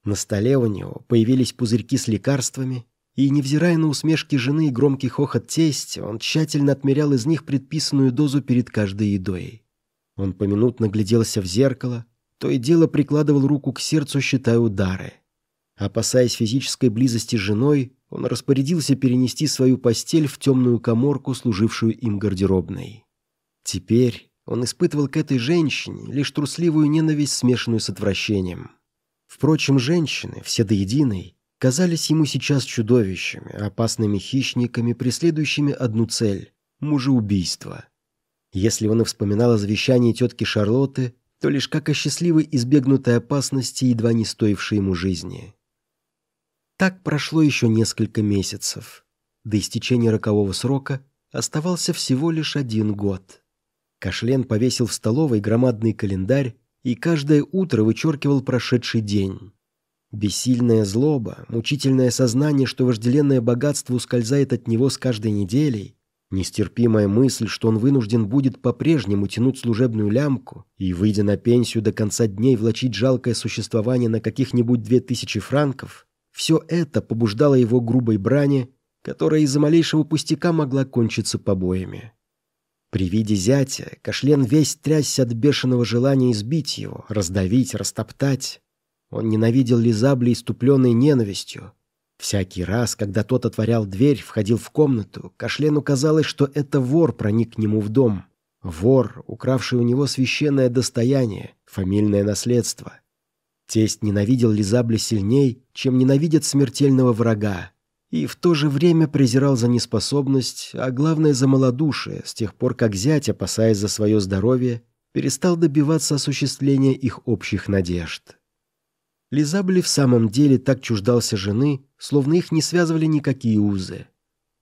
На столе у него появились пузырьки с лекарствами, и, невзирая на усмешки жены и громкий хохот тестя, он тщательно отмерял из них предписанную дозу перед каждой едой. Он поминутно гляделся в зеркало, то и дело прикладывал руку к сердцу, считая удары. Опасаясь физической близости с женой, он распорядился перенести свою постель в темную коморку, служившую им гардеробной. Теперь он испытывал к этой женщине лишь трусливую ненависть, смешанную с отвращением. Впрочем, женщины, все до единой, казались ему сейчас чудовищами, опасными хищниками, преследующими одну цель – мужеубийство. Если он и вспоминал о завещании тетки Шарлотты, то лишь как о счастливой избегнутой опасности, едва не стоившей ему жизни. Так прошло еще несколько месяцев. До истечения рокового срока оставался всего лишь один год. Кашлен повесил в столовой громадный календарь и каждое утро вычеркивал прошедший день. Бессильная злоба, мучительное сознание, что вожделенное богатство ускользает от него с каждой неделей, нестерпимая мысль, что он вынужден будет по-прежнему тянуть служебную лямку и, выйдя на пенсию до конца дней, влачить жалкое существование на каких-нибудь две тысячи франков, все это побуждало его грубой брани, которая из-за малейшего пустяка могла кончиться побоями. При виде зятя Кашлен весь трясся от бешеного желания избить его, раздавить, растоптать. Он ненавидел Лизабли иступленной ненавистью. Всякий раз, когда тот отворял дверь, входил в комнату, Кашлену казалось, что это вор проник к нему в дом. Вор, укравший у него священное достояние, фамильное наследство. Тесть ненавидел Лизабли сильней, чем ненавидит смертельного врага, и в то же время презирал за неспособность, а главное за малодушие, с тех пор как зять, опасаясь за свое здоровье, перестал добиваться осуществления их общих надежд. Лизабли в самом деле так чуждался жены, словно их не связывали никакие узы.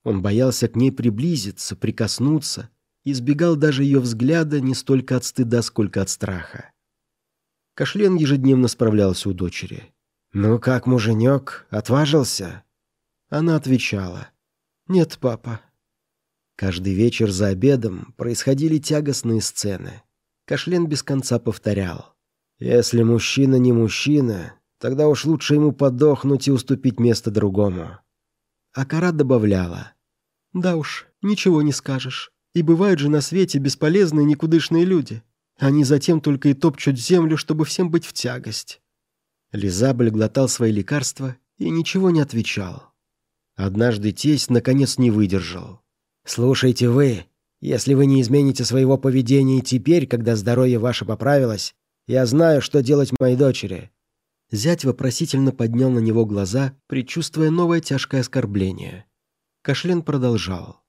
Он боялся к ней приблизиться, прикоснуться, избегал даже ее взгляда не столько от стыда, сколько от страха. Кашлен ежедневно справлялся у дочери. «Ну как, муженек, отважился?» Она отвечала. «Нет, папа». Каждый вечер за обедом происходили тягостные сцены. Кашлен без конца повторял. «Если мужчина не мужчина, тогда уж лучше ему подохнуть и уступить место другому». А Кара добавляла. «Да уж, ничего не скажешь. И бывают же на свете бесполезные никудышные люди. Они затем только и топчут землю, чтобы всем быть в тягость». Лизабль глотал свои лекарства и ничего не отвечал. Однажды тесть наконец не выдержал. «Слушайте вы, если вы не измените своего поведения теперь, когда здоровье ваше поправилось, я знаю, что делать моей дочери». Зять вопросительно поднял на него глаза, предчувствуя новое тяжкое оскорбление. Кашлен продолжал.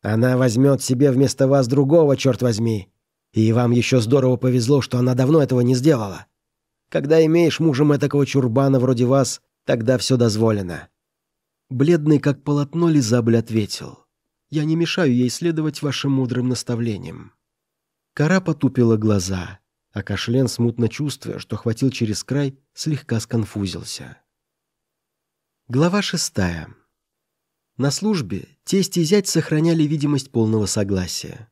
«Она возьмет себе вместо вас другого, черт возьми. И вам еще здорово повезло, что она давно этого не сделала. Когда имеешь мужем этакого чурбана вроде вас, тогда все дозволено». Бледный как полотно Лизабль ответил. «Я не мешаю ей следовать вашим мудрым наставлениям». Кора потупила глаза а Кашлен, смутно чувствуя, что хватил через край, слегка сконфузился. Глава шестая. На службе тесть и зять сохраняли видимость полного согласия.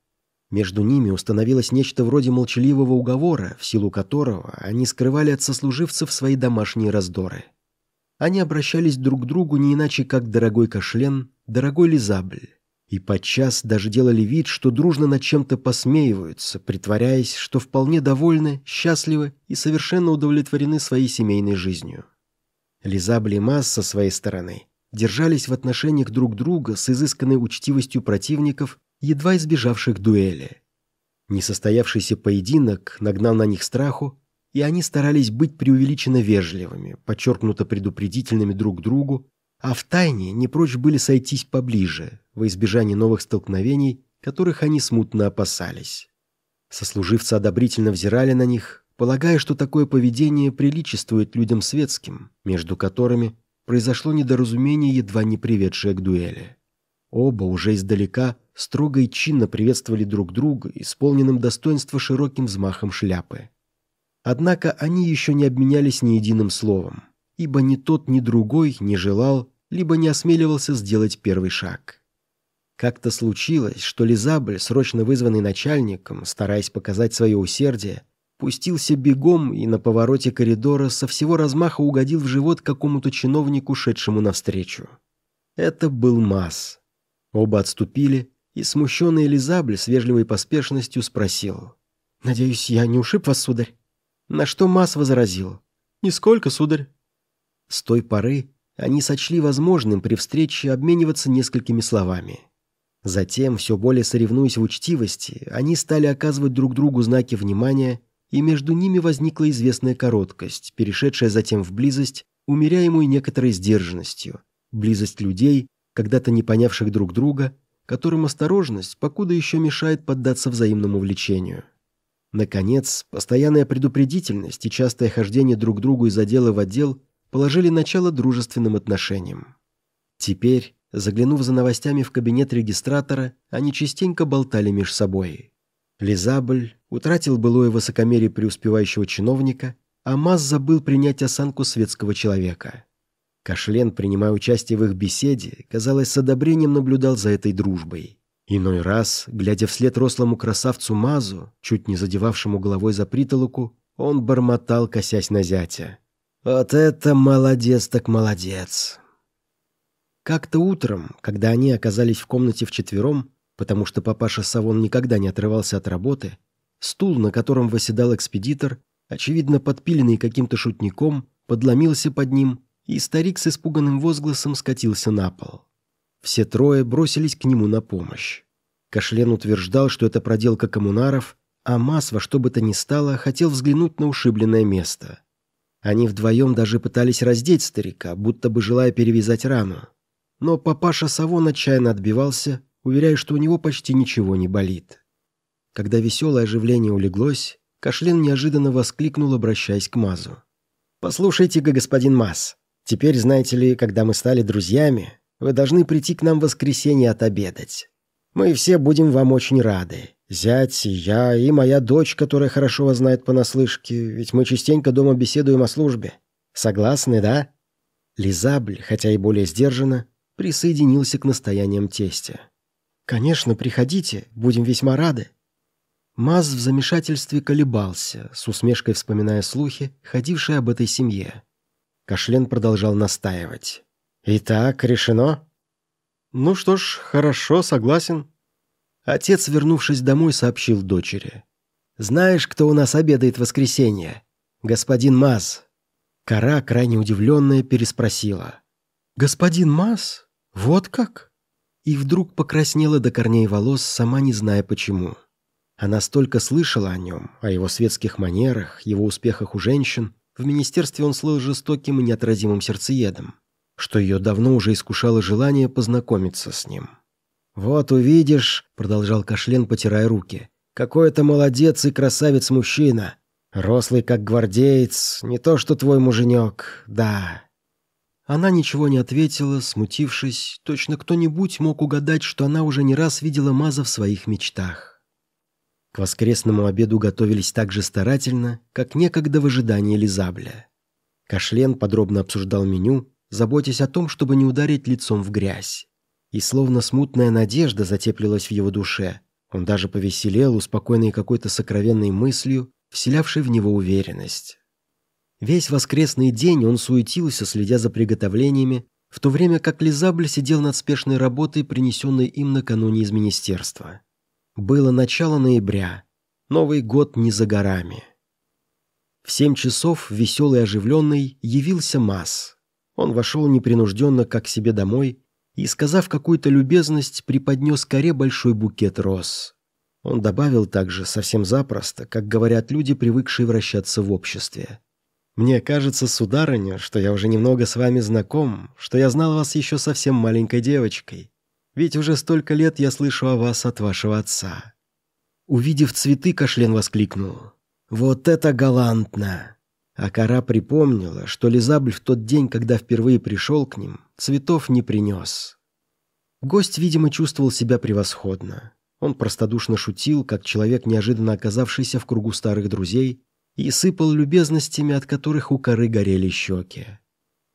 Между ними установилось нечто вроде молчаливого уговора, в силу которого они скрывали от сослуживцев свои домашние раздоры. Они обращались друг к другу не иначе, как «дорогой Кашлен», «дорогой Лизабль» и подчас даже делали вид, что дружно над чем-то посмеиваются, притворяясь, что вполне довольны, счастливы и совершенно удовлетворены своей семейной жизнью. Лизабли и Масс со своей стороны держались в отношениях друг друга с изысканной учтивостью противников, едва избежавших дуэли. Несостоявшийся поединок нагнал на них страху, и они старались быть преувеличенно вежливыми, подчеркнуто предупредительными друг другу, а в тайне не прочь были сойтись поближе, во избежание новых столкновений, которых они смутно опасались. Сослуживцы одобрительно взирали на них, полагая, что такое поведение приличествует людям светским, между которыми произошло недоразумение, едва не приведшее к дуэли. Оба уже издалека строго и чинно приветствовали друг друга, исполненным достоинства широким взмахом шляпы. Однако они еще не обменялись ни единым словом, ибо ни тот, ни другой не желал, либо не осмеливался сделать первый шаг. Как-то случилось, что Лизабль, срочно вызванный начальником, стараясь показать свое усердие, пустился бегом и на повороте коридора со всего размаха угодил в живот какому-то чиновнику, шедшему навстречу. Это был Мас. Оба отступили, и смущенный Лизабль с вежливой поспешностью спросил. «Надеюсь, я не ушиб вас, сударь?» На что Мас возразил. «Нисколько, сударь». С той поры они сочли возможным при встрече обмениваться несколькими словами. Затем, все более соревнуясь в учтивости, они стали оказывать друг другу знаки внимания, и между ними возникла известная короткость, перешедшая затем в близость, умеряемую некоторой сдержанностью, близость людей, когда-то не понявших друг друга, которым осторожность покуда еще мешает поддаться взаимному влечению. Наконец, постоянная предупредительность и частое хождение друг к другу из отдела в отдел положили начало дружественным отношениям. Теперь Заглянув за новостями в кабинет регистратора, они частенько болтали меж собой. Лизабль утратил былое высокомерие преуспевающего чиновника, а Маз забыл принять осанку светского человека. Кашлен, принимая участие в их беседе, казалось, с одобрением наблюдал за этой дружбой. Иной раз, глядя вслед рослому красавцу Мазу, чуть не задевавшему головой за притолоку, он бормотал, косясь на зятя. «Вот это молодец так молодец! Как-то утром, когда они оказались в комнате вчетвером, потому что папаша Савон никогда не отрывался от работы, стул, на котором восседал экспедитор, очевидно подпиленный каким-то шутником, подломился под ним, и старик с испуганным возгласом скатился на пол. Все трое бросились к нему на помощь. Кашлен утверждал, что это проделка коммунаров, а Мас во что бы то ни стало хотел взглянуть на ушибленное место. Они вдвоем даже пытались раздеть старика, будто бы желая перевязать рану. Но папаша Савон отчаянно отбивался, уверяя, что у него почти ничего не болит. Когда веселое оживление улеглось, Кашлен неожиданно воскликнул, обращаясь к Мазу. «Послушайте-ка, господин Маз, теперь, знаете ли, когда мы стали друзьями, вы должны прийти к нам в воскресенье отобедать. Мы все будем вам очень рады. Зять, и я, и моя дочь, которая хорошо вас знает понаслышке, ведь мы частенько дома беседуем о службе. Согласны, да?» Лизабль, хотя и более сдержанно, присоединился к настояниям тестя. «Конечно, приходите, будем весьма рады». Маз в замешательстве колебался, с усмешкой вспоминая слухи, ходившие об этой семье. Кашлен продолжал настаивать. «Итак, решено?» «Ну что ж, хорошо, согласен». Отец, вернувшись домой, сообщил дочери. «Знаешь, кто у нас обедает в воскресенье? Господин Маз». Кара, крайне удивленная, переспросила. «Господин Маз? «Вот как?» И вдруг покраснела до корней волос, сама не зная почему. Она столько слышала о нем, о его светских манерах, его успехах у женщин. В министерстве он слыл жестоким и неотразимым сердцеедом, что ее давно уже искушало желание познакомиться с ним. «Вот увидишь», — продолжал Кашлен, потирая руки, — «какой это молодец и красавец-мужчина. Рослый, как гвардеец, не то что твой муженек, да». Она ничего не ответила, смутившись. Точно кто-нибудь мог угадать, что она уже не раз видела Маза в своих мечтах. К воскресному обеду готовились так же старательно, как некогда в ожидании Лизабля. Кашлен подробно обсуждал меню, заботясь о том, чтобы не ударить лицом в грязь. И словно смутная надежда затеплилась в его душе. Он даже повеселел, успокоенный какой-то сокровенной мыслью, вселявшей в него уверенность. Весь воскресный день он суетился, следя за приготовлениями, в то время как Лизабль сидел над спешной работой, принесенной им накануне из министерства. Было начало ноября. Новый год не за горами. В семь часов, веселый и оживленный, явился Масс. Он вошел непринужденно, как себе домой, и, сказав какую-то любезность, преподнес коре большой букет роз. Он добавил также совсем запросто, как говорят люди, привыкшие вращаться в обществе. «Мне кажется, сударыня, что я уже немного с вами знаком, что я знал вас еще совсем маленькой девочкой. Ведь уже столько лет я слышу о вас от вашего отца». Увидев цветы, Кашлен воскликнул. «Вот это галантно!» А кора припомнила, что Лизабль в тот день, когда впервые пришел к ним, цветов не принес. Гость, видимо, чувствовал себя превосходно. Он простодушно шутил, как человек, неожиданно оказавшийся в кругу старых друзей, и сыпал любезностями, от которых у коры горели щеки.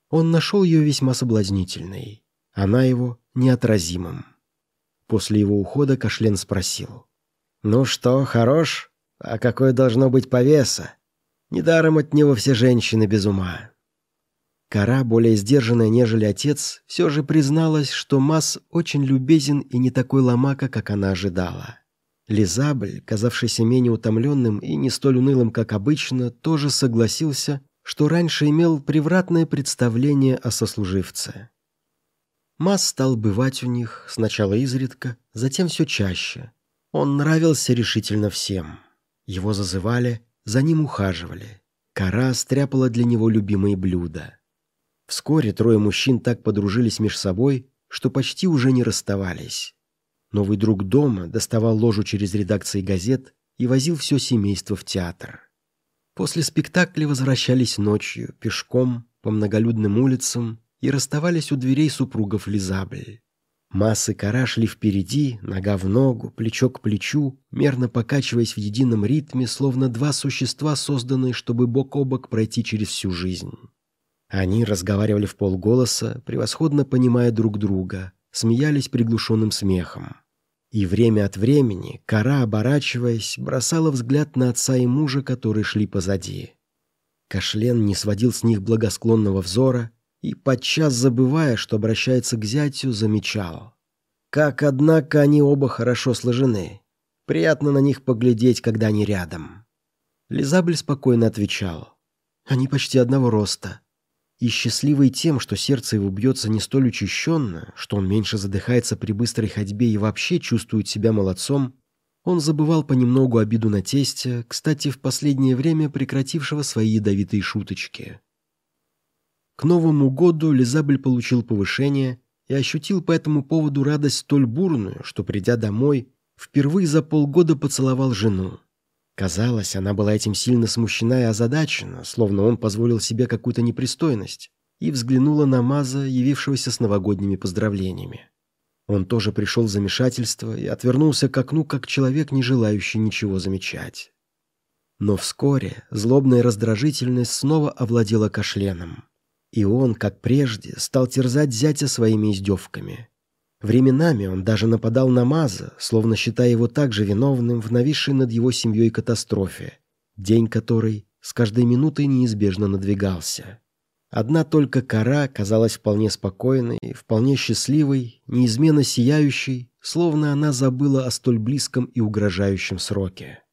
Он нашел ее весьма соблазнительной, она его неотразимым. После его ухода Кашлен спросил. «Ну что, хорош? А какое должно быть повеса? Недаром от него все женщины без ума». Кора, более сдержанная, нежели отец, все же призналась, что Мас очень любезен и не такой ломака, как она ожидала. Лизабль, казавшийся менее утомленным и не столь унылым, как обычно, тоже согласился, что раньше имел превратное представление о сослуживце. Мас стал бывать у них сначала изредка, затем все чаще. Он нравился решительно всем. Его зазывали, за ним ухаживали. Кора стряпала для него любимые блюда. Вскоре трое мужчин так подружились между собой, что почти уже не расставались. Новый друг дома доставал ложу через редакции газет и возил все семейство в театр. После спектакля возвращались ночью, пешком, по многолюдным улицам и расставались у дверей супругов Лизабль. Массы кора шли впереди, нога в ногу, плечо к плечу, мерно покачиваясь в едином ритме, словно два существа, созданные, чтобы бок о бок пройти через всю жизнь. Они разговаривали в полголоса, превосходно понимая друг друга, смеялись приглушенным смехом. И время от времени кора, оборачиваясь, бросала взгляд на отца и мужа, которые шли позади. Кашлен не сводил с них благосклонного взора и, подчас забывая, что обращается к зятю, замечал. Как, однако, они оба хорошо сложены. Приятно на них поглядеть, когда они рядом. Лизабль спокойно отвечал. Они почти одного роста. И счастливый тем, что сердце его бьется не столь учащенно, что он меньше задыхается при быстрой ходьбе и вообще чувствует себя молодцом, он забывал понемногу обиду на тестя, кстати, в последнее время прекратившего свои ядовитые шуточки. К Новому году Лизабль получил повышение и ощутил по этому поводу радость столь бурную, что, придя домой, впервые за полгода поцеловал жену. Казалось, она была этим сильно смущена и озадачена, словно он позволил себе какую-то непристойность, и взглянула на Маза, явившегося с новогодними поздравлениями. Он тоже пришел в замешательство и отвернулся к окну, как человек, не желающий ничего замечать. Но вскоре злобная раздражительность снова овладела кашленом. И он, как прежде, стал терзать зятя своими издевками. Временами он даже нападал на Маза, словно считая его также виновным в нависшей над его семьей катастрофе, день которой с каждой минутой неизбежно надвигался. Одна только кора казалась вполне спокойной, вполне счастливой, неизменно сияющей, словно она забыла о столь близком и угрожающем сроке.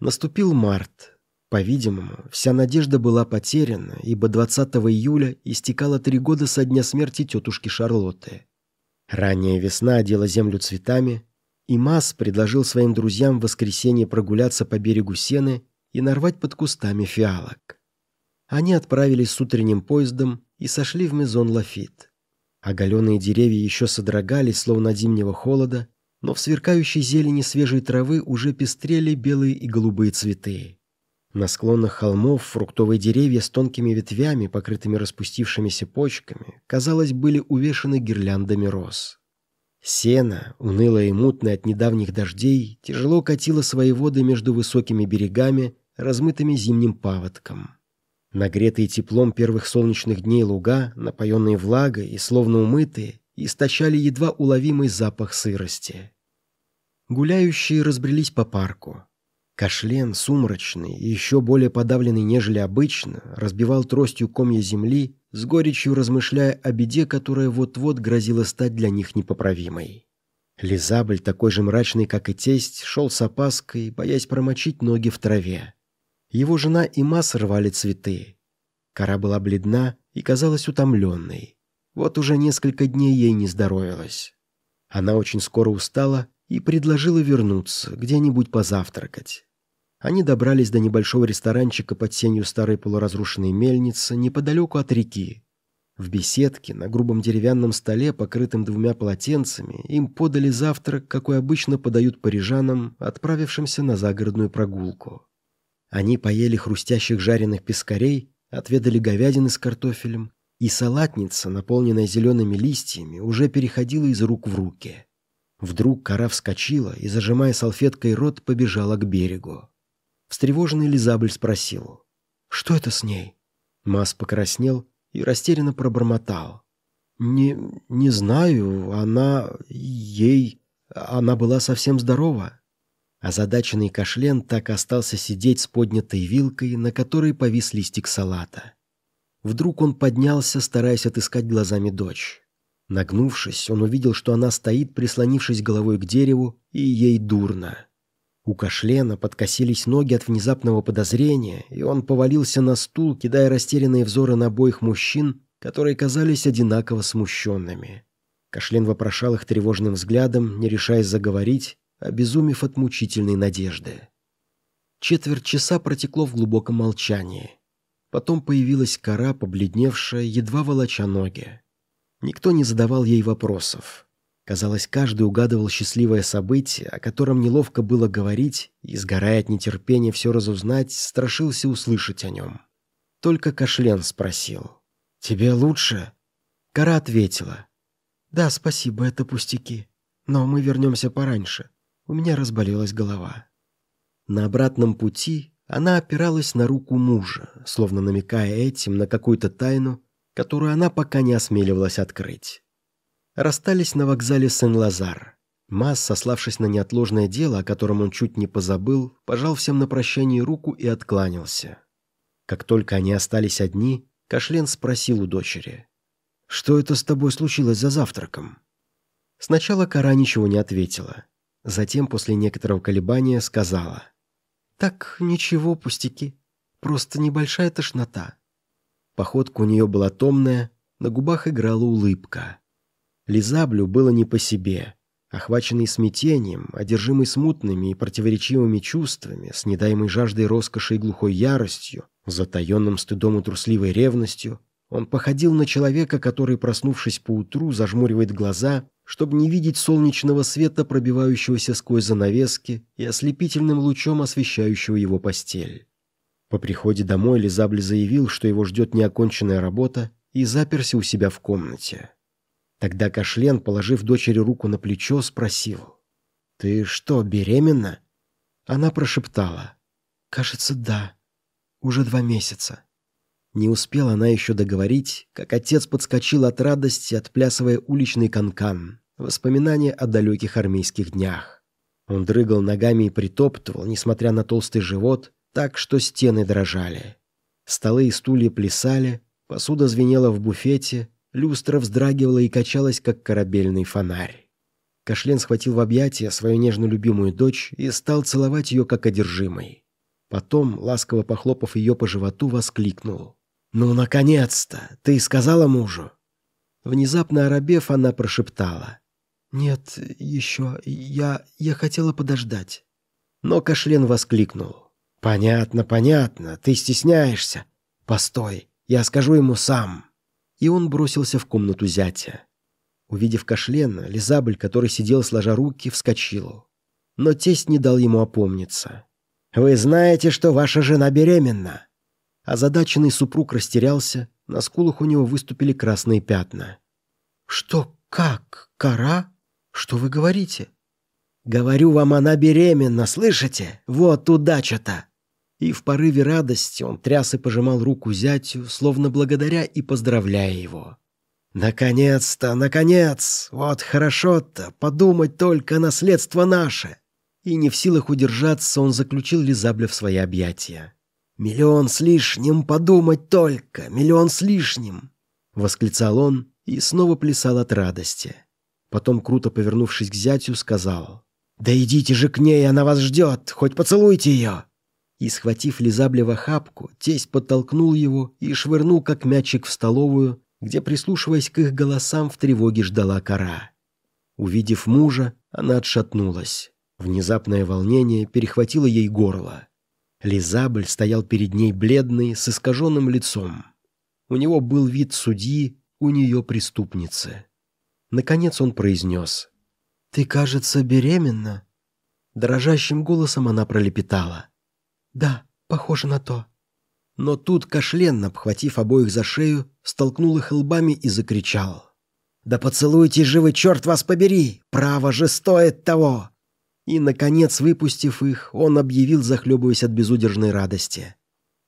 Наступил март. По-видимому, вся надежда была потеряна, ибо 20 июля истекало три года со дня смерти тетушки Шарлотты. Ранняя весна одела землю цветами, и Мас предложил своим друзьям в воскресенье прогуляться по берегу Сены и нарвать под кустами фиалок. Они отправились с утренним поездом и сошли в Мезон Лафит. Оголенные деревья еще содрогались, словно зимнего холода, но в сверкающей зелени свежей травы уже пестрели белые и голубые цветы. На склонах холмов фруктовые деревья с тонкими ветвями, покрытыми распустившимися почками, казалось, были увешаны гирляндами роз. Сено, унылое и мутное от недавних дождей, тяжело катило свои воды между высокими берегами, размытыми зимним паводком. Нагретые теплом первых солнечных дней луга, напоенные влагой и словно умытые, источали едва уловимый запах сырости. Гуляющие разбрелись по парку. Кашлен, сумрачный и еще более подавленный, нежели обычно, разбивал тростью комья земли, с горечью размышляя о беде, которая вот-вот грозила стать для них непоправимой. Лизабль, такой же мрачный, как и тесть, шел с опаской, боясь промочить ноги в траве. Его жена и Мас рвали цветы. Кора была бледна и казалась утомленной. Вот уже несколько дней ей не здоровилось. Она очень скоро устала и предложила вернуться, где-нибудь позавтракать. Они добрались до небольшого ресторанчика под сенью старой полуразрушенной мельницы неподалеку от реки. В беседке на грубом деревянном столе, покрытым двумя полотенцами, им подали завтрак, какой обычно подают парижанам, отправившимся на загородную прогулку. Они поели хрустящих жареных пескарей, отведали говядины с картофелем, и салатница, наполненная зелеными листьями, уже переходила из рук в руки. Вдруг кора вскочила и, зажимая салфеткой рот, побежала к берегу. Встревоженный Лизабль спросил. «Что это с ней?» Мас покраснел и растерянно пробормотал. «Не... не знаю, она... ей... она была совсем здорова». Озадаченный кашлен так остался сидеть с поднятой вилкой, на которой повис листик салата. Вдруг он поднялся, стараясь отыскать глазами дочь. Нагнувшись, он увидел, что она стоит, прислонившись головой к дереву, и ей дурно. У Кашлена подкосились ноги от внезапного подозрения, и он повалился на стул, кидая растерянные взоры на обоих мужчин, которые казались одинаково смущенными. Кашлен вопрошал их тревожным взглядом, не решаясь заговорить, обезумев от мучительной надежды. Четверть часа протекло в глубоком молчании. Потом появилась кора, побледневшая, едва волоча ноги. Никто не задавал ей вопросов. Казалось, каждый угадывал счастливое событие, о котором неловко было говорить, и, сгорая от нетерпения все разузнать, страшился услышать о нем. Только Кашлен спросил. «Тебе лучше?» Кара ответила. «Да, спасибо, это пустяки. Но мы вернемся пораньше. У меня разболелась голова. На обратном пути она опиралась на руку мужа, словно намекая этим на какую-то тайну, которую она пока не осмеливалась открыть. Расстались на вокзале Сен-Лазар. Масс, сославшись на неотложное дело, о котором он чуть не позабыл, пожал всем на прощание руку и откланялся. Как только они остались одни, Кашлен спросил у дочери. «Что это с тобой случилось за завтраком?» Сначала Кара ничего не ответила. Затем, после некоторого колебания, сказала. «Так, ничего, пустяки. Просто небольшая тошнота». Походка у нее была томная, на губах играла улыбка. Лизаблю было не по себе. Охваченный смятением, одержимый смутными и противоречивыми чувствами, с недаемой жаждой роскоши и глухой яростью, затаенным стыдом и трусливой ревностью, он походил на человека, который, проснувшись поутру, зажмуривает глаза чтобы не видеть солнечного света, пробивающегося сквозь занавески и ослепительным лучом освещающего его постель. По приходе домой Лизабли заявил, что его ждет неоконченная работа, и заперся у себя в комнате. Тогда Кашлен, положив дочери руку на плечо, спросил. «Ты что, беременна?» Она прошептала. «Кажется, да. Уже два месяца». Не успела она еще договорить, как отец подскочил от радости, отплясывая уличный канкан. Воспоминания о далеких армейских днях. Он дрыгал ногами и притоптывал, несмотря на толстый живот, так, что стены дрожали. Столы и стулья плясали, посуда звенела в буфете, люстра вздрагивала и качалась, как корабельный фонарь. Кашлен схватил в объятия свою нежно любимую дочь и стал целовать ее, как одержимый. Потом, ласково похлопав ее по животу, воскликнул. «Ну, наконец-то! Ты сказала мужу?» Внезапно оробев, она прошептала. «Нет, еще. Я... я хотела подождать». Но Кашлен воскликнул. «Понятно, понятно. Ты стесняешься. Постой, я скажу ему сам». И он бросился в комнату зятя. Увидев Кашлена, Лизабль, который сидел сложа руки, вскочил. Но тесть не дал ему опомниться. «Вы знаете, что ваша жена беременна?» Озадаченный супруг растерялся, на скулах у него выступили красные пятна. «Что, как? Кора? Что вы говорите?» «Говорю вам, она беременна, слышите? Вот удача-то!» И в порыве радости он тряс и пожимал руку зятю, словно благодаря и поздравляя его. «Наконец-то, наконец! Вот хорошо-то, подумать только, наследство наше!» И не в силах удержаться, он заключил Лизабля в свои объятия. «Миллион с лишним, подумать только! Миллион с лишним!» Восклицал он и снова плясал от радости. Потом, круто повернувшись к зятю, сказал. «Да идите же к ней, она вас ждет! Хоть поцелуйте ее!» И, схватив Лизабля в охапку, тесть подтолкнул его и швырнул, как мячик, в столовую, где, прислушиваясь к их голосам, в тревоге ждала кора. Увидев мужа, она отшатнулась. Внезапное волнение перехватило ей горло. Лизабль стоял перед ней бледный, с искаженным лицом. У него был вид судьи, у нее преступницы. Наконец он произнес. «Ты, кажется, беременна?» Дрожащим голосом она пролепетала. «Да, похоже на то». Но тут Кашлен, обхватив обоих за шею, столкнул их лбами и закричал. «Да поцелуйте же вы, черт вас побери! Право же стоит того!» И, наконец, выпустив их, он объявил, захлебываясь от безудержной радости.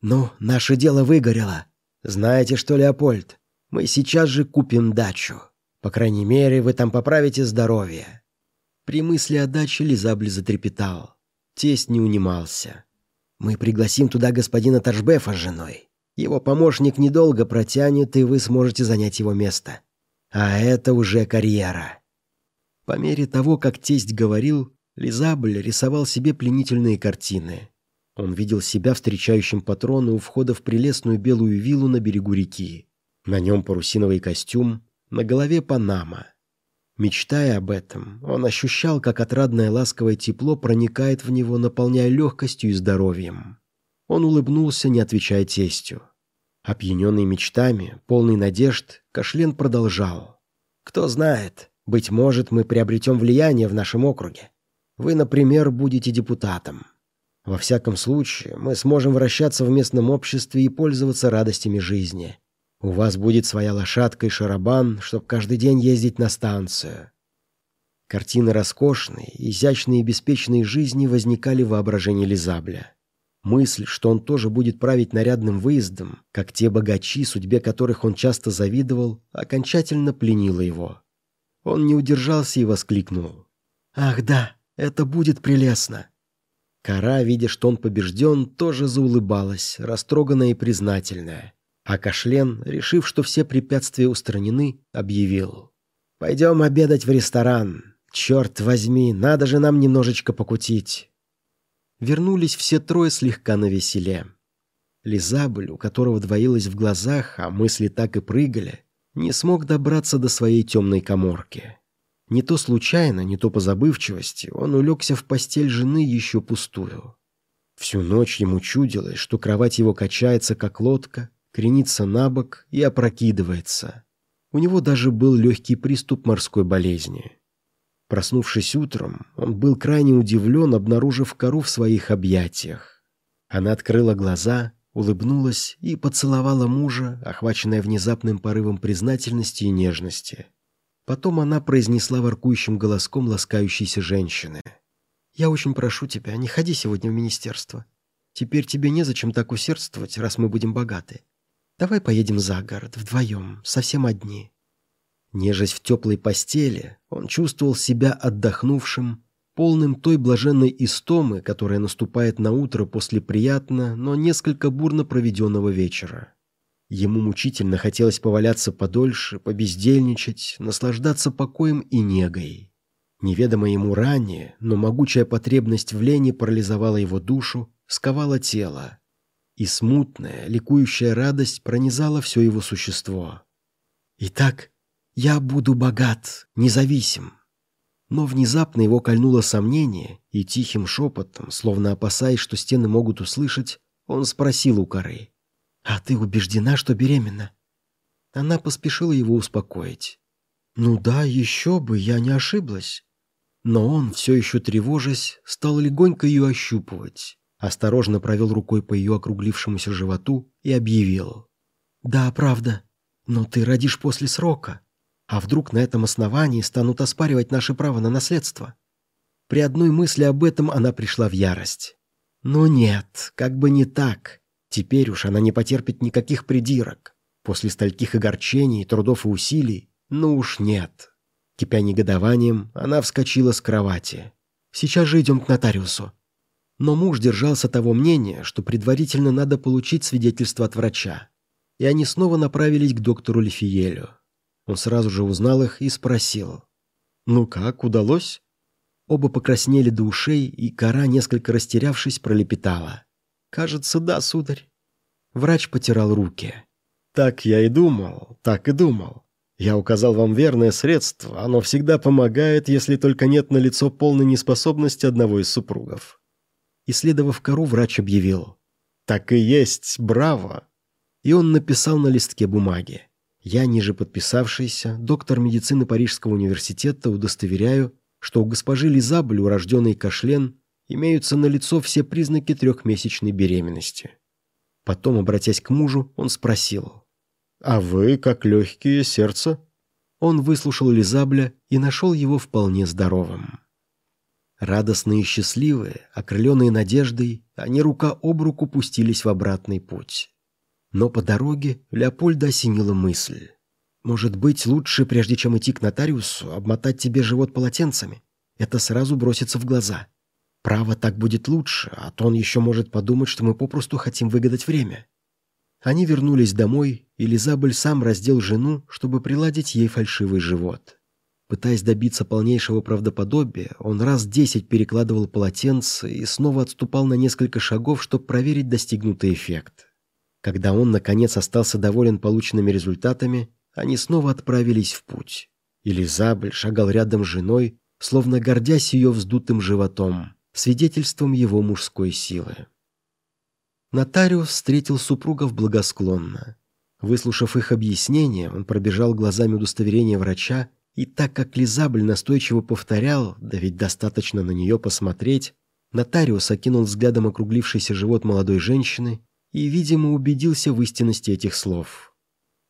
«Ну, наше дело выгорело. Знаете что, Леопольд, мы сейчас же купим дачу. По крайней мере, вы там поправите здоровье». При мысли о даче Лизабли затрепетал. Тесть не унимался. «Мы пригласим туда господина Ташбефа с женой. Его помощник недолго протянет, и вы сможете занять его место. А это уже карьера». По мере того, как тесть говорил, Лизабль рисовал себе пленительные картины. Он видел себя встречающим патрона у входа в прелестную белую виллу на берегу реки. На нем парусиновый костюм, на голове панама. Мечтая об этом, он ощущал, как отрадное ласковое тепло проникает в него, наполняя легкостью и здоровьем. Он улыбнулся, не отвечая тестю. Опьяненный мечтами, полный надежд, Кашлен продолжал. «Кто знает, быть может, мы приобретем влияние в нашем округе. Вы, например, будете депутатом. Во всяком случае, мы сможем вращаться в местном обществе и пользоваться радостями жизни. У вас будет своя лошадка и шарабан, чтобы каждый день ездить на станцию. Картины роскошной, изящной и беспечной жизни возникали в воображении Лизабля. Мысль, что он тоже будет править нарядным выездом, как те богачи, судьбе которых он часто завидовал, окончательно пленила его. Он не удержался и воскликнул. «Ах да, это будет прелестно!» Кора, видя, что он побежден, тоже заулыбалась, растроганная и признательная. А Кашлен, решив, что все препятствия устранены, объявил. «Пойдем обедать в ресторан. Черт возьми, надо же нам немножечко покутить». Вернулись все трое слегка на веселе. Лизабль, у которого двоилось в глазах, а мысли так и прыгали, не смог добраться до своей темной коморки. Не то случайно, не то по забывчивости, он улегся в постель жены еще пустую. Всю ночь ему чудилось, что кровать его качается, как лодка, кренится на бок и опрокидывается. У него даже был легкий приступ морской болезни. Проснувшись утром, он был крайне удивлен, обнаружив кору в своих объятиях. Она открыла глаза, улыбнулась и поцеловала мужа, охваченная внезапным порывом признательности и нежности. Потом она произнесла воркующим голоском ласкающейся женщины. «Я очень прошу тебя, не ходи сегодня в министерство. Теперь тебе незачем так усердствовать, раз мы будем богаты. Давай поедем за город, вдвоем, совсем одни». Нежесть в теплой постели, он чувствовал себя отдохнувшим, полным той блаженной истомы, которая наступает на утро после приятно, но несколько бурно проведенного вечера. Ему мучительно хотелось поваляться подольше, побездельничать, наслаждаться покоем и негой. Неведомо ему ранее, но могучая потребность в лени парализовала его душу, сковала тело. И смутная, ликующая радость пронизала все его существо. «Итак, я буду богат, независим». Но внезапно его кольнуло сомнение, и тихим шепотом, словно опасаясь, что стены могут услышать, он спросил у коры. «А ты убеждена, что беременна?» Она поспешила его успокоить. «Ну да, еще бы, я не ошиблась». Но он, все еще тревожась, стал легонько ее ощупывать, осторожно провел рукой по ее округлившемуся животу и объявил. «Да, правда, но ты родишь после срока. А вдруг на этом основании станут оспаривать наше право на наследство?» При одной мысли об этом она пришла в ярость. Но нет, как бы не так. Теперь уж она не потерпит никаких придирок. После стольких огорчений, трудов и усилий, ну уж нет. Кипя негодованием, она вскочила с кровати. «Сейчас же идем к нотариусу». Но муж держался того мнения, что предварительно надо получить свидетельство от врача. И они снова направились к доктору Лефиелю. Он сразу же узнал их и спросил. «Ну как, удалось?» Оба покраснели до ушей, и кора, несколько растерявшись, пролепетала. «Кажется, да, сударь». Врач потирал руки. «Так я и думал, так и думал. Я указал вам верное средство, оно всегда помогает, если только нет на лицо полной неспособности одного из супругов». Исследовав кору, врач объявил. «Так и есть, браво!» И он написал на листке бумаги. «Я, ниже подписавшийся, доктор медицины Парижского университета, удостоверяю, что у госпожи Лизабль, урожденной Кашлен, имеются на лицо все признаки трехмесячной беременности». Потом, обратясь к мужу, он спросил. «А вы, как легкие сердце?» Он выслушал Лизабля и нашел его вполне здоровым. Радостные и счастливые, окрыленные надеждой, они рука об руку пустились в обратный путь. Но по дороге Леопольда осенила мысль. «Может быть, лучше, прежде чем идти к нотариусу, обмотать тебе живот полотенцами? Это сразу бросится в глаза. Право так будет лучше, а то он еще может подумать, что мы попросту хотим выгадать время». Они вернулись домой, и Лизабель сам раздел жену, чтобы приладить ей фальшивый живот. Пытаясь добиться полнейшего правдоподобия, он раз десять перекладывал полотенце и снова отступал на несколько шагов, чтобы проверить достигнутый эффект. Когда он, наконец, остался доволен полученными результатами, они снова отправились в путь. И Лизабель шагал рядом с женой, словно гордясь ее вздутым животом, свидетельством его мужской силы. Нотариус встретил супругов благосклонно. Выслушав их объяснение, он пробежал глазами удостоверение врача, и так как Лизабль настойчиво повторял, да ведь достаточно на нее посмотреть, нотариус окинул взглядом округлившийся живот молодой женщины и, видимо, убедился в истинности этих слов.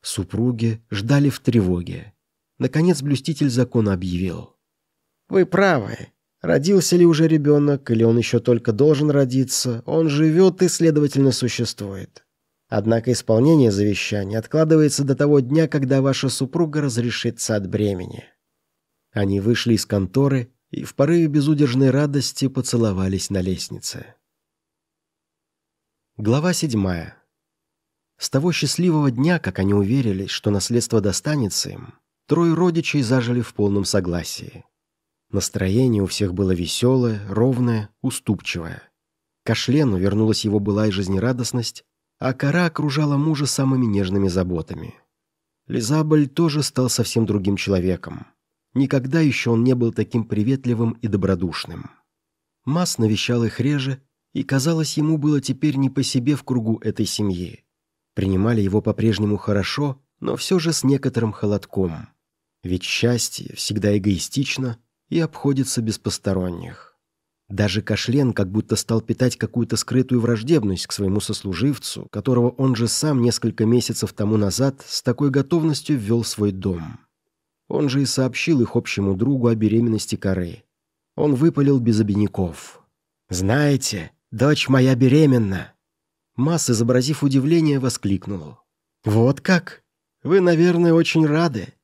Супруги ждали в тревоге. Наконец блюститель закона объявил. «Вы правы. Родился ли уже ребенок, или он еще только должен родиться, он живет и, следовательно, существует. Однако исполнение завещания откладывается до того дня, когда ваша супруга разрешится от бремени. Они вышли из конторы и в порыве безудержной радости поцеловались на лестнице. Глава седьмая. С того счастливого дня, как они уверились, что наследство достанется им, трое родичей зажили в полном согласии. Настроение у всех было веселое, ровное, уступчивое. Кашлену вернулась его былая жизнерадостность, а кора окружала мужа самыми нежными заботами. Лизабель тоже стал совсем другим человеком. Никогда еще он не был таким приветливым и добродушным. Мас навещал их реже, и, казалось, ему было теперь не по себе в кругу этой семьи. Принимали его по-прежнему хорошо, но все же с некоторым холодком. Ведь счастье всегда эгоистично, и обходится без посторонних. Даже Кашлен как будто стал питать какую-то скрытую враждебность к своему сослуживцу, которого он же сам несколько месяцев тому назад с такой готовностью ввел в свой дом. Он же и сообщил их общему другу о беременности Коры. Он выпалил без обиняков. «Знаете, дочь моя беременна!» Масс, изобразив удивление, воскликнул. «Вот как? Вы, наверное, очень рады?»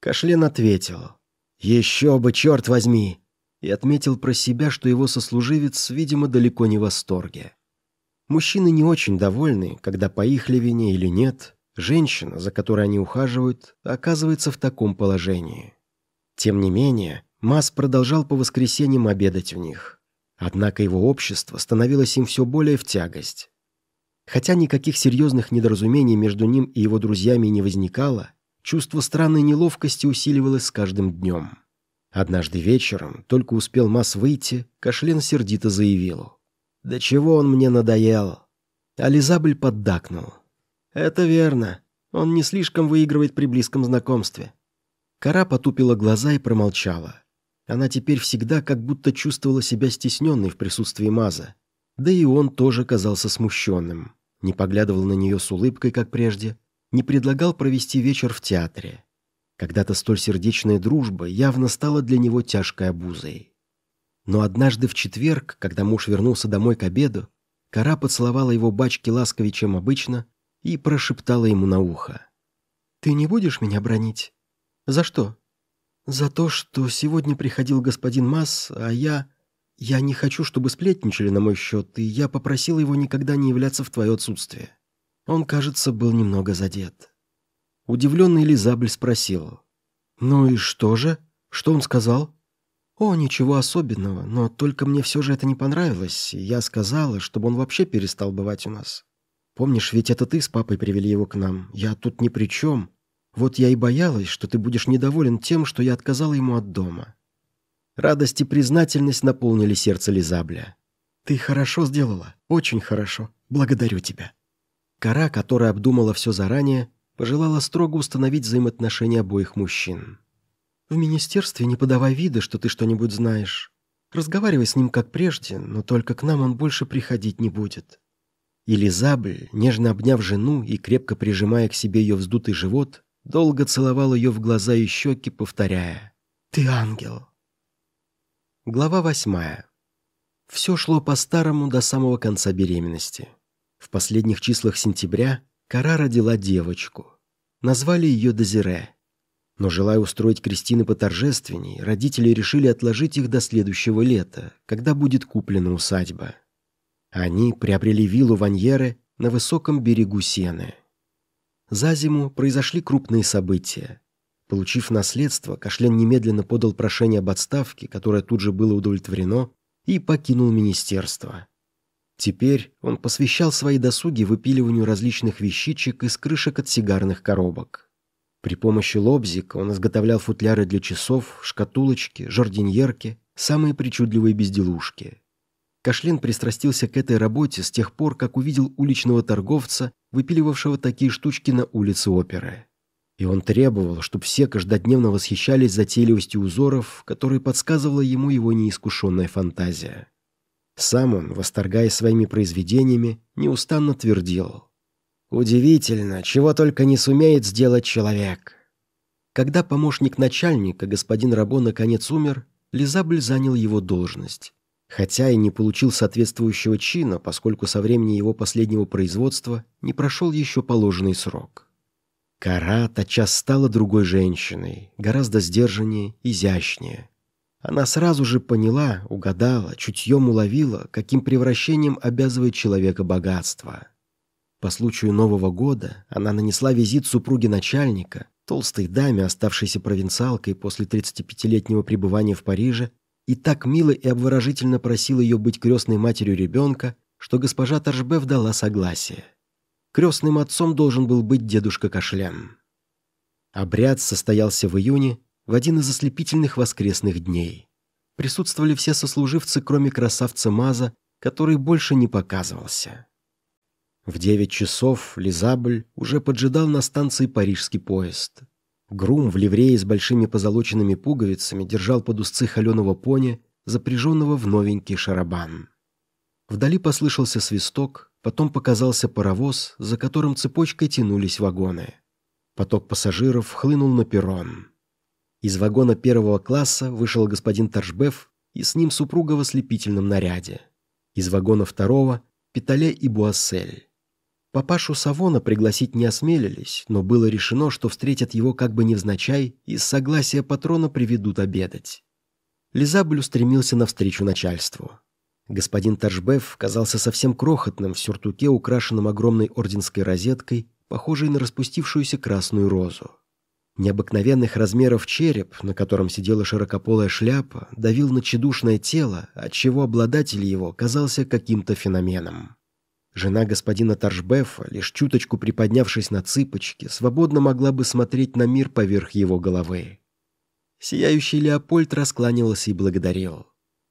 Кашлен ответил. «Еще бы, черт возьми!» И отметил про себя, что его сослуживец, видимо, далеко не в восторге. Мужчины не очень довольны, когда по их ли вине или нет, женщина, за которой они ухаживают, оказывается в таком положении. Тем не менее, Мас продолжал по воскресеньям обедать в них. Однако его общество становилось им все более в тягость. Хотя никаких серьезных недоразумений между ним и его друзьями не возникало, чувство странной неловкости усиливалось с каждым днем. Однажды вечером, только успел Мас выйти, Кашлен сердито заявил. «Да чего он мне надоел?» Ализабль поддакнул. «Это верно. Он не слишком выигрывает при близком знакомстве». Кара потупила глаза и промолчала. Она теперь всегда как будто чувствовала себя стесненной в присутствии Маза. Да и он тоже казался смущенным. Не поглядывал на нее с улыбкой, как прежде, не предлагал провести вечер в театре. Когда-то столь сердечная дружба явно стала для него тяжкой обузой. Но однажды в четверг, когда муж вернулся домой к обеду, Кара поцеловала его бачки ласковее, чем обычно, и прошептала ему на ухо. «Ты не будешь меня бронить? За что?» «За то, что сегодня приходил господин Масс, а я...» «Я не хочу, чтобы сплетничали на мой счет, и я попросил его никогда не являться в твое отсутствие. Он, кажется, был немного задет». Удивленный Лизабль спросил. «Ну и что же? Что он сказал?» «О, ничего особенного, но только мне все же это не понравилось, и я сказала, чтобы он вообще перестал бывать у нас. Помнишь, ведь это ты с папой привели его к нам, я тут ни при чем. Вот я и боялась, что ты будешь недоволен тем, что я отказала ему от дома. Радость и признательность наполнили сердце Лизабля. «Ты хорошо сделала, очень хорошо. Благодарю тебя». Кара, которая обдумала все заранее, пожелала строго установить взаимоотношения обоих мужчин. «В министерстве не подавай вида, что ты что-нибудь знаешь. Разговаривай с ним как прежде, но только к нам он больше приходить не будет». И Лизабль, нежно обняв жену и крепко прижимая к себе ее вздутый живот, долго целовал ее в глаза и щеки, повторяя «Ты ангел». Глава восьмая. Все шло по-старому до самого конца беременности. В последних числах сентября Кара родила девочку. Назвали ее Дезире. Но желая устроить крестины поторжественней, родители решили отложить их до следующего лета, когда будет куплена усадьба. Они приобрели виллу Ваньеры на высоком берегу Сены. За зиму произошли крупные события. Получив наследство, Кашлен немедленно подал прошение об отставке, которое тут же было удовлетворено, и покинул министерство. Теперь он посвящал свои досуги выпиливанию различных вещичек из крышек от сигарных коробок. При помощи лобзика он изготовлял футляры для часов, шкатулочки, жардиньерки, самые причудливые безделушки. Кашлен пристрастился к этой работе с тех пор, как увидел уличного торговца, выпиливавшего такие штучки на улице оперы. И он требовал, чтобы все каждодневно восхищались затейливостью узоров, которые подсказывала ему его неискушенная фантазия. Сам он, восторгаясь своими произведениями, неустанно твердил. «Удивительно, чего только не сумеет сделать человек». Когда помощник начальника, господин Рабо, наконец умер, Лизабль занял его должность. Хотя и не получил соответствующего чина, поскольку со времени его последнего производства не прошел еще положенный срок. Кара тотчас стала другой женщиной, гораздо сдержаннее, изящнее. Она сразу же поняла, угадала, чутьем уловила, каким превращением обязывает человека богатство. По случаю Нового года она нанесла визит супруге начальника, толстой даме, оставшейся провинциалкой после 35-летнего пребывания в Париже, и так мило и обворожительно просила ее быть крестной матерью ребенка, что госпожа Торжбев дала согласие. Крестным отцом должен был быть дедушка Кашлян. Обряд состоялся в июне, в один из ослепительных воскресных дней. Присутствовали все сослуживцы, кроме красавца Маза, который больше не показывался. В девять часов Лизабль уже поджидал на станции парижский поезд. Грум в ливрее с большими позолоченными пуговицами держал под узцы холеного пони, запряженного в новенький шарабан. Вдали послышался свисток, Потом показался паровоз, за которым цепочкой тянулись вагоны. Поток пассажиров хлынул на перрон. Из вагона первого класса вышел господин Торжбеф и с ним супруга в ослепительном наряде. Из вагона второго – Питале и Буассель. Папашу Савона пригласить не осмелились, но было решено, что встретят его как бы невзначай и с согласия патрона приведут обедать. Лизабль устремился навстречу начальству. Господин Ташбев казался совсем крохотным в сюртуке, украшенном огромной орденской розеткой, похожей на распустившуюся красную розу. Необыкновенных размеров череп, на котором сидела широкополая шляпа, давил на тщедушное тело, отчего обладатель его казался каким-то феноменом. Жена господина Торжбефа, лишь чуточку приподнявшись на цыпочки, свободно могла бы смотреть на мир поверх его головы. Сияющий Леопольд раскланивался и благодарил.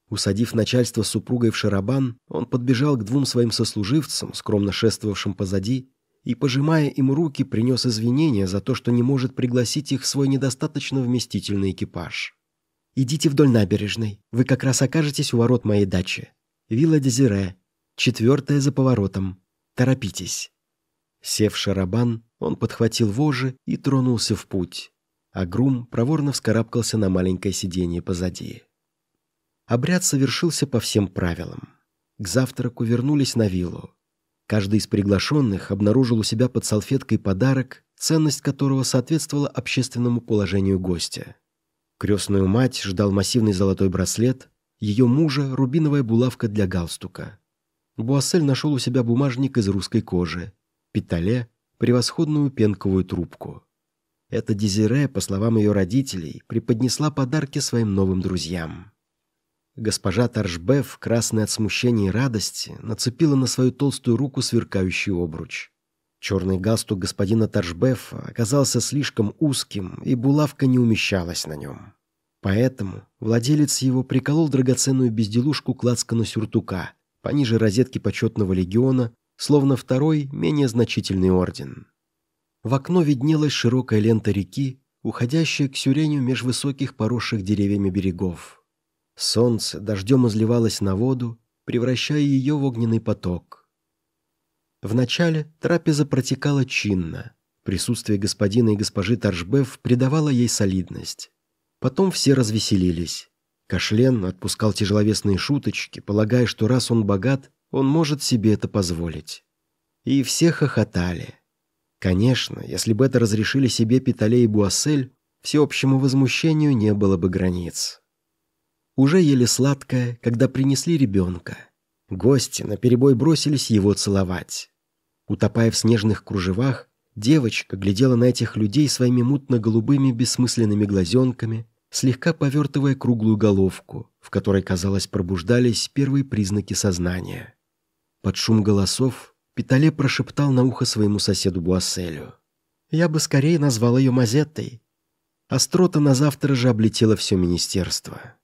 Усадив начальство супругой в шарабан, он подбежал к двум своим сослуживцам, скромно шествовавшим позади, и, пожимая им руки, принес извинения за то, что не может пригласить их в свой недостаточно вместительный экипаж. «Идите вдоль набережной. Вы как раз окажетесь у ворот моей дачи. Вилла Дезире. Четвертая за поворотом. Торопитесь». Сев шарабан, он подхватил вожжи и тронулся в путь, а грум проворно вскарабкался на маленькое сиденье позади. Обряд совершился по всем правилам. К завтраку вернулись на виллу. Каждый из приглашенных обнаружил у себя под салфеткой подарок, ценность которого соответствовала общественному положению гостя. Крестную мать ждал массивный золотой браслет, ее мужа – рубиновая булавка для галстука. Буассель нашел у себя бумажник из русской кожи, Питале – превосходную пенковую трубку. Эта Дезире, по словам ее родителей, преподнесла подарки своим новым друзьям. Госпожа Торжбеф, красная от смущения и радости, нацепила на свою толстую руку сверкающий обруч. Черный галстук господина Торжбефа оказался слишком узким, и булавка не умещалась на нем. Поэтому владелец его приколол драгоценную безделушку к лацкану сюртука, пониже розетки почетного легиона, словно второй, менее значительный орден. В окно виднелась широкая лента реки, уходящая к сюрению меж высоких поросших деревьями берегов. Солнце дождем изливалось на воду, превращая ее в огненный поток. Вначале трапеза протекала чинно. Присутствие господина и госпожи Торжбеф придавало ей солидность. Потом все развеселились. Кашлен отпускал тяжеловесные шуточки, полагая, что раз он богат, он может себе это позволить. И все хохотали. Конечно, если бы это разрешили себе Питале и Буассель, всеобщему возмущению не было бы границ. Уже ели сладкое, когда принесли ребенка. Гости наперебой бросились его целовать. Утопая в снежных кружевах, девочка глядела на этих людей своими мутно-голубыми бессмысленными глазенками, слегка повертывая круглую головку, в которой, казалось, пробуждались первые признаки сознания. Под шум голосов Питале прошептал на ухо своему соседу Буасселю. «Я бы скорее назвал ее Мазеттой». Острота на завтра же облетела все министерство.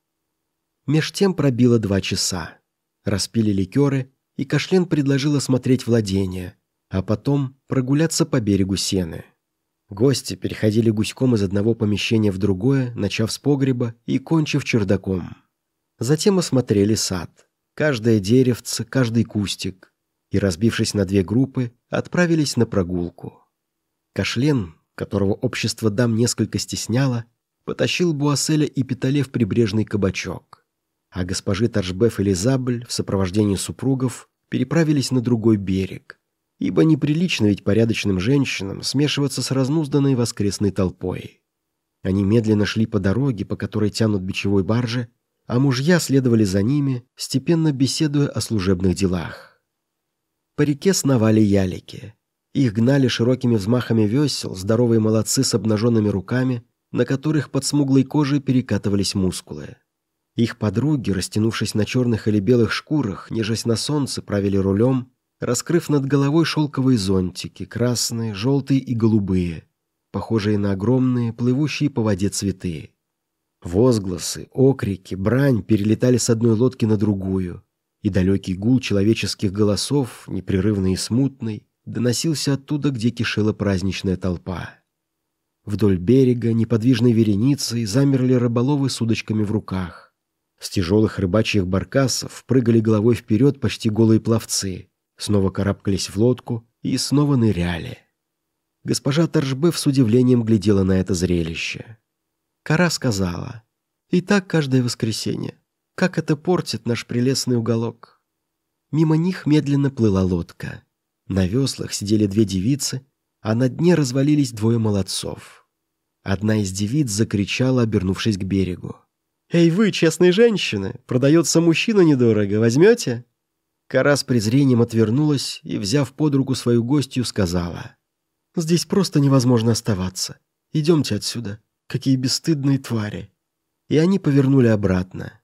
Меж тем пробило два часа. Распили ликеры, и Кашлен предложил осмотреть владение, а потом прогуляться по берегу Сены. Гости переходили гуськом из одного помещения в другое, начав с погреба и кончив чердаком. Затем осмотрели сад. Каждое деревце, каждый кустик. И, разбившись на две группы, отправились на прогулку. Кашлен, которого общество дам несколько стесняло, потащил Буасселя и Питале в прибрежный кабачок а госпожи Торжбеф и Лизабль в сопровождении супругов переправились на другой берег, ибо неприлично ведь порядочным женщинам смешиваться с разнузданной воскресной толпой. Они медленно шли по дороге, по которой тянут бичевой баржи, а мужья следовали за ними, степенно беседуя о служебных делах. По реке сновали ялики. Их гнали широкими взмахами весел здоровые молодцы с обнаженными руками, на которых под смуглой кожей перекатывались мускулы. Их подруги, растянувшись на черных или белых шкурах, нежась на солнце, правили рулем, раскрыв над головой шелковые зонтики, красные, желтые и голубые, похожие на огромные, плывущие по воде цветы. Возгласы, окрики, брань перелетали с одной лодки на другую, и далекий гул человеческих голосов, непрерывный и смутный, доносился оттуда, где кишела праздничная толпа. Вдоль берега неподвижной вереницей замерли рыболовы с удочками в руках. С тяжелых рыбачьих баркасов прыгали головой вперед почти голые пловцы, снова карабкались в лодку и снова ныряли. Госпожа Торжбев с удивлением глядела на это зрелище. Кара сказала, «И так каждое воскресенье. Как это портит наш прелестный уголок». Мимо них медленно плыла лодка. На веслах сидели две девицы, а на дне развалились двое молодцов. Одна из девиц закричала, обернувшись к берегу. «Эй вы, честные женщины, продается мужчина недорого, возьмете?» Кара с презрением отвернулась и, взяв под руку свою гостью, сказала. «Здесь просто невозможно оставаться. Идемте отсюда. Какие бесстыдные твари!» И они повернули обратно.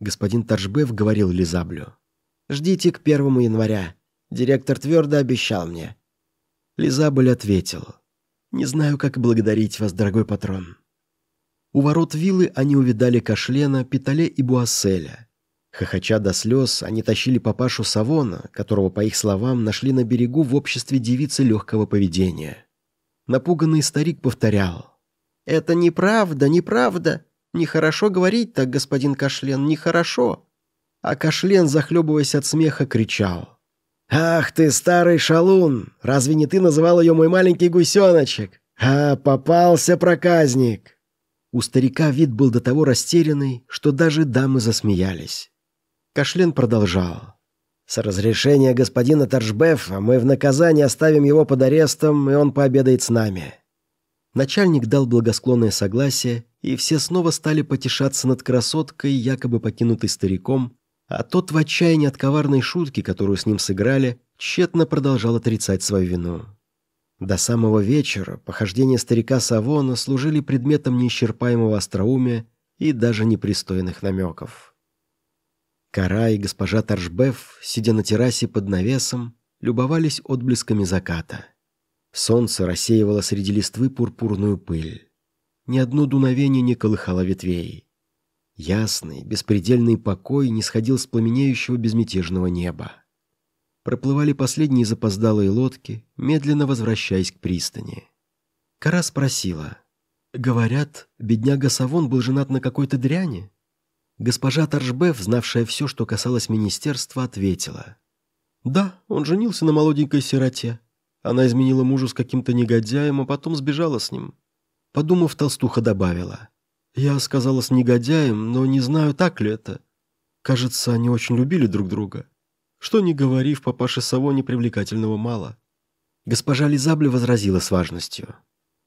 Господин Торжбев говорил Лизаблю. «Ждите к первому января. Директор твердо обещал мне». Лизабль ответил. «Не знаю, как благодарить вас, дорогой патрон». У ворот виллы они увидали Кашлена, Питале и Буасселя. Хохоча до слез, они тащили папашу Савона, которого, по их словам, нашли на берегу в обществе девицы легкого поведения. Напуганный старик повторял. «Это неправда, неправда. Нехорошо говорить так, господин Кашлен, нехорошо». А Кашлен, захлебываясь от смеха, кричал. «Ах ты, старый шалун! Разве не ты называл ее мой маленький гусеночек? А, попался проказник!» У старика вид был до того растерянный, что даже дамы засмеялись. Кашлен продолжал. «С разрешения господина Торжбефа мы в наказание оставим его под арестом, и он пообедает с нами. Начальник дал благосклонное согласие, и все снова стали потешаться над красоткой, якобы покинутой стариком, а тот в отчаянии от коварной шутки, которую с ним сыграли, тщетно продолжал отрицать свою вину. До самого вечера похождения старика Савона служили предметом неисчерпаемого остроумия и даже непристойных намеков. Кара и госпожа Торжбеф, сидя на террасе под навесом, любовались отблесками заката. Солнце рассеивало среди листвы пурпурную пыль. Ни одно дуновение не колыхало ветвей. Ясный, беспредельный покой не сходил с пламенеющего безмятежного неба. Проплывали последние запоздалые лодки, медленно возвращаясь к пристани. Кара спросила. «Говорят, бедняга Савон был женат на какой-то дряни?» Госпожа Торжбеф, знавшая все, что касалось министерства, ответила. «Да, он женился на молоденькой сироте. Она изменила мужу с каким-то негодяем, а потом сбежала с ним. Подумав, толстуха добавила. Я сказала с негодяем, но не знаю, так ли это. Кажется, они очень любили друг друга. Что ни говори, в папаше Савоне привлекательного мало. Госпожа Лизабле возразила с важностью.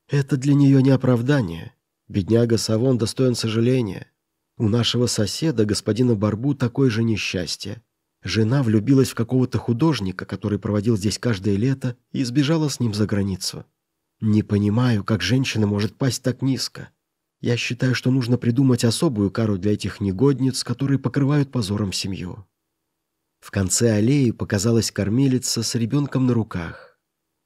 Это для нее не оправдание. Бедняга Савон достоин сожаления. У нашего соседа, господина Барбу, такое же несчастье. Жена влюбилась в какого-то художника, который проводил здесь каждое лето, и сбежала с ним за границу. Не понимаю, как женщина может пасть так низко. Я считаю, что нужно придумать особую кару для этих негодниц, которые покрывают позором семью. В конце аллеи показалась кормилица с ребенком на руках.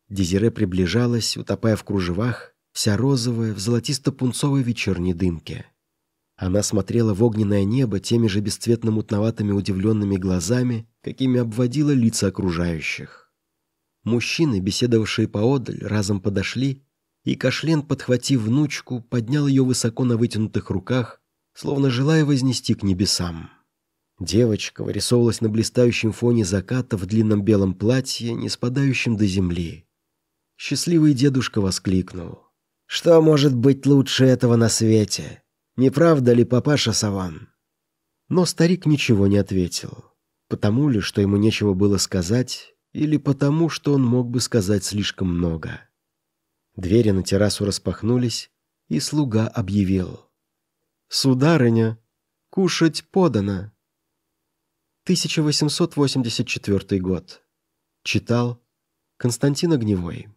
Дезире приближалась, утопая в кружевах, вся розовая, в золотисто-пунцовой вечерней дымке. Она смотрела в огненное небо теми же бесцветно-мутноватыми удивленными глазами, какими обводила лица окружающих. Мужчины, беседовавшие поодаль, разом подошли, и Кашлен, подхватив внучку, поднял ее высоко на вытянутых руках, словно желая вознести к небесам. Девочка вырисовывалась на блистающем фоне заката в длинном белом платье, не спадающем до земли. Счастливый дедушка воскликнул. «Что может быть лучше этого на свете? Не правда ли, папаша Саван?» Но старик ничего не ответил. Потому ли, что ему нечего было сказать, или потому, что он мог бы сказать слишком много. Двери на террасу распахнулись, и слуга объявил. «Сударыня, кушать подано!» 1884 год. Читал Константин Огневой.